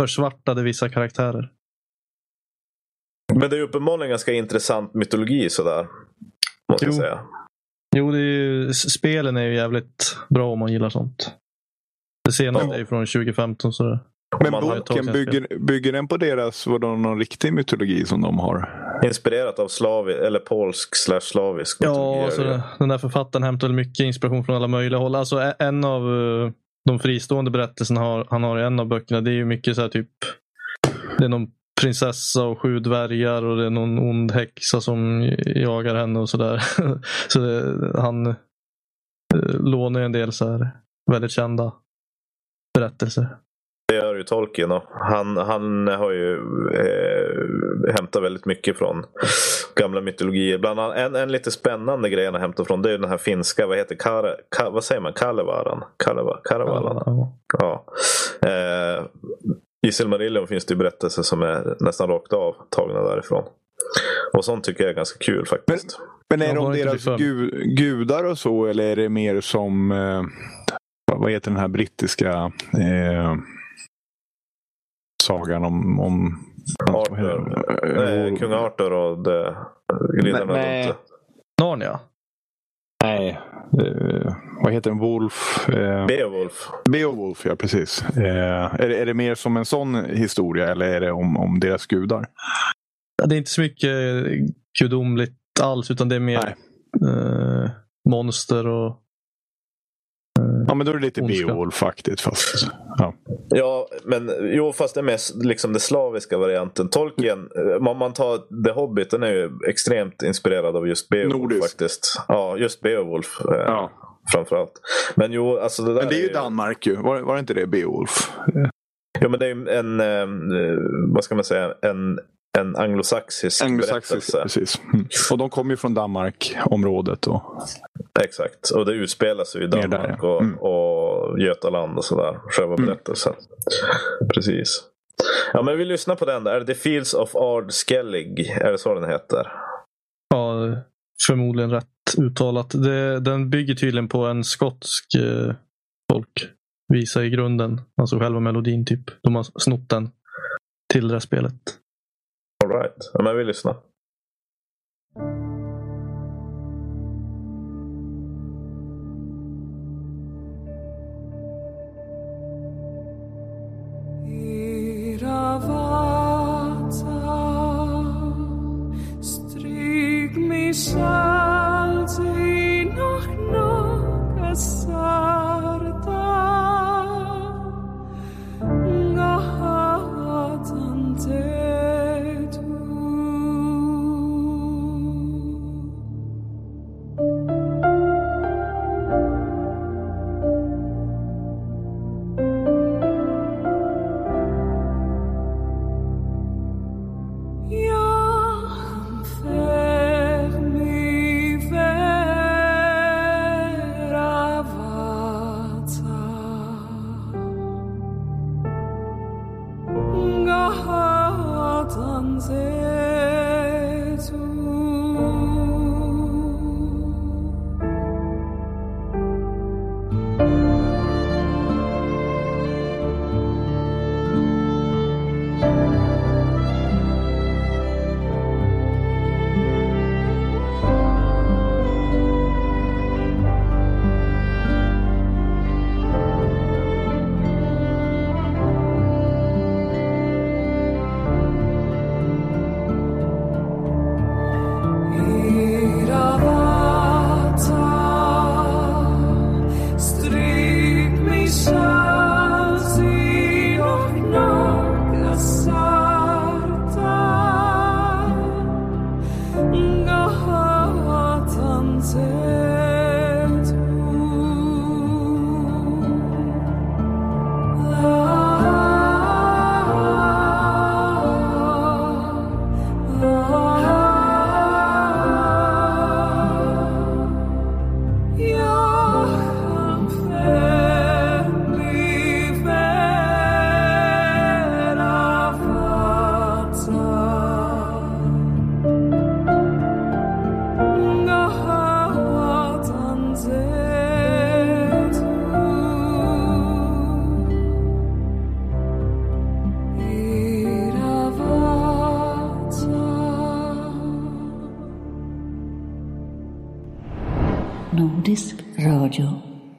försvartade vissa karaktärer. Men det är uppenbarligen ganska intressant mytologi sådär. Måste jag Jo. säga. Jo, det är ju, spelen är ju jävligt bra om man gillar sånt. Det senaste Ja. är ju från 2015. Så det, Men boken, bygger, bygger den på deras, var det någon riktig mytologi som de har? Inspirerat av slavi, eller polsk slash slavisk ja, alltså, den där författaren hämtar väl mycket inspiration från alla möjliga håll. Alltså, en av eh, de fristående berättelserna har, han har i en av böckerna, det är ju mycket så här typ det är någon prinsessa och sju dvärgar och det är någon ond häxa som jagar henne och sådär. så det, han eh, lånar en del så här väldigt kända berättelser. Det gör ju Tolkien. Och han, han har ju eh, hämtat väldigt mycket från gamla mytologier. Bland annat en, en lite spännande grej han har hämtat från det är den här finska, vad heter Kare, Ka, vad säger man, Kalevaran? Kaleva, Kalevalan? Ja. Ja. Eh, I Silmarillion finns det ju berättelser som är nästan rakt av tagna därifrån. Och sånt tycker jag är ganska kul faktiskt. Men är Ja, var de deras gu, gudar och så eller är det mer som, eh, vad- heter den här brittiska eh, sagan om, om Arthur. Eh, Eh, Kung Arthur och det, riddarna Nej, runt Narnia? Nej, eh, vad heter den? Wolf? Eh, Beowulf. Beowulf, ja precis. Eh, är, det, är det mer som en sån historia eller är det om, om deras gudar? Det är inte så mycket gudomligt alls utan det är mer eh, monster och Ja, men då är det lite. Beowulf-aktigt. Fast, ja. Ja, men jo, fast det är mest liksom den slaviska varianten. Tolkien, eh, om man tar The Hobbit, den är ju extremt inspirerad av just Beowulf Nordisk. faktiskt. Ja, just Beowulf eh, Ja. framförallt. Men jo, alltså det där Men det är ju Danmark ju. Var, var det inte det Beowulf? Ja, men det är ju en, eh, vad ska man säga, en, en anglosaxisk Anglosaxisk, berättelse. precis. Mm. Och de kommer ju från Danmark-området. Och, Exakt, och det utspelar sig i Mer där, Danmark ja. och, Mm. och Götaland och sådär. Själva Mm. berättelsen. Precis. Ja, men vi lyssnar på den. där. Är det The Fields of Ard Skellig? Är det så den heter? ja, förmodligen rätt uttalat. Det, den bygger tydligen på en skotsk eh, folkvisa i grunden. Alltså själva melodin typ. De har snott den till det här spelet. All right. Ja, men vi lyssnar. Iravata, stryk mig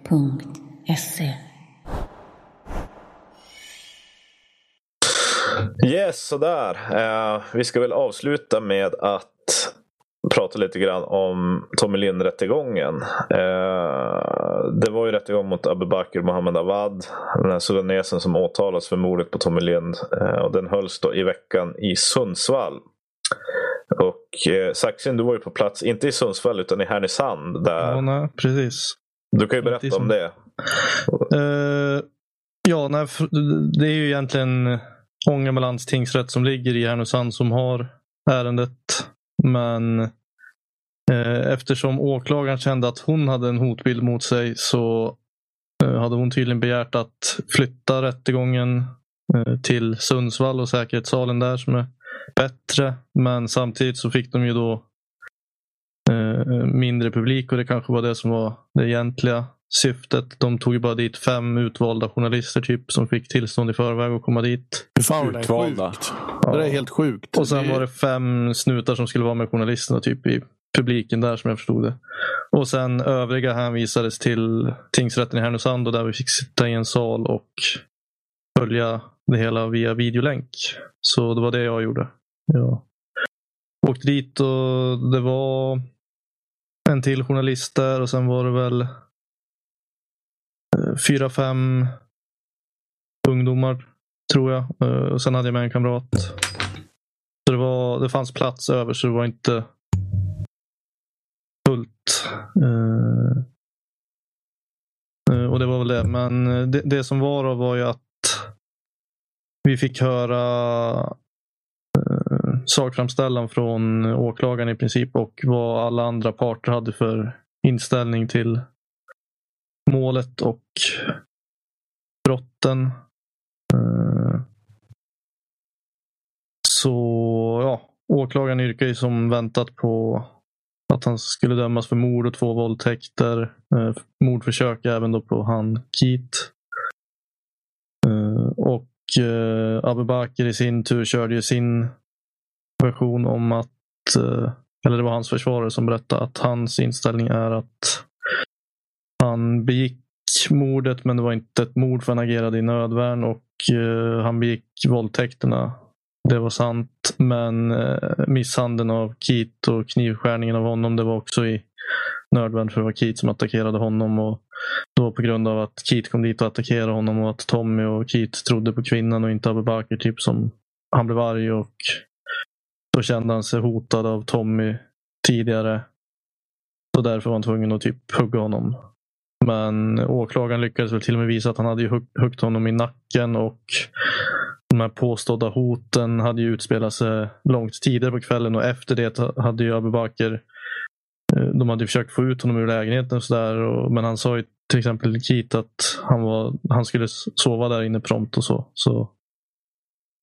nordiskradio.se Yes, sådär. Eh, vi ska väl avsluta med att prata lite grann om Tommy Lind-rättegången. Eh, det var ju rättegång mot Abubakir Mohammed Awad, den här sudanesen som åtalas för mordet på Tommy Lind. Eh, och den hölls då i veckan i Sundsvall. Och eh, Saxin, du var ju på plats, inte i Sundsvall utan i Härnösand. Där. Ja, nej, precis. Du kan ju berätta om det. Eh, ja, nej, det är ju egentligen Ångermanlands tingsrätt som ligger i Härnösand som har ärendet. Men eh, eftersom åklagaren kände att hon hade en hotbild mot sig så eh, hade hon tydligen begärt att flytta rättegången till Sundsvall och säkerhetssalen där som är bättre. Men samtidigt så fick de ju då mindre publik och det kanske var det som var det egentliga syftet. De tog ju bara dit fem utvalda journalister typ som fick tillstånd i förväg att komma dit. Fan det är Utvalda. sjukt. Det är helt sjukt. Och sen var det fem snutar som skulle vara med journalisterna typ i publiken där som jag förstod det. Och sen övriga hänvisades till tingsrätten i Härnösand och där vi fick sitta i en sal och följa det hela via videolänk. Så det var det jag gjorde. Jag åkte dit och det var en till journalist där och sen var det väl eh, fyra, fem ungdomar tror jag. Eh, och sen hade jag med en kamrat. Så det, var, det fanns plats över så det var inte fullt. Eh, och det var väl det. Men det, det som var då var ju att vi fick höra sakframställan från åklagaren i princip och vad alla andra parter hade för inställning till målet och brotten. Eh, så ja, åklagaren yrkar ju som väntat på att han skulle dömas för mord och två våldtäkter. Eh, mordförsök även då på han Keith. Eh, och Abubakir i sin tur körde ju sin version om att, eh, eller det var hans försvarare som berättade att hans inställning är att han begick mordet men det var inte ett mord för han agerade i nödvärn och eh, han begick våldtäkterna. Det var sant. Men eh, misshandeln av Keith och knivskärningen av honom det var också i nödvärn för det var Keith som attackerade honom. Och det var på grund av att Keith kom dit och attackerade honom och att Tommy och Keith trodde på kvinnan och inte Abubakar Typ som han blev arg och då kände han sig hotad av Tommy tidigare. Så därför var han tvungen att typ hugga honom. Men åklagaren lyckades väl till och med visa att han hade hugg- huggit honom i nacken och de här påstådda hoten hade ju utspelat sig långt tidigare på kvällen och efter det hade ju Abu Bakr eh, de hade försökt få ut honom ur lägenheten och sådär. och- Men han sa ju till exempel Kit att han, var, han skulle sova där inne prompt och så. så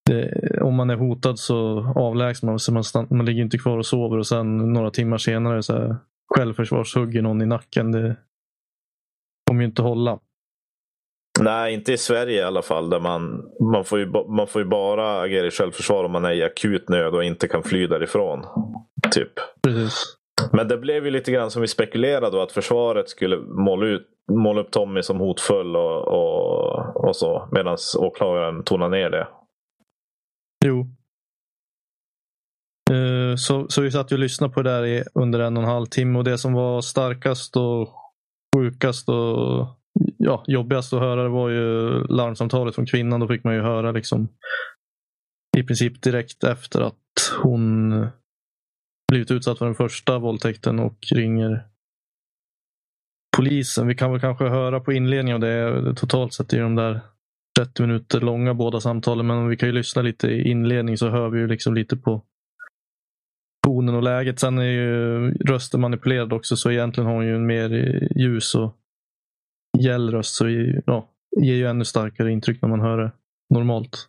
det, om man är hotad så avlägsnar man sig. Man, stann, man ligger inte kvar och sover och sen några timmar senare så här, självförsvarshugger någon i nacken. Det kommer ju inte hålla. Nej, inte i Sverige i alla fall. Där man, man, får ju, man får ju bara agera i självförsvar om man är i akut nöd och inte kan fly därifrån. Typ. Precis. Men det blev ju lite grann som vi spekulerade då, att försvaret skulle måla, ut, måla upp Tommy som hotfull och, och, och så. Medan åklagaren tonade ner det. Jo. Eh, så, så vi satt och lyssnade på det där i under en och en halv timme och det som var starkast och sjukast och ja, jobbigast att höra var ju larmsamtalet från kvinnan. Då fick man ju höra liksom i princip direkt efter att hon blivit utsatt för den första våldtäkten och ringer polisen. Vi kan väl kanske höra på inledningen av det. Totalt sett är de där 30 minuter långa båda samtalen. Men vi kan ju lyssna lite i inledning så hör vi ju liksom lite på tonen och läget. Sen är ju rösten manipulerad också så egentligen har hon ju en mer eh, ljus och gäll röst. Så ja, ger ju ännu starkare intryck när man hör det normalt.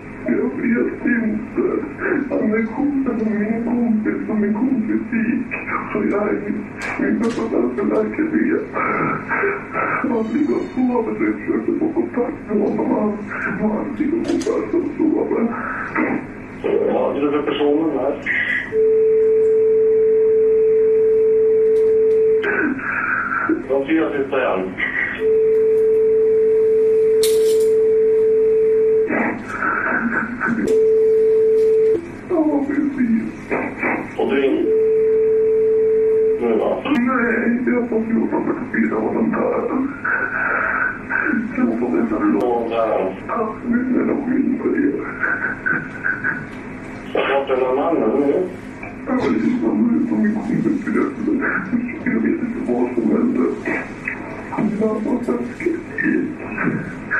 Jag vet inte. Han är kompis med min kompis och min kompis gick. Så jag är min, pappa bästa vän det. läkare. Han ligger och sover så jag försökte få kontakt med honom. Han, han ligger och där och sover. Vad hade du för personen här? De fyra inte igen. Och du är in... Nu va? Nej, jag får 1444 volontärer. Jag får veta hur långt Volontären. min energi börjar. Vart är den här mannen nu? Jag var liksom på min kompis berättade. Jag vet inte vad som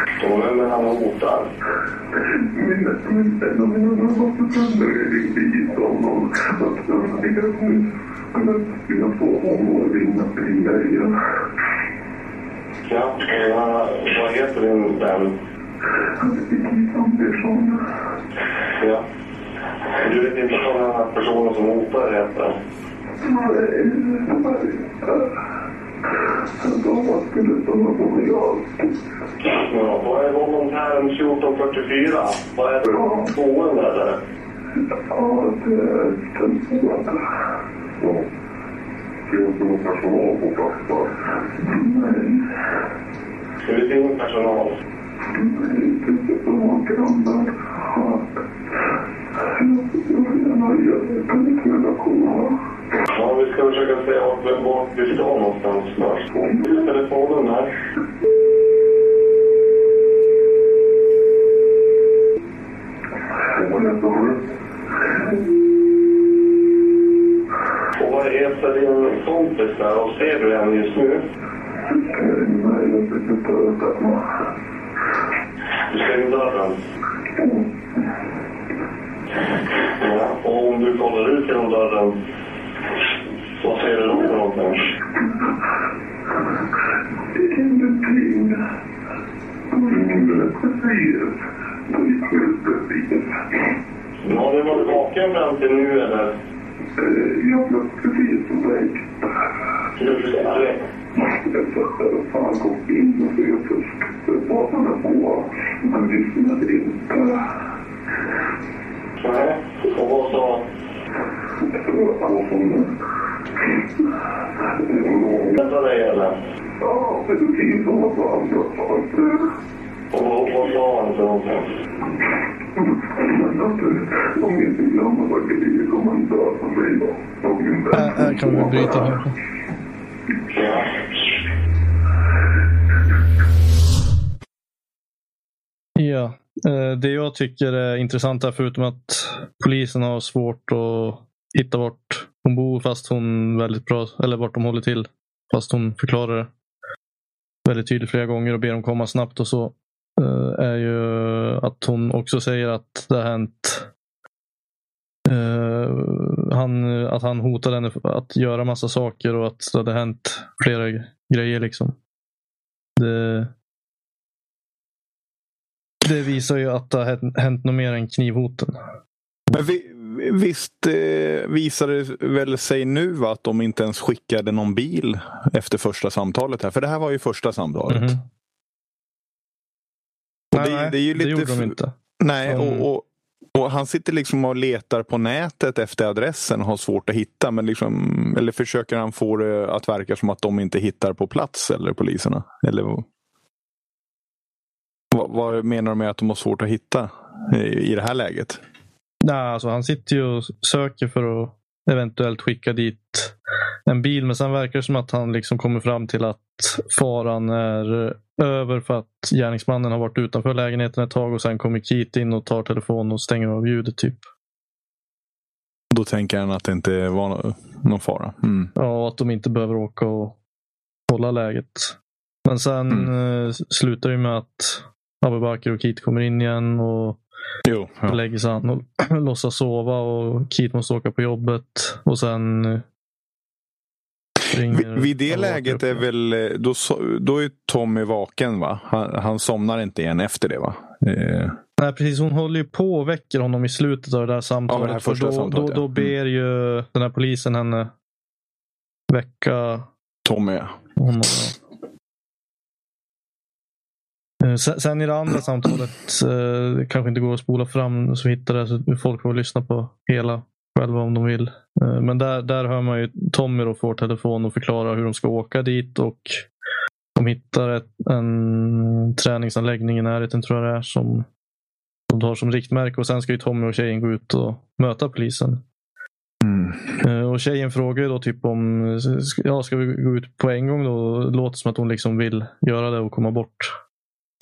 taskig. Jo, men han hotar. Min, min, en av mina närmaste vänner ringde hit honom att att nu skulle vilja få honom att ringa, ringa igen. Ja, vad heter din vän? Han heter Keith Andersson. Ja. Du vet inte vad den här personen som hotar heter? Han han skulle stanna på allt. Ja, vad är volontären 1444? Vad är det boende eller? Ja, det är. Ja. Finns det någon personal på plats där? Nej. Det finns ingen personal. Nej, inte så många grannar. Jag vill gärna ge kan inte kunna komma. Ja, vi ska försöka säga vart, vi ska någonstans först. Telefonen här. Vad heter? Och vad heter din kompis där? Och ser du henne just nu? Nej, jag fick inte öppna. Du stänger dörren. Ja, och om du kollar ut genom dörren, vad ser du då för någonting? Ingenting. är precis. Precis. Har du varit vaken fram till nu eller? Eh, Jag blev precis väckt. Du är precis väck. Jag satt fan kom in och så jag först vaknade på. Men lyssnade inte. Nej. Och vad sa... Alla som... Vänta dig eller? Ja, precis som vad fan jag sa. Och vad, sa han för någonting? Om glömmer kommer han mig. Här, kan vi bryta här. Ja. Ja, det jag tycker är intressant är förutom att polisen har svårt att hitta vart hon bor fast hon väldigt bra, eller vart de håller till. Fast hon förklarar det väldigt tydligt flera gånger och ber dem komma snabbt och så eh, Är ju att hon också säger att det har hänt eh, han, att han hotade henne att göra massa saker och att det hade hänt flera grejer. liksom. Det, det visar ju att det har hänt, något mer än knivhoten. Men vi, visst eh, visade det väl sig nu va, att de inte ens skickade någon bil efter första samtalet här? För det här var ju första samtalet. Mhm. Och Nej, det, det är ju lite gjorde de inte. Nej, och, och, och han sitter liksom och letar på nätet efter adressen och har svårt att hitta. Men liksom, eller försöker han få det att verka som att de inte hittar på plats, eller poliserna? Eller vad, vad, vad menar de med att de har svårt att hitta i, i det här läget? Nej, alltså han sitter ju och söker för att eventuellt skicka dit en bil. Men sen verkar det som att han liksom kommer fram till att faran är över för att gärningsmannen har varit utanför lägenheten ett tag och sen kommer Keith in och tar telefonen och stänger av ljudet. typ. Då tänker han att det inte var nå- någon fara. Mm. Ja, att de inte behöver åka och kolla läget. Men sen eh, slutar det med att Abubakar och Keith kommer in igen och Jo, ja. lägger sig an och låtsas sova och Keith måste åka på jobbet. Och sen eh, ringer Vid, det läget är väl, eh, då, då är Tommy vaken va? Han, han somnar inte igen efter det va? Eh, Nej, precis. Hon håller ju på och väcker honom i slutet av det där samtalet. Ja, det här för första då, samtalet, då, då Mm. ber ju den här polisen henne väcka Tommy honom. ja. Eh, Sen, i det andra samtalet, eh, kanske inte går att spola fram så hittar det, så folk får lyssna på hela själva om de vill. Eh, Men där, där hör man ju Tommy då får telefon och förklarar hur de ska åka dit och de hittar ett, en träningsanläggning i närheten tror jag det är som de tar som riktmärke och sen ska ju Tommy och tjejen gå ut och möta polisen. Mm. Eh, Och tjejen frågar ju då typ om, ja ska vi gå ut på en gång då? Låter som att hon liksom vill göra det och komma bort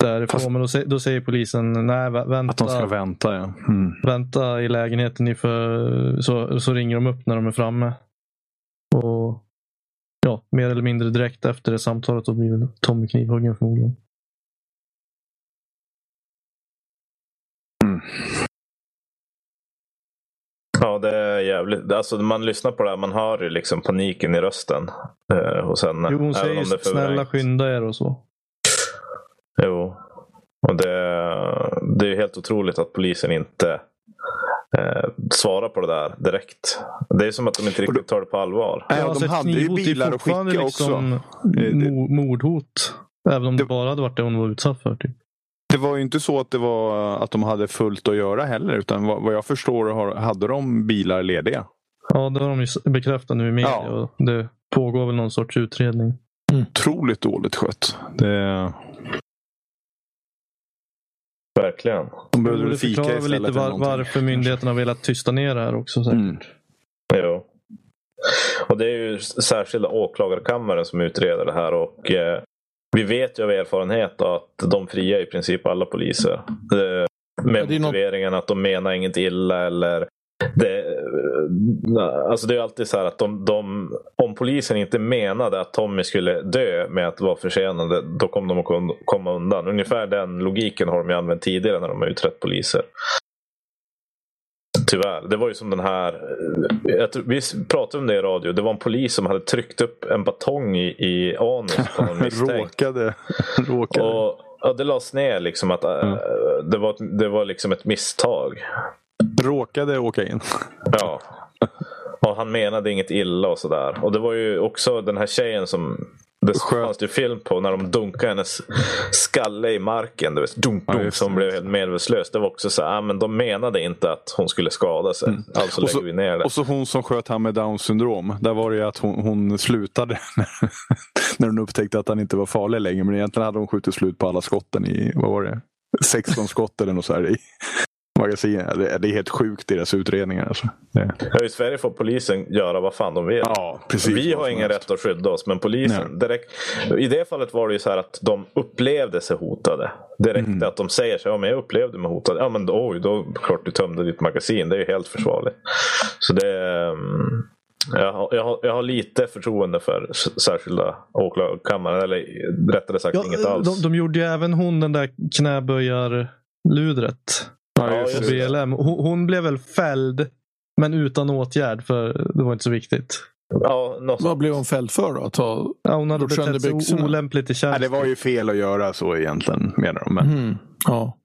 därifrån. Fast... Men då, då, säger polisen nej vänta. Att de ska vänta ja. Mm. Vänta i lägenheten iför, så, så ringer de upp när de är framme. Och ja, mer eller mindre direkt efter det samtalet då blir Tommy knivhuggen förmodligen. Mm. Ja, det är jävligt. Alltså, man lyssnar på det här, man hör ju liksom paniken i rösten. Eh, och sen, jo, hon säger snälla skynda er och så. Jo. Och det, det är ju helt otroligt att polisen inte eh, svarar på det där direkt. Det är som att de inte riktigt tar det på allvar. Ja, alltså, de ett hade ju bilar att skicka liksom också. mo- Mordhot. Även om det Det- bara hade varit det hon var utsatt för. Typ. Det var ju inte så att det var att de hade fullt att göra heller. Utan vad, vad jag förstår hade de bilar lediga. Ja, det har de ju bekräftat nu i media. Ja. Och det pågår väl någon sorts utredning. Otroligt dåligt skött. Det, Verkligen. de behövde väl fika förklarar väl lite var, varför myndigheterna har velat tysta ner det här också. Säkert. Mm. Jo. Och det är ju särskilda åklagarkammaren som utreder det här. och eh, Vi vet ju av erfarenhet att de friar i princip alla poliser. Eh, med Ja, är något- motiveringen att de menar inget illa eller det, alltså det är alltid så här att de, de, om polisen inte menade att Tommy skulle dö med att vara försenade, då kommer de att komma undan. Ungefär den logiken har de använt tidigare när de har utrett poliser. Tyvärr. Det var ju som den här, eh, vi pratade om det i radio, det var en polis som hade tryckt upp en batong i, i anus på någon råkade. råkade. Och, ja, det lades ner liksom att äh, det, var, det var liksom ett misstag. Råkade åka in. Ja. Och han menade inget illa och sådär. Och det var ju också den här tjejen som det fanns det ju film på när de dunkade hennes skalle i marken. Du vet, dunk, Ja, dunk, så hon det. blev helt medvetslös. Det var också så här, ah, men de menade inte att hon skulle skada sig. Alltså Mm. Och så- lägger vi ner det. Och så hon som sköt han med down syndrom. Där var det ju att hon, hon slutade när hon upptäckte att han inte var farlig längre. Men egentligen hade hon skjutit slut på alla skotten i, vad var det? 16 skott eller något så här i magasinet. Det, det är helt sjukt deras utredningar. Alltså. Det, Ja, I Sverige får polisen göra vad fan de vill. ja, precis. vi har ingen rätt att skydda oss, men polisen direkt. I det fallet var det ju så här att de upplevde sig hotade. Det räckte Mm. att de säger så ja, men jag upplevde mig hotad. Ja men då, oj, då klart du tömde ditt magasin. Det är ju helt försvarligt. Så det mm, jag har, jag, har, jag har lite förtroende för särskilda åklagarkammaren. Eller rättare sagt Ja, inget alls. de, de gjorde ju även hon den där knäböjarludret Ja, Ja, just på. BLM. Hon, hon blev väl fälld, men utan åtgärd för det var inte så viktigt. Ja, något Vad blev hon fälld för då? Att ta... Ja, hon hade betett sig byxorna. olämpligt i Nej, tjänst. det var ju fel att göra så egentligen menar de. Men, Mm, ja.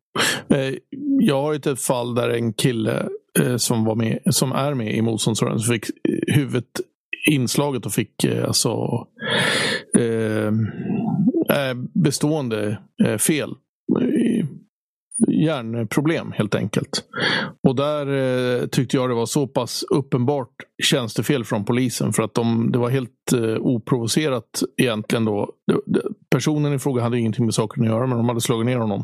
Eh, Jag har ett fall där en kille eh, som, var med, som är med i motståndsrörelsen fick eh, huvudet inslaget och fick alltså eh, bestående fel. Hjärnproblem helt enkelt. Och där eh, tyckte jag det var så pass uppenbart tjänstefel från polisen för att de, det var helt eh, oprovocerat egentligen då. Personen i fråga hade ingenting med saken att göra men de hade slagit ner honom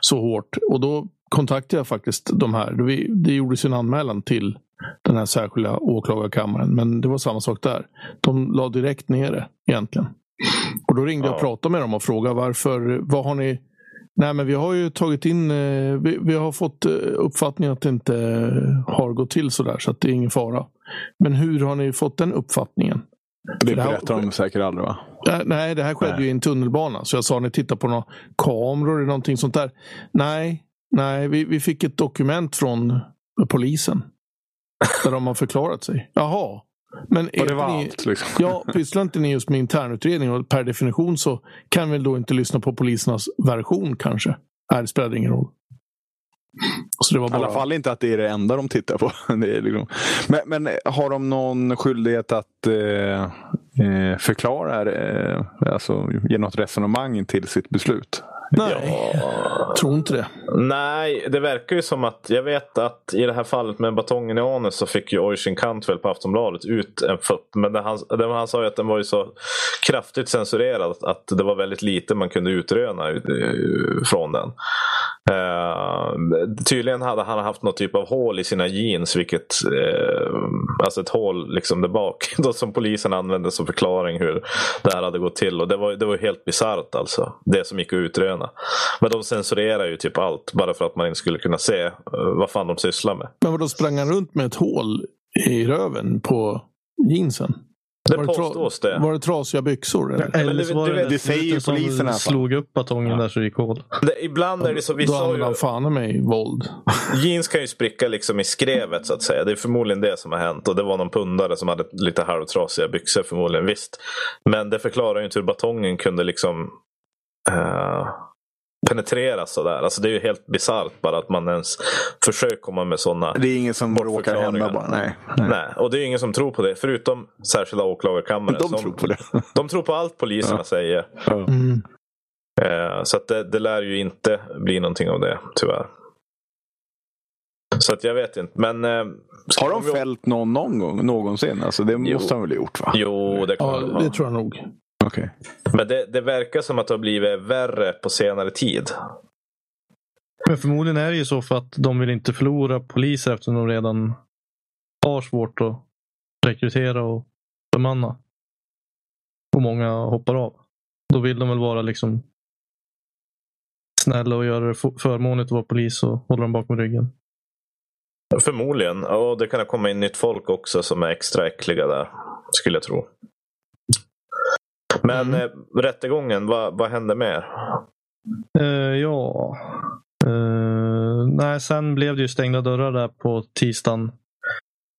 så hårt. Och då kontaktade jag faktiskt de här. Det, det gjordes en anmälan till den här särskilda åklagarkammaren men det var samma sak där. De la direkt ner det egentligen. Och då ringde jag och pratade med dem och frågade varför, vad har ni Nej, men vi har ju tagit in, eh, vi, vi har fått eh, uppfattningen att det inte eh, har gått till så där, så att det är ingen fara. Men hur har ni fått den uppfattningen? det det här- berättar de säkert aldrig va? Äh, nej, det här skedde Nej. ju i en tunnelbana. Så jag sa, ni tittar på några kameror eller någonting sånt där. Nej, nej vi, vi fick ett dokument från polisen. Där de har förklarat sig. Jaha. Men Och det var ni, allt liksom. Ja, pysslar inte ni just med internutredning och per definition så kan vi då inte lyssna på polisernas version kanske? Nej, det spelar ingen roll. Så det var I bara... alla fall inte att det är det enda de tittar på. Liksom... men, men har de någon skyldighet att eh, eh, förklara, eh, alltså ge något resonemang till sitt beslut? Nej, tror inte det. Nej, det verkar ju som att jag vet att i det här fallet med batongen i anus så fick ju Oisin Cantwell på Aftonbladet ut en futt. Men det han, det han sa ju att den var ju så kraftigt censurerad att det var väldigt lite man kunde utröna från den. Eh, tydligen hade han haft någon typ av hål i sina jeans, vilket eh, alltså ett hål liksom där bak då, som polisen använde som förklaring hur det här hade gått till. Och det var, det var helt bisarrt alltså, det som gick att utröna. Men de censurerar ju typ allt bara för att man inte skulle kunna se eh, vad fan de sysslar med. Men då sprang han runt med ett hål i röven på jeansen? Det Var det, tra- påstås det. var det trasiga byxor? Eller? men Eller du- så var du det, det säger polisen slog upp batongen där så det gick hål. det. Ibland är det så. Då Vissa har använder han fan i mig våld. jeans kan ju spricka liksom i skrevet så att säga. Det är förmodligen det som har hänt. Och det var någon pundare som hade lite halvtrasiga byxor förmodligen. Visst. Men det förklarar ju inte hur batongen kunde liksom eh, penetreras sådär. Alltså det är ju helt bisarrt bara att man ens försöker komma med sådana Det är ingen som råkar hända bara. Nej. Nej. Nej, och det är ingen som tror på det. Förutom särskilda åklagarkammaren. De som, tror på det. De tror på allt poliserna Ja. säger. Mm. Eh, så att det, det lär ju inte bli någonting av det, tyvärr. Så att jag vet inte. Men, eh, Har de vi- fällt någon någon gång någonsin? Alltså, det Jo. måste de väl ha gjort va? Jo, det kan Ja, det tror jag nog. Okej. Men det, det verkar som att det har blivit värre på senare tid. Men förmodligen är det ju så för att de vill inte förlora poliser eftersom de redan har svårt att rekrytera och bemanna. Och många hoppar av. Då vill de väl vara liksom snälla och göra det förmånligt att vara polis och hålla dem bakom ryggen. Förmodligen. Och det kan komma in nytt folk också som är extra äckliga där. Skulle jag tro. Men Mm. eh, rättegången, vad, vad hände mer? Eh, ja. Eh, nej, sen blev det ju stängda dörrar där på tisdagen.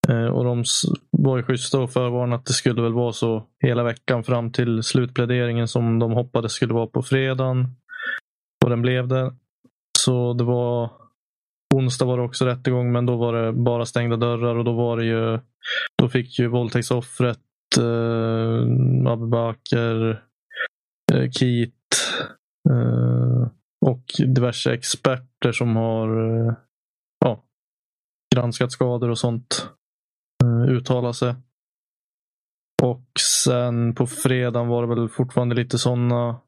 Eh, och de var ju schyssta och förvarnade att det skulle väl vara så hela veckan fram till slutpläderingen som de hoppades skulle vara på fredagen. Och den blev det. Så det var onsdag var det också rättegång men då var det bara stängda dörrar och då var det ju då fick ju våldtäktsoffret eh, Abubakar, eh, Keat eh, och diverse experter som har eh, ja, granskat skador och sånt eh, uttala sig. Och sen på fredagen var det väl fortfarande lite sådana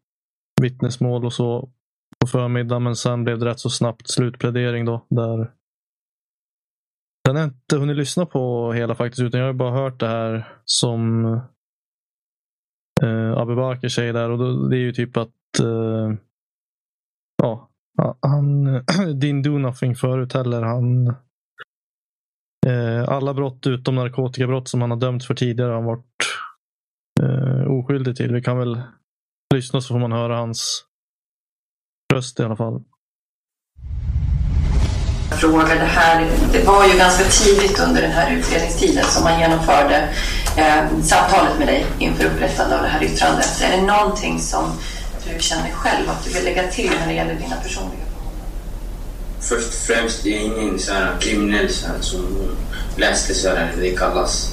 vittnesmål och så på förmiddagen. Men sen blev det rätt så snabbt slutplädering då. Där den har jag inte hunnit lyssna på hela faktiskt. Utan jag har bara hört det här som eh, Abubakir säger där. Och då, det är ju typ att eh, ja, han didn't do nothing förut heller. Han, eh, alla brott utom narkotikabrott som han har dömts för tidigare har han varit eh, oskyldig till. Vi kan väl lyssna så får man höra hans röst i alla fall fråga. Det, här, det var ju ganska tidigt under den här utredningstiden som man genomförde eh, samtalet med dig inför upprättande av det här yttrandet. Är det någonting som du känner själv att du vill lägga till när det gäller dina personliga Först och främst, jag är ingen så här kriminell så här, som läste så här, det kallas.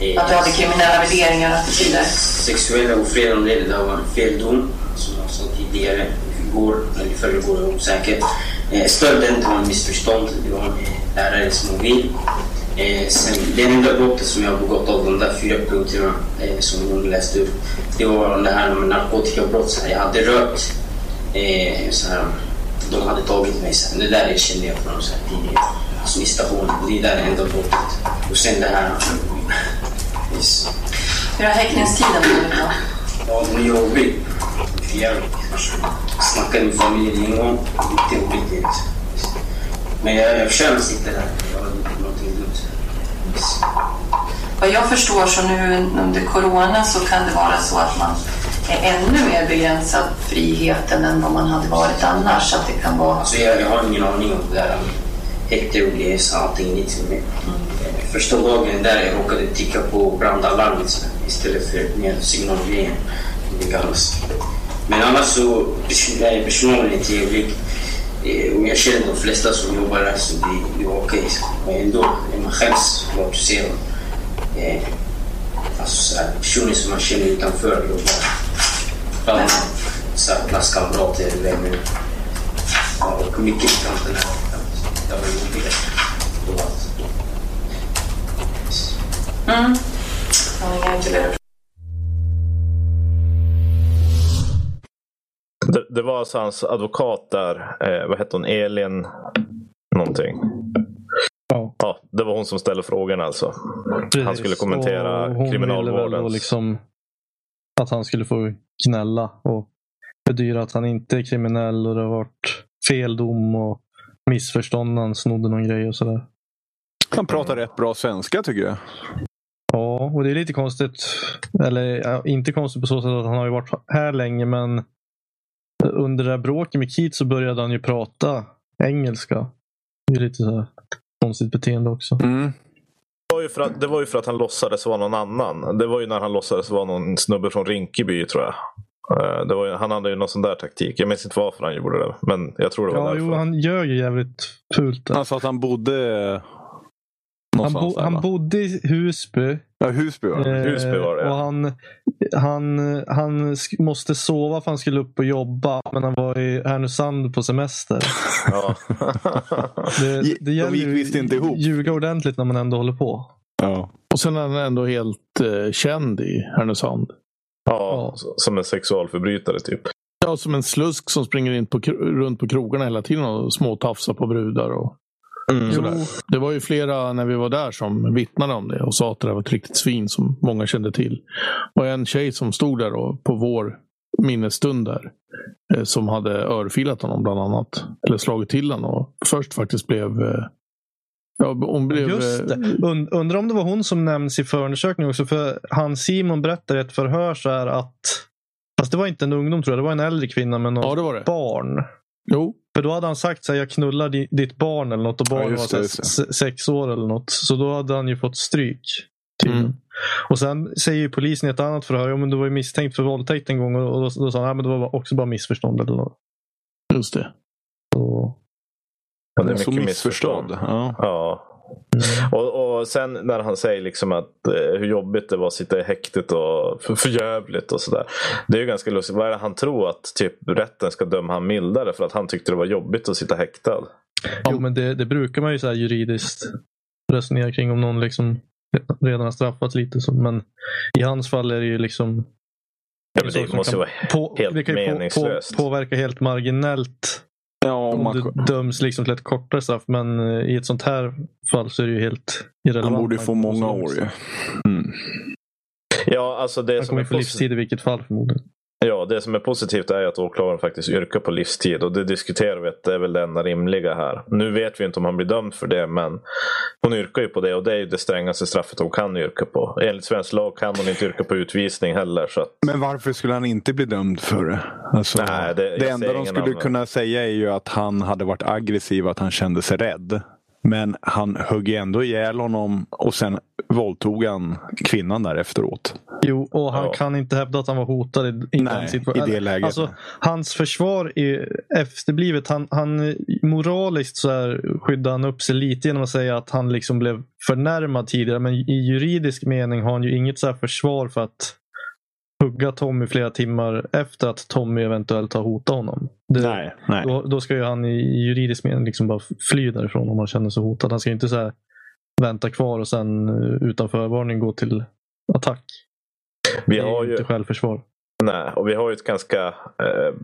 Eh, Att du hade kriminella värderingar och attityder? Sexuella ofredande, det där var en fel dom som jag sa tidigare, igår, eller i förrgår, jag är osäker. Eh, stölden, det var en missförstånd, det var en eh, lärares mobil. Eh, sen, det enda brottet som jag begått av de där fyra punkterna eh, som hon läste upp, det var det här med narkotikabrott. Så här, jag hade rökt, eh, så här, de hade tagit mig. Så här, det där kände jag från så här, tidigare, alltså stationen. Det är där det enda brottet. Och sen det här... Yes. Hur har häktningstiden blivit då? Ja, den är jobbig. Snackade med familjen en gång. Det är jobbigt. Men jag, jag att sitta där. Jag har inte gjort någonting dumt. Vad jag förstår så nu under corona så kan det vara så att man är ännu mer begränsad friheten än vad man hade varit annars. Så att det kan vara... Alltså jag, jag har ingen aning om det där. Häkte och gles, allting för mig. Eh, Första dagen där jag råkade ticka på brandalarmet istället för signalgrejen. Det kallas. Men annars så person- är personalen är trevlig. Eh, Och jag känner de flesta som jobbar där så det, det var okej. Men ändå, man skäms för att se dem. Eh, Alltså här, personer som man känner utanför jobbar. Så här, klasskamrater, vänner. Ja, och mycket den här. Det var jobbigt. Mm. Jag Det, var alltså hans advokat där. Eh, vad hette hon? Elin någonting. Ja. Ja, det var hon som ställde frågan alltså. Han skulle kommentera Och hon ville väl liksom att han skulle få gnälla och bedyra att han inte är kriminell och det har varit fel dom och missförstånd när han snodde någon grej och sådär. Han pratar rätt bra svenska tycker jag. Ja, och det är lite konstigt. Eller ja, inte konstigt på så sätt att han har ju varit här länge, men under det här bråket med Keith så började han ju prata engelska. Det är lite så här konstigt beteende också. Mm. Det var, ju för att, det var ju för att han låtsades vara någon annan. Det var ju när han låtsades vara någon snubbe från Rinkeby tror jag. Eh, Det var ju, han hade ju någon sån där taktik. Jag minns inte varför han gjorde det. Men jag tror det var Ja, därför. jo, han gör ju jävligt fult. Han sa att han bodde Han, bo, han bodde i Husby. Ja, Husby var det. Eh, Husby var det, ja. Och han, han, han måste sova för han skulle upp och jobba. Men han var i Härnösand på semester. Ja. Det, De det gäller gick ju visst inte ihop. ljuga ordentligt när man ändå håller på. Ja. Och sen är han ändå helt eh, känd i Härnösand. ja, som en sexualförbrytare typ. Ja, som en slusk som springer in på, runt på krogarna hela tiden och småtafsar på brudar. Och sådär. Det var ju flera när vi var där som vittnade om det och sa att det var ett riktigt svin som många kände till. Och en tjej som stod där då, på vår minnesstund där. eh, Som hade örfilat honom bland annat. Eller slagit till honom och först faktiskt blev... eh, Ja, hon blev... Just det. eh, Und, undrar om det var hon som nämns i förundersökningen också. För han Simon berättar i ett förhör så här att Fast det var inte en ungdom tror jag. Det var en äldre kvinna med något Ja, det var det. barn. Jo, För då hade han sagt så här, jag knullar di- ditt barn eller något och Ja, barnet just var det, så det. sex år eller något. Så då hade han ju fått stryk. Mm. Och sen säger ju polisen i ett annat förhör, ja men du var ju misstänkt för våldtäkt en gång och då, då sa han, ja men det var också bara missförstånd eller något. just det. Så, Ja, det är Så mycket missförstådd. missförstånd. Ja. Ja. Mm. Och, och sen när han säger liksom att eh, hur jobbigt det var att sitta i häktet och för, för jävligt och sådär. Det är ju ganska lustigt. Vad är det han tror att typ rätten ska döma han mildare för att han tyckte det var jobbigt att sitta häktad? Jo, men det, det brukar man ju så här juridiskt resonera kring om någon liksom redan har straffats lite. Så. Men i hans fall är det ju liksom Ja, det som måste kan vara på, helt det kan ju på, på, meningslöst. påverka helt marginellt Ja, om man, du döms liksom till ett kortare straff. Men i ett sånt här fall så är det ju helt irrelevant. han borde ju få många år ju. Mm. Ja, alltså det Han som, kommer få livstid i vilket fall förmodligen. Ja, det som är positivt är att åklagaren faktiskt yrkar på livstid. Och det diskuterar vi att det är väl det enda rimliga här. Nu vet vi inte om han blir dömd för det, men hon yrkar ju på det. Och det är ju det strängaste straffet hon kan yrka på. Enligt svensk lag kan hon inte yrka på utvisning heller. Så att, Men varför skulle han inte bli dömd för det? Alltså, Nej, det- det enda de skulle annan. kunna säga är ju att han hade varit aggressiv, att han kände sig rädd. Men han högg ändå ihjäl honom och sen våldtog han kvinnan där efteråt. Jo, och han Ja. kan inte hävda att han var hotad i, i Nej, den situationen. i det läget. Alltså, hans försvar är efterblivet. Han, han, moraliskt så här skyddar han upp sig lite genom att säga att han liksom blev förnärmad tidigare. Men i juridisk mening har han ju inget så här försvar för att hugga Tommy flera timmar efter att Tommy eventuellt har hotat honom. Det, Nej, nej. Då, då ska ju han i juridisk mening liksom bara fly därifrån om han känner sig hotad. Han ska ju inte så här vänta kvar och sen eh, utan förvarning gå till attack. vi har ju... inte självförsvar. Nej, och vi har ju ett ganska eh,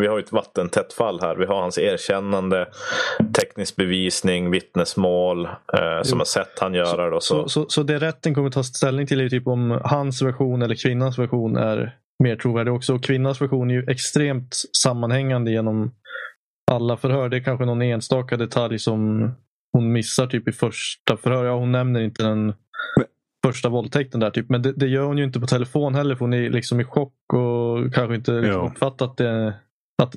vi har ju ett vattentätt fall här. Vi har hans erkännande, teknisk bevisning, vittnesmål eh, som Jo. har sett han göra det. Och så. Så, så, så det rätten kommer ta ställning till är typ om hans version eller kvinnans version är mer trovärdig också. Och kvinnans version är ju extremt sammanhängande genom alla förhör. Det är kanske någon enstaka detalj som hon missar typ i första förhör. Ja, hon nämner inte den första våldtäkten där. Typ. Men det, det gör hon ju inte på telefon heller för hon är liksom i chock och kanske inte liksom Ja. uppfattat det, att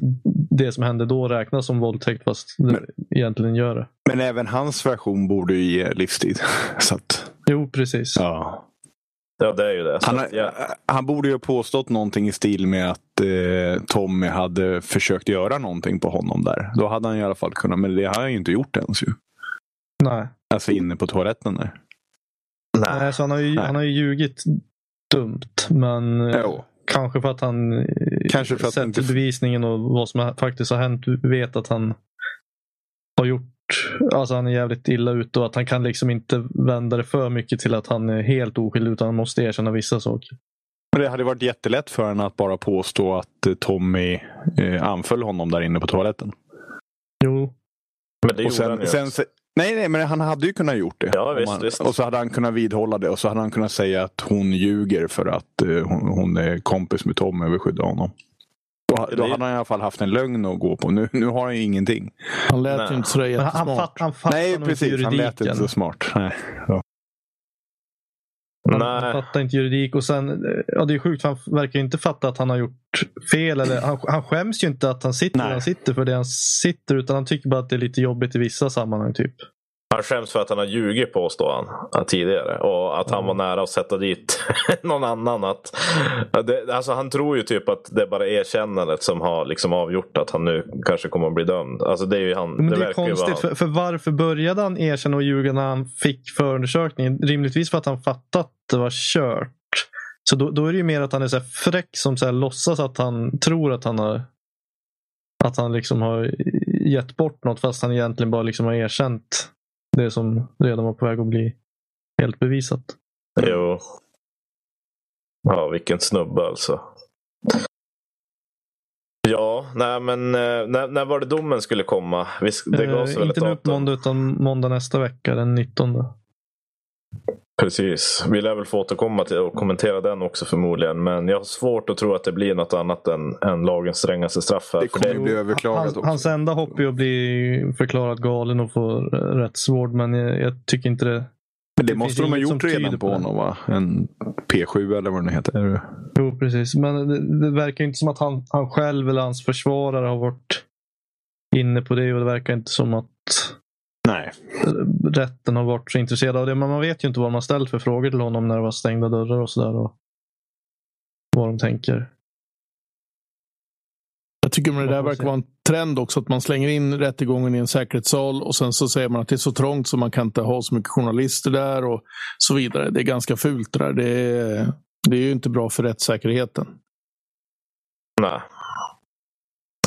det som hände då räknas som våldtäkt fast det egentligen gör det. Men även hans version borde ju ge livstid. Så att, Jo, precis. ja. Ja, det är ju det. Så han, att, ja. han borde ju ha påstått någonting i stil med att eh, Tommy hade försökt göra någonting på honom där. Då hade han i alla fall kunnat, men det har han ju inte gjort ens ju. Nej. Alltså inne på toaletten där. Nej. Nej, så han har ju, Nej. han har ju ljugit dumt. Men eh, Jo. Kanske för att han eh, Kanske för att sett inte- bevisningen och vad som har- faktiskt har hänt vet att han har gjort Alltså han är jävligt illa ute och att han kan liksom inte vända det för mycket till att han är helt oskyldig utan han måste erkänna vissa saker. Men det hade varit jättelätt för honom att bara påstå att eh, Tommy eh, anföll honom där inne på toaletten. Jo, Men det och sen, sen, nej, nej, men han hade ju kunnat gjort det. Ja, visst, han, visst. Och så hade han kunnat vidhålla det och så hade han kunnat säga att hon ljuger för att eh, hon, hon är kompis med Tommy och vill skydda honom. Då, då hade han i alla fall haft en lögn att gå på. Nu, nu har han ju ingenting. Han lät Nej. ju inte sådär men han, han, jättesmart. fatt, han Nej, precis. Han lät inte så smart. Nej. Ja. Han Nej. fattar inte juridik och sen, eh, ja det är sjukt han verkar inte fatta att han har gjort fel. Eller, han, han skäms ju inte att han sitter Nej. där han sitter för det han sitter utan han tycker bara att det är lite jobbigt i vissa sammanhang. typ. Han skäms för att han har ljugit påstår han tidigare. Och att han var nära att sätta dit någon annan. Att, det, alltså han tror ju typ att det är bara erkännandet som har liksom avgjort att han nu kanske kommer att bli dömd. Alltså det är ju han. Men det, är ju vara konstigt, för, för varför började han erkänna och ljuga när han fick förundersökningen? Rimligtvis för att han fattat att det var kört. Så då, då är det ju mer att han är så fräck som så här låtsas att han tror att han har att han liksom har gett bort något fast han egentligen bara liksom har erkänt det som redan var på väg att bli helt bevisat. Jo. Ja, vilken snubbe alltså. Ja, nej men eh, när, när var det domen skulle komma? Vi, det gavs Eh, väl inte nu på måndag utan måndag nästa vecka, den 19. Precis. Vi lär väl få återkomma till och kommentera den också förmodligen. Men jag har svårt att tro att det blir något annat än, än lagens strängaste straff. Här, Det för kommer ju bli överklagat Hans, också. hans enda hopp är att bli förklarad galen och få rättsvård men jag, jag tycker inte det. Men det det måste de ha gjort redan på på det. honom va? En P7 eller vad det nu heter. Jo, precis. Men det, det verkar inte som att han, han själv eller hans försvarare har varit inne på det och det verkar inte som att Nej. rätten har varit så intresserad av det. Men man vet ju inte vad man ställt för frågor till honom när det var stängda dörrar och sådär. och Vad de tänker. Jag tycker men det där verkar vara en trend också. Att man slänger in rättegången i en säkerhetssal och sen så säger man att det är så trångt så man kan inte ha så mycket journalister där och så vidare. Det är ganska fult det där. Det är, det är ju inte bra för rättssäkerheten. Nej.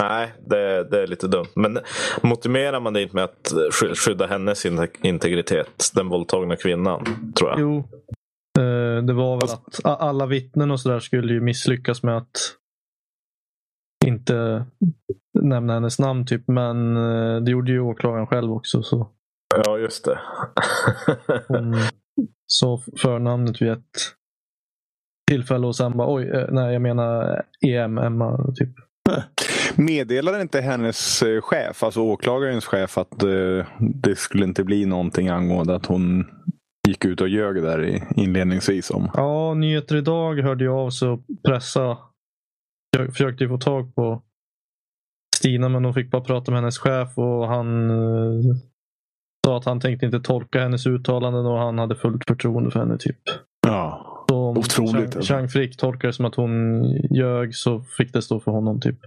Nej, det, det är lite dumt. Men motiverar man det inte med att sky- skydda hennes in- integritet? Den våldtagna kvinnan, tror jag. Jo, eh, det var väl att alla vittnen och sådär skulle ju misslyckas med att inte nämna hennes namn typ. Men eh, det gjorde ju åklagaren själv också. Så Ja, just det. hon sa förnamnet vid ett tillfälle och sen bara oj, eh, nej jag menar EM, Emma typ. Meddelade inte hennes eh, chef, alltså åklagarens chef, att eh, det skulle inte bli någonting angående att hon gick ut och ljög där i, inledningsvis om. Ja, Nyheter idag hörde jag av sig och pressa. Jag försökte få tag på Stina men de fick bara prata med hennes chef och han eh, sa att han tänkte inte tolka hennes uttalanden och han hade fullt förtroende för henne. typ. Ja. Så Otroligt, Chang, alltså. Chang Frick tolkar det som att hon ljög så fick det stå för honom. typ.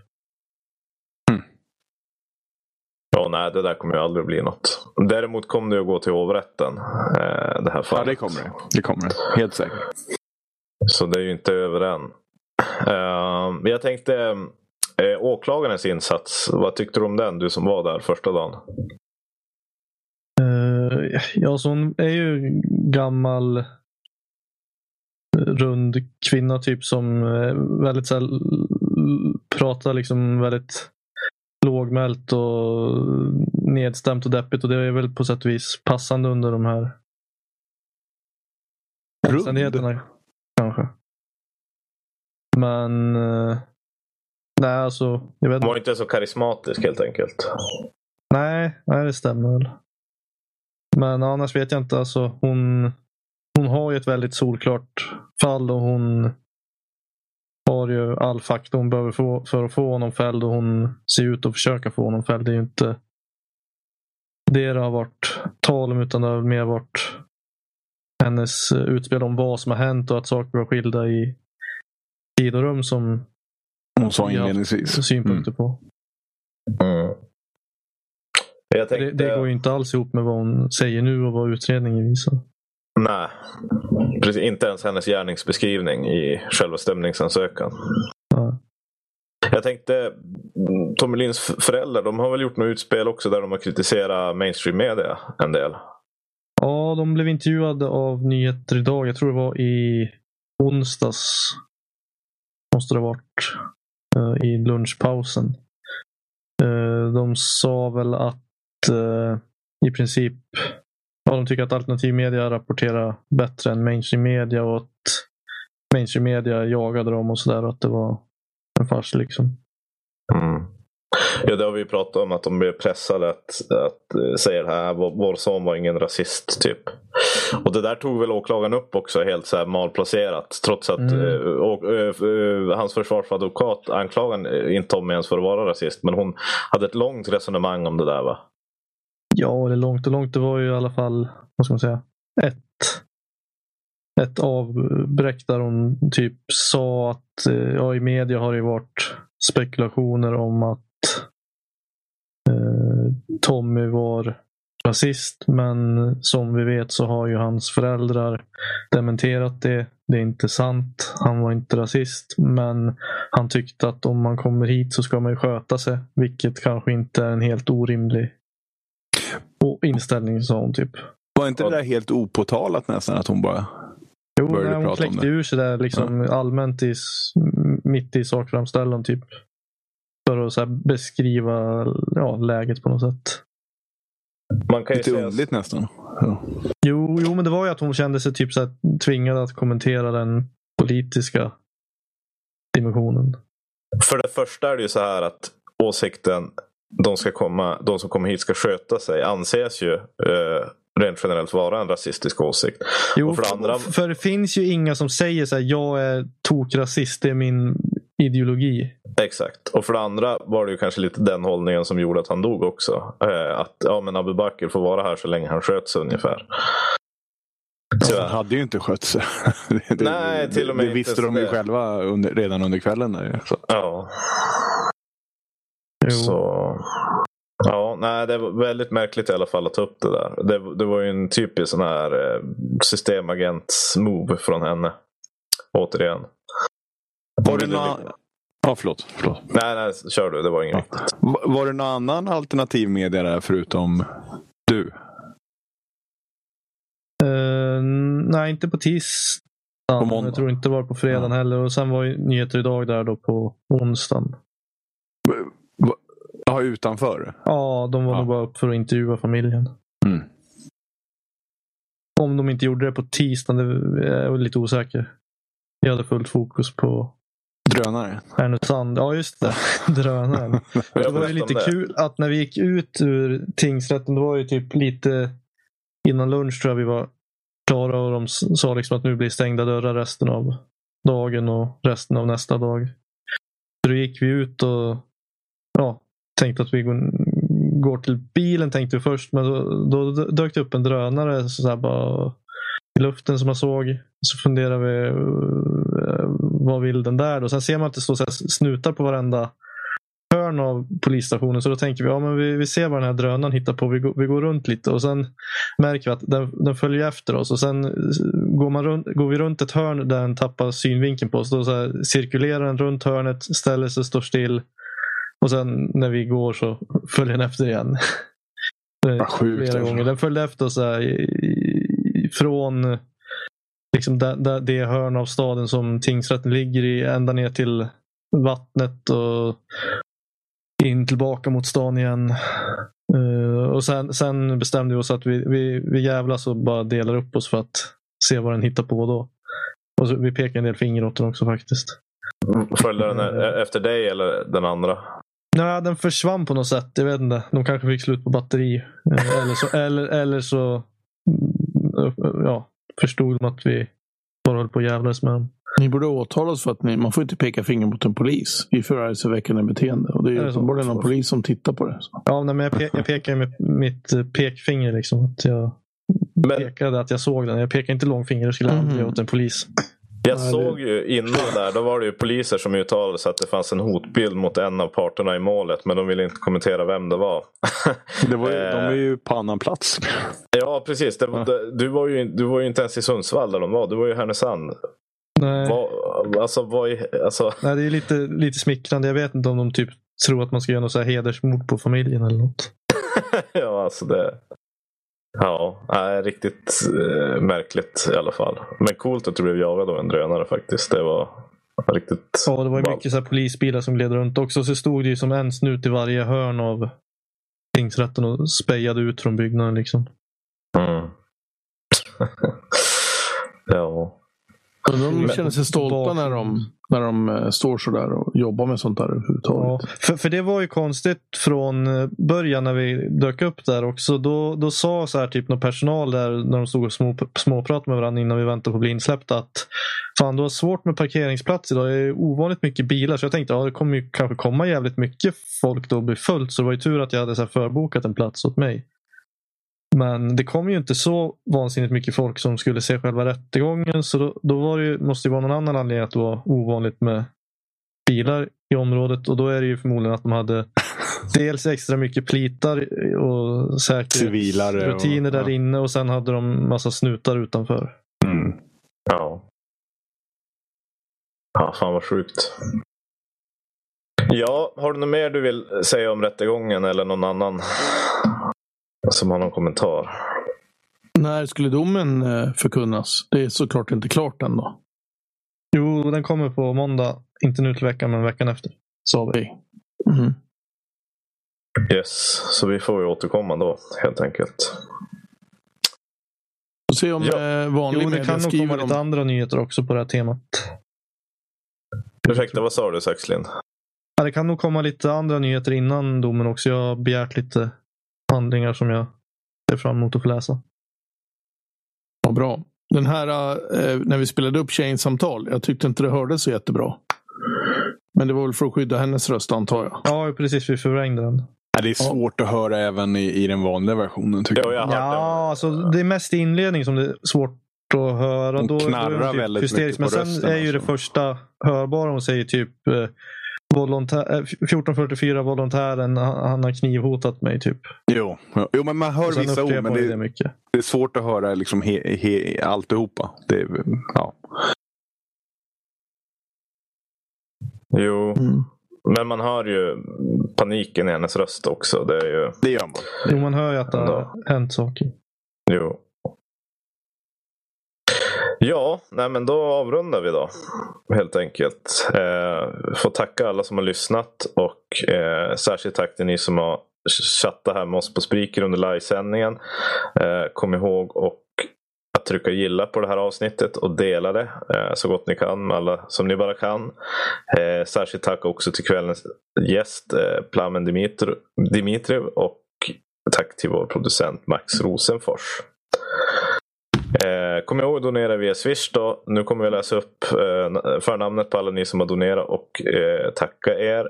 Ja, nej, det där kommer ju aldrig bli något. Däremot kommer det att gå till hovrätten. Eh, det här ja, fallet. det kommer det. Det kommer det. Helt säkert. Så det är ju inte över än. Eh, jag tänkte, eh, åklagarens insats. Vad tyckte du om den? Du som var där första dagen. Eh, ja, så hon är ju gammal eh, rund kvinna typ som eh, väldigt så här, pratar liksom väldigt lågmält och nedstämt och deppigt och det är väl på sätt och vis passande under de här Rund? omständigheterna. Kanske. Men eh, nej, alltså jag vet Hon var inte så karismatisk helt enkelt. Nej, nej, det stämmer väl. Men annars vet jag inte. Alltså, hon, hon har ju ett väldigt solklart fall och hon har ju all fakta hon behöver få för att få honom fälld och hon ser ut att försöka få honom fälld. Det är ju inte det det har varit tal om utan det har mer varit hennes utspel om vad som har hänt och att saker var skilda i tid och rum som Hon sa inledningsvis. synpunkter på. Mm. Jag Det, tänkte, det går ju inte alls ihop med vad hon säger nu och vad utredningen visar. Nej, precis, inte ens hennes gärningsbeskrivning i själva stämningsansökan. Ja. Jag tänkte, mm, Tommy Lins f- föräldrar, de har väl gjort något utspel också där de har kritiserat mainstream media en del. Ja, de blev intervjuade av Nyheter idag. Jag tror det var i onsdags. Måste det ha varit. eh, I lunchpausen. Eh, de sa väl att eh, i princip ja, de tycker att alternativ media rapporterar bättre än mainstream media och att mainstream media jagade dem och sådär. Att det var en fars liksom. Mm. Ja, det har vi ju pratat om att de blir pressade att, att eh, säga det här. Vår, son var ingen rasist typ. Och det där tog väl åklagaren upp också helt så här malplacerat. Trots att Mm. och, eh, eh, hans försvarsadvokat anklagade inte Tommy ens för att vara rasist. Men hon hade ett långt resonemang om det där va? Ja, det är långt och långt. Det var ju i alla fall, vad ska man säga, ett, ett avbräck där hon typ sa att, eh, ja i media har det ju varit spekulationer om att eh, Tommy var rasist. Men som vi vet så har ju hans föräldrar dementerat det. Det är inte sant. Han var inte rasist. Men han tyckte att om man kommer hit så ska man ju sköta sig. Vilket kanske inte är en helt orimlig inställning sa hon typ. Var inte det där helt opåtalat nästan att hon bara... Jo, Började nej, hon prata om kläckte det. ur sig där liksom allmänt i, mitt i sakframställan typ. För att så här, beskriva ja, läget på något sätt. Man kan ju Lite säga, underligt nästan. Ja. Jo, jo, men det var ju att hon kände sig typ så här, tvingad att kommentera den politiska dimensionen. För det första är det ju så här att åsikten de, ska komma, de som kommer hit ska sköta sig anses ju eh, rent generellt vara en rasistisk åsikt. Jo, Och för det andra- för, det finns ju inga som säger så här, jag är tokrasist, det är min ideologi. Exakt. Och för det andra var det ju kanske lite den hållningen som gjorde att han dog också. Eh, att ja, men Abu Bakr får vara här så länge han sköt sig ungefär. Så han hade ju inte skött sig. Det, Nej, till och med det visste de ju sådär. själva under, redan under kvällen. Där, så. Ja. Jo. Så... Ja, nej, det var väldigt märkligt i alla fall att ta upp det där. Det, det var ju en typisk sån här eh, systemagents-move från henne. Återigen. Var det. Ja, förlåt. förlåt. Nej, nej, kör du. Det var inget. Va- Var det någon annan alternativ media där förutom du? Eh, nej, inte på tisdagen. På måndag? Jag tror inte det var på fredagen Ja. heller. Och sen var ju Nyheter idag där då på onsdagen. Ja, utanför? Ja, de var Ja. nog bara upp för att intervjua familjen. Mm. Om de inte gjorde det på tisdagen, det är jag lite osäker. Jag hade fullt fokus på Drönare? Härnösand. Ja, just det. Drönaren. Det var ju lite kul att när vi gick ut ur tingsrätten, det var ju typ lite innan lunch tror jag vi var klara och de sa liksom att nu blir stängda dörrar resten av dagen och resten av nästa dag. Så då gick vi ut och ja, tänkte att vi går, till bilen tänkte vi först, men då, då dök det upp en drönare så här bara i luften som man såg. Så funderar vi, eh, vad vill den där då? Sen ser man att det står så här snutar på varenda hörn av polisstationen. Så då tänker vi, ja men vi, vi ser vad den här drönaren hittar på. Vi går, vi går runt lite och sen märker vi att den, den följer efter oss. Och sen går, man runt, går vi runt ett hörn där den tappar synvinkeln på oss. Då så här, cirkulerar den runt hörnet, ställer sig, står still. Och sen när vi går så följer den efter igen. Eh, Vad sjukt, Flera alltså. gånger. Den följde efter oss från liksom där, där, det hörn av staden som tingsrätten ligger i ända ner till vattnet och in tillbaka mot stan igen. Eh, och sen, sen bestämde vi oss att vi, vi, vi jävlas och bara delar upp oss för att se vad den hittar på då. Och så, vi pekar en del finger åt den också faktiskt. Följde den e- efter dig eller den andra? Nej, den försvann på något sätt. Jag vet inte. De kanske fick slut på batteri. Eh, Eller så, eller, eller så mm, ja, förstod de att vi bara höll på och jävlades med dem. Ni borde åtalas för att ni, man får inte peka finger mot en polis i förargelseväckande beteende. Och det är Är det så? uppenbarligen någon polis som tittar på det. Så. Ja, nej, men jag, pe- jag pekar med mitt eh, pekfinger. Liksom, att jag Men pekade att jag såg den. Jag pekar inte långfinger. Det skulle jag aldrig Mhm. åt en polis. Jag såg ju innan där, då var det ju poliser som uttalade sig att det fanns en hotbild mot en av parterna i målet. Men de ville inte kommentera vem det var. Det var ju, Eh. de är ju på annan plats. ja, precis. Det, det, du, var ju, du var ju inte ens i Sundsvall där de var. Du var ju i Härnösand. Nej, Vad, alltså, vad alltså, nej, det är lite, lite smickrande. Jag vet inte om de typ tror att man ska göra något så här hedersmord på familjen eller något. ja, alltså det... Ja, nej, riktigt eh, märkligt i alla fall. Men coolt att du blev jagad av en drönare faktiskt. Det var riktigt Ja, det var ju mycket så här polisbilar som gled runt också. Så stod det ju som en snut i varje hörn av tingsrätten och spejade ut från byggnaden. Liksom. Mm. ja. Men de känner sig stolta när de, när de eh, står så där och jobbar med sånt där Ja, överhuvudtaget. för, för det var ju konstigt från eh, början när vi dök upp där också. Då, då sa så här typ någon personal där när de stod och små, småpratade med varandra innan vi väntade på att bli insläppta att fan du har svårt med parkeringsplats idag. Det är ovanligt mycket bilar. Så jag tänkte ja, det kommer ju kanske komma jävligt mycket folk då och bli fullt. Så det var ju tur att jag hade så förbokat en plats åt mig. Men det kom ju inte så vansinnigt mycket folk som skulle se själva rättegången. Så då, då det ju, måste det vara någon annan anledning att det var ovanligt med bilar i området. Och då är det ju förmodligen att de hade dels extra mycket plitar och säkerhetsrutiner där ja. inne. Och sen hade de massa snutar utanför. Mm. Ja. Ja, fan vad sjukt. Ja, har du något mer du vill säga om rättegången eller någon annan som har någon kommentar? När skulle domen eh, förkunnas? Det är såklart inte klart än då. Jo, den kommer på måndag. Inte nu till veckan, men veckan efter. Sa vi. Mm. Yes, så vi får ju återkomma då helt enkelt. Får se om Ja. eh, vanlig Jo, det kan nog komma om... lite andra nyheter också på det här temat. Ursäkta, vad sa du Saxlind? Ja, det kan nog komma lite andra nyheter innan domen också. Jag har begärt lite handlingar som jag ser fram emot att få läsa. Ja, bra. Den här, eh, när vi spelade upp Shanes samtal, jag tyckte inte det hördes så jättebra. Men det var väl för att skydda hennes röst antar jag. Ja, precis. Vi förvrängde den. Ja, det är svårt att höra även i, i den vanliga versionen tycker Ja, jag. Ja, alltså det är mest i inledning som det är svårt att höra. Hon Då, då är knarrar typ väldigt hysterisk. mycket på Men sen rösten är ju det alltså. första hörbara hon säger typ eh, volontär, eh, 1444 volontären, han, har knivhotat mig typ. Jo, jo. men man hör vissa ord. Men det det, mycket. det är svårt att höra liksom he, he, alltihopa. Det, ja. Jo, Mm. men man hör ju paniken i hennes röst också. Det är ju... Det gör man. Jo, man hör ju att det har hänt saker. Jo. Ja, nej men då avrundar vi då. Helt enkelt. Eh, får tacka alla som har lyssnat och eh, särskilt tack till ni som har chattat här med oss på Spreaker under livesändningen. Eh, kom ihåg och att trycka gilla på det här avsnittet och dela det eh, så gott ni kan med alla som ni bara kan. Eh, särskilt tack också till kvällens gäst eh, Plamen Dimitri- Dimitriv och tack till vår producent Max Rosenfors. Eh, Eh, kom ihåg att donera via Swish då. Nu kommer vi läsa upp eh, förnamnet på alla ni som har donerat och eh, tacka er.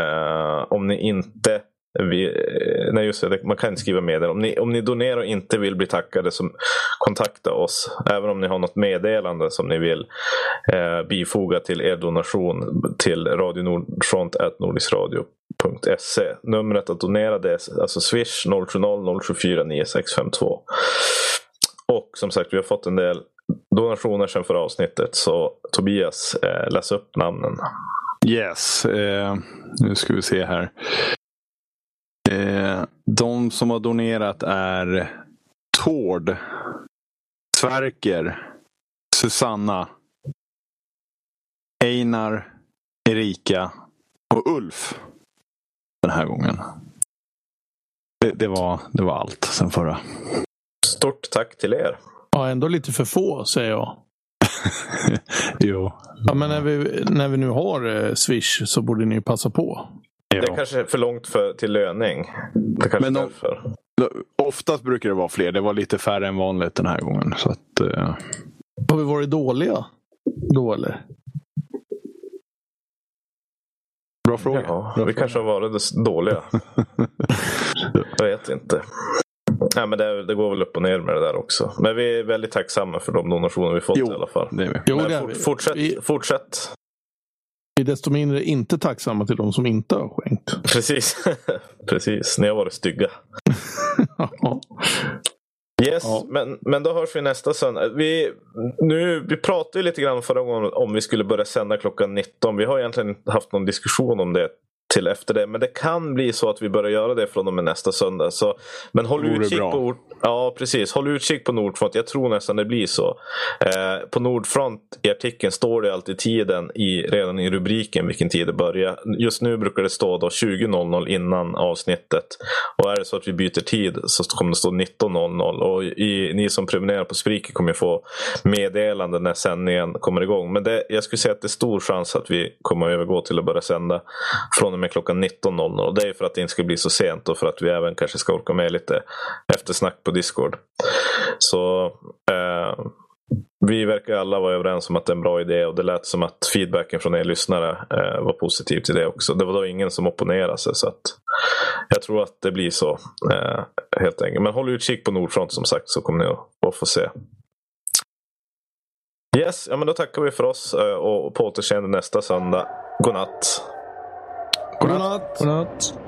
Eh, om ni inte vi, eh, nej just det, man kan inte skriva medel. Om ni, om ni donerar och inte vill bli tackade så kontakta oss. Även om ni har något meddelande som ni vill eh, bifoga till er donation till Radio Nordfront nordisradio.se. Numret att donera det är alltså Swish 070 024 9652. Och som sagt, vi har fått en del donationer sedan förra avsnittet. Så Tobias, eh, läs upp namnen. Yes, eh, nu ska vi se här. Eh, de som har donerat är Tord, Sverker, Susanna, Einar, Erika och Ulf. Den här gången. Det, det, var, det var allt sen förra. Stort tack till er. Ja, ändå lite för få säger jag. jo. Ja, men när vi, när vi nu har eh, Swish så borde ni ju passa på. Det är kanske är för långt för, till löning. Det kanske Men därför. Oftast brukar det vara fler. Det var lite färre än vanligt den här gången. Så att, eh, Har vi varit dåliga då eller? bra fråga. Ja, Bra vi fråga. kanske har varit dåliga. Jag vet inte. Nej, men det, det går väl upp och ner med det där också. Men vi är väldigt tacksamma för de donationer vi fått Jo. i alla fall. Det är vi. Jo, Men det är fort, vi. fortsätt, Vi- fortsätt. Vi är desto mindre inte tacksamma till de som inte har skänkt. Precis. Precis, ni har varit stygga. Ja. Yes, Ja. men, men då hörs vi nästa söndag. Vi, nu, vi pratade lite grann förra gången om vi skulle börja sända klockan 19. Vi har egentligen haft någon diskussion om det till efter det. Men det kan bli så att vi börjar göra det från och med nästa söndag. Så, men håll utkik bra. på Ja, precis. Håll utkik på Nordfront. Jag tror nästan det blir så. Eh, på Nordfront i artikeln står det alltid tiden i, redan i rubriken vilken tid det börjar. Just nu brukar det stå då 20.00 innan avsnittet. Och är det så att vi byter tid så kommer det stå 19.00. Och i, ni som prenumererar på Spreaker kommer få meddelande när sändningen kommer igång. Men det, jag skulle säga att det är stor chans att vi kommer att övergå till att börja sända från och med klockan 19.00. Och det är för att det inte ska bli så sent och för att vi även kanske ska orka med lite eftersnack på Discord. Så eh, vi verkar alla vara överens om att det är en bra idé och det lät som att feedbacken från er lyssnare eh, var positiv till det också. Det var då ingen som opponerade sig så att jag tror att det blir så eh, helt enkelt. Men håll utkik på Nordfront som sagt så kommer ni att, att få se. Yes, ja, men då tackar vi för oss eh, och på återseende nästa söndag. Godnatt! God natt. Godnatt. Godnatt. Thank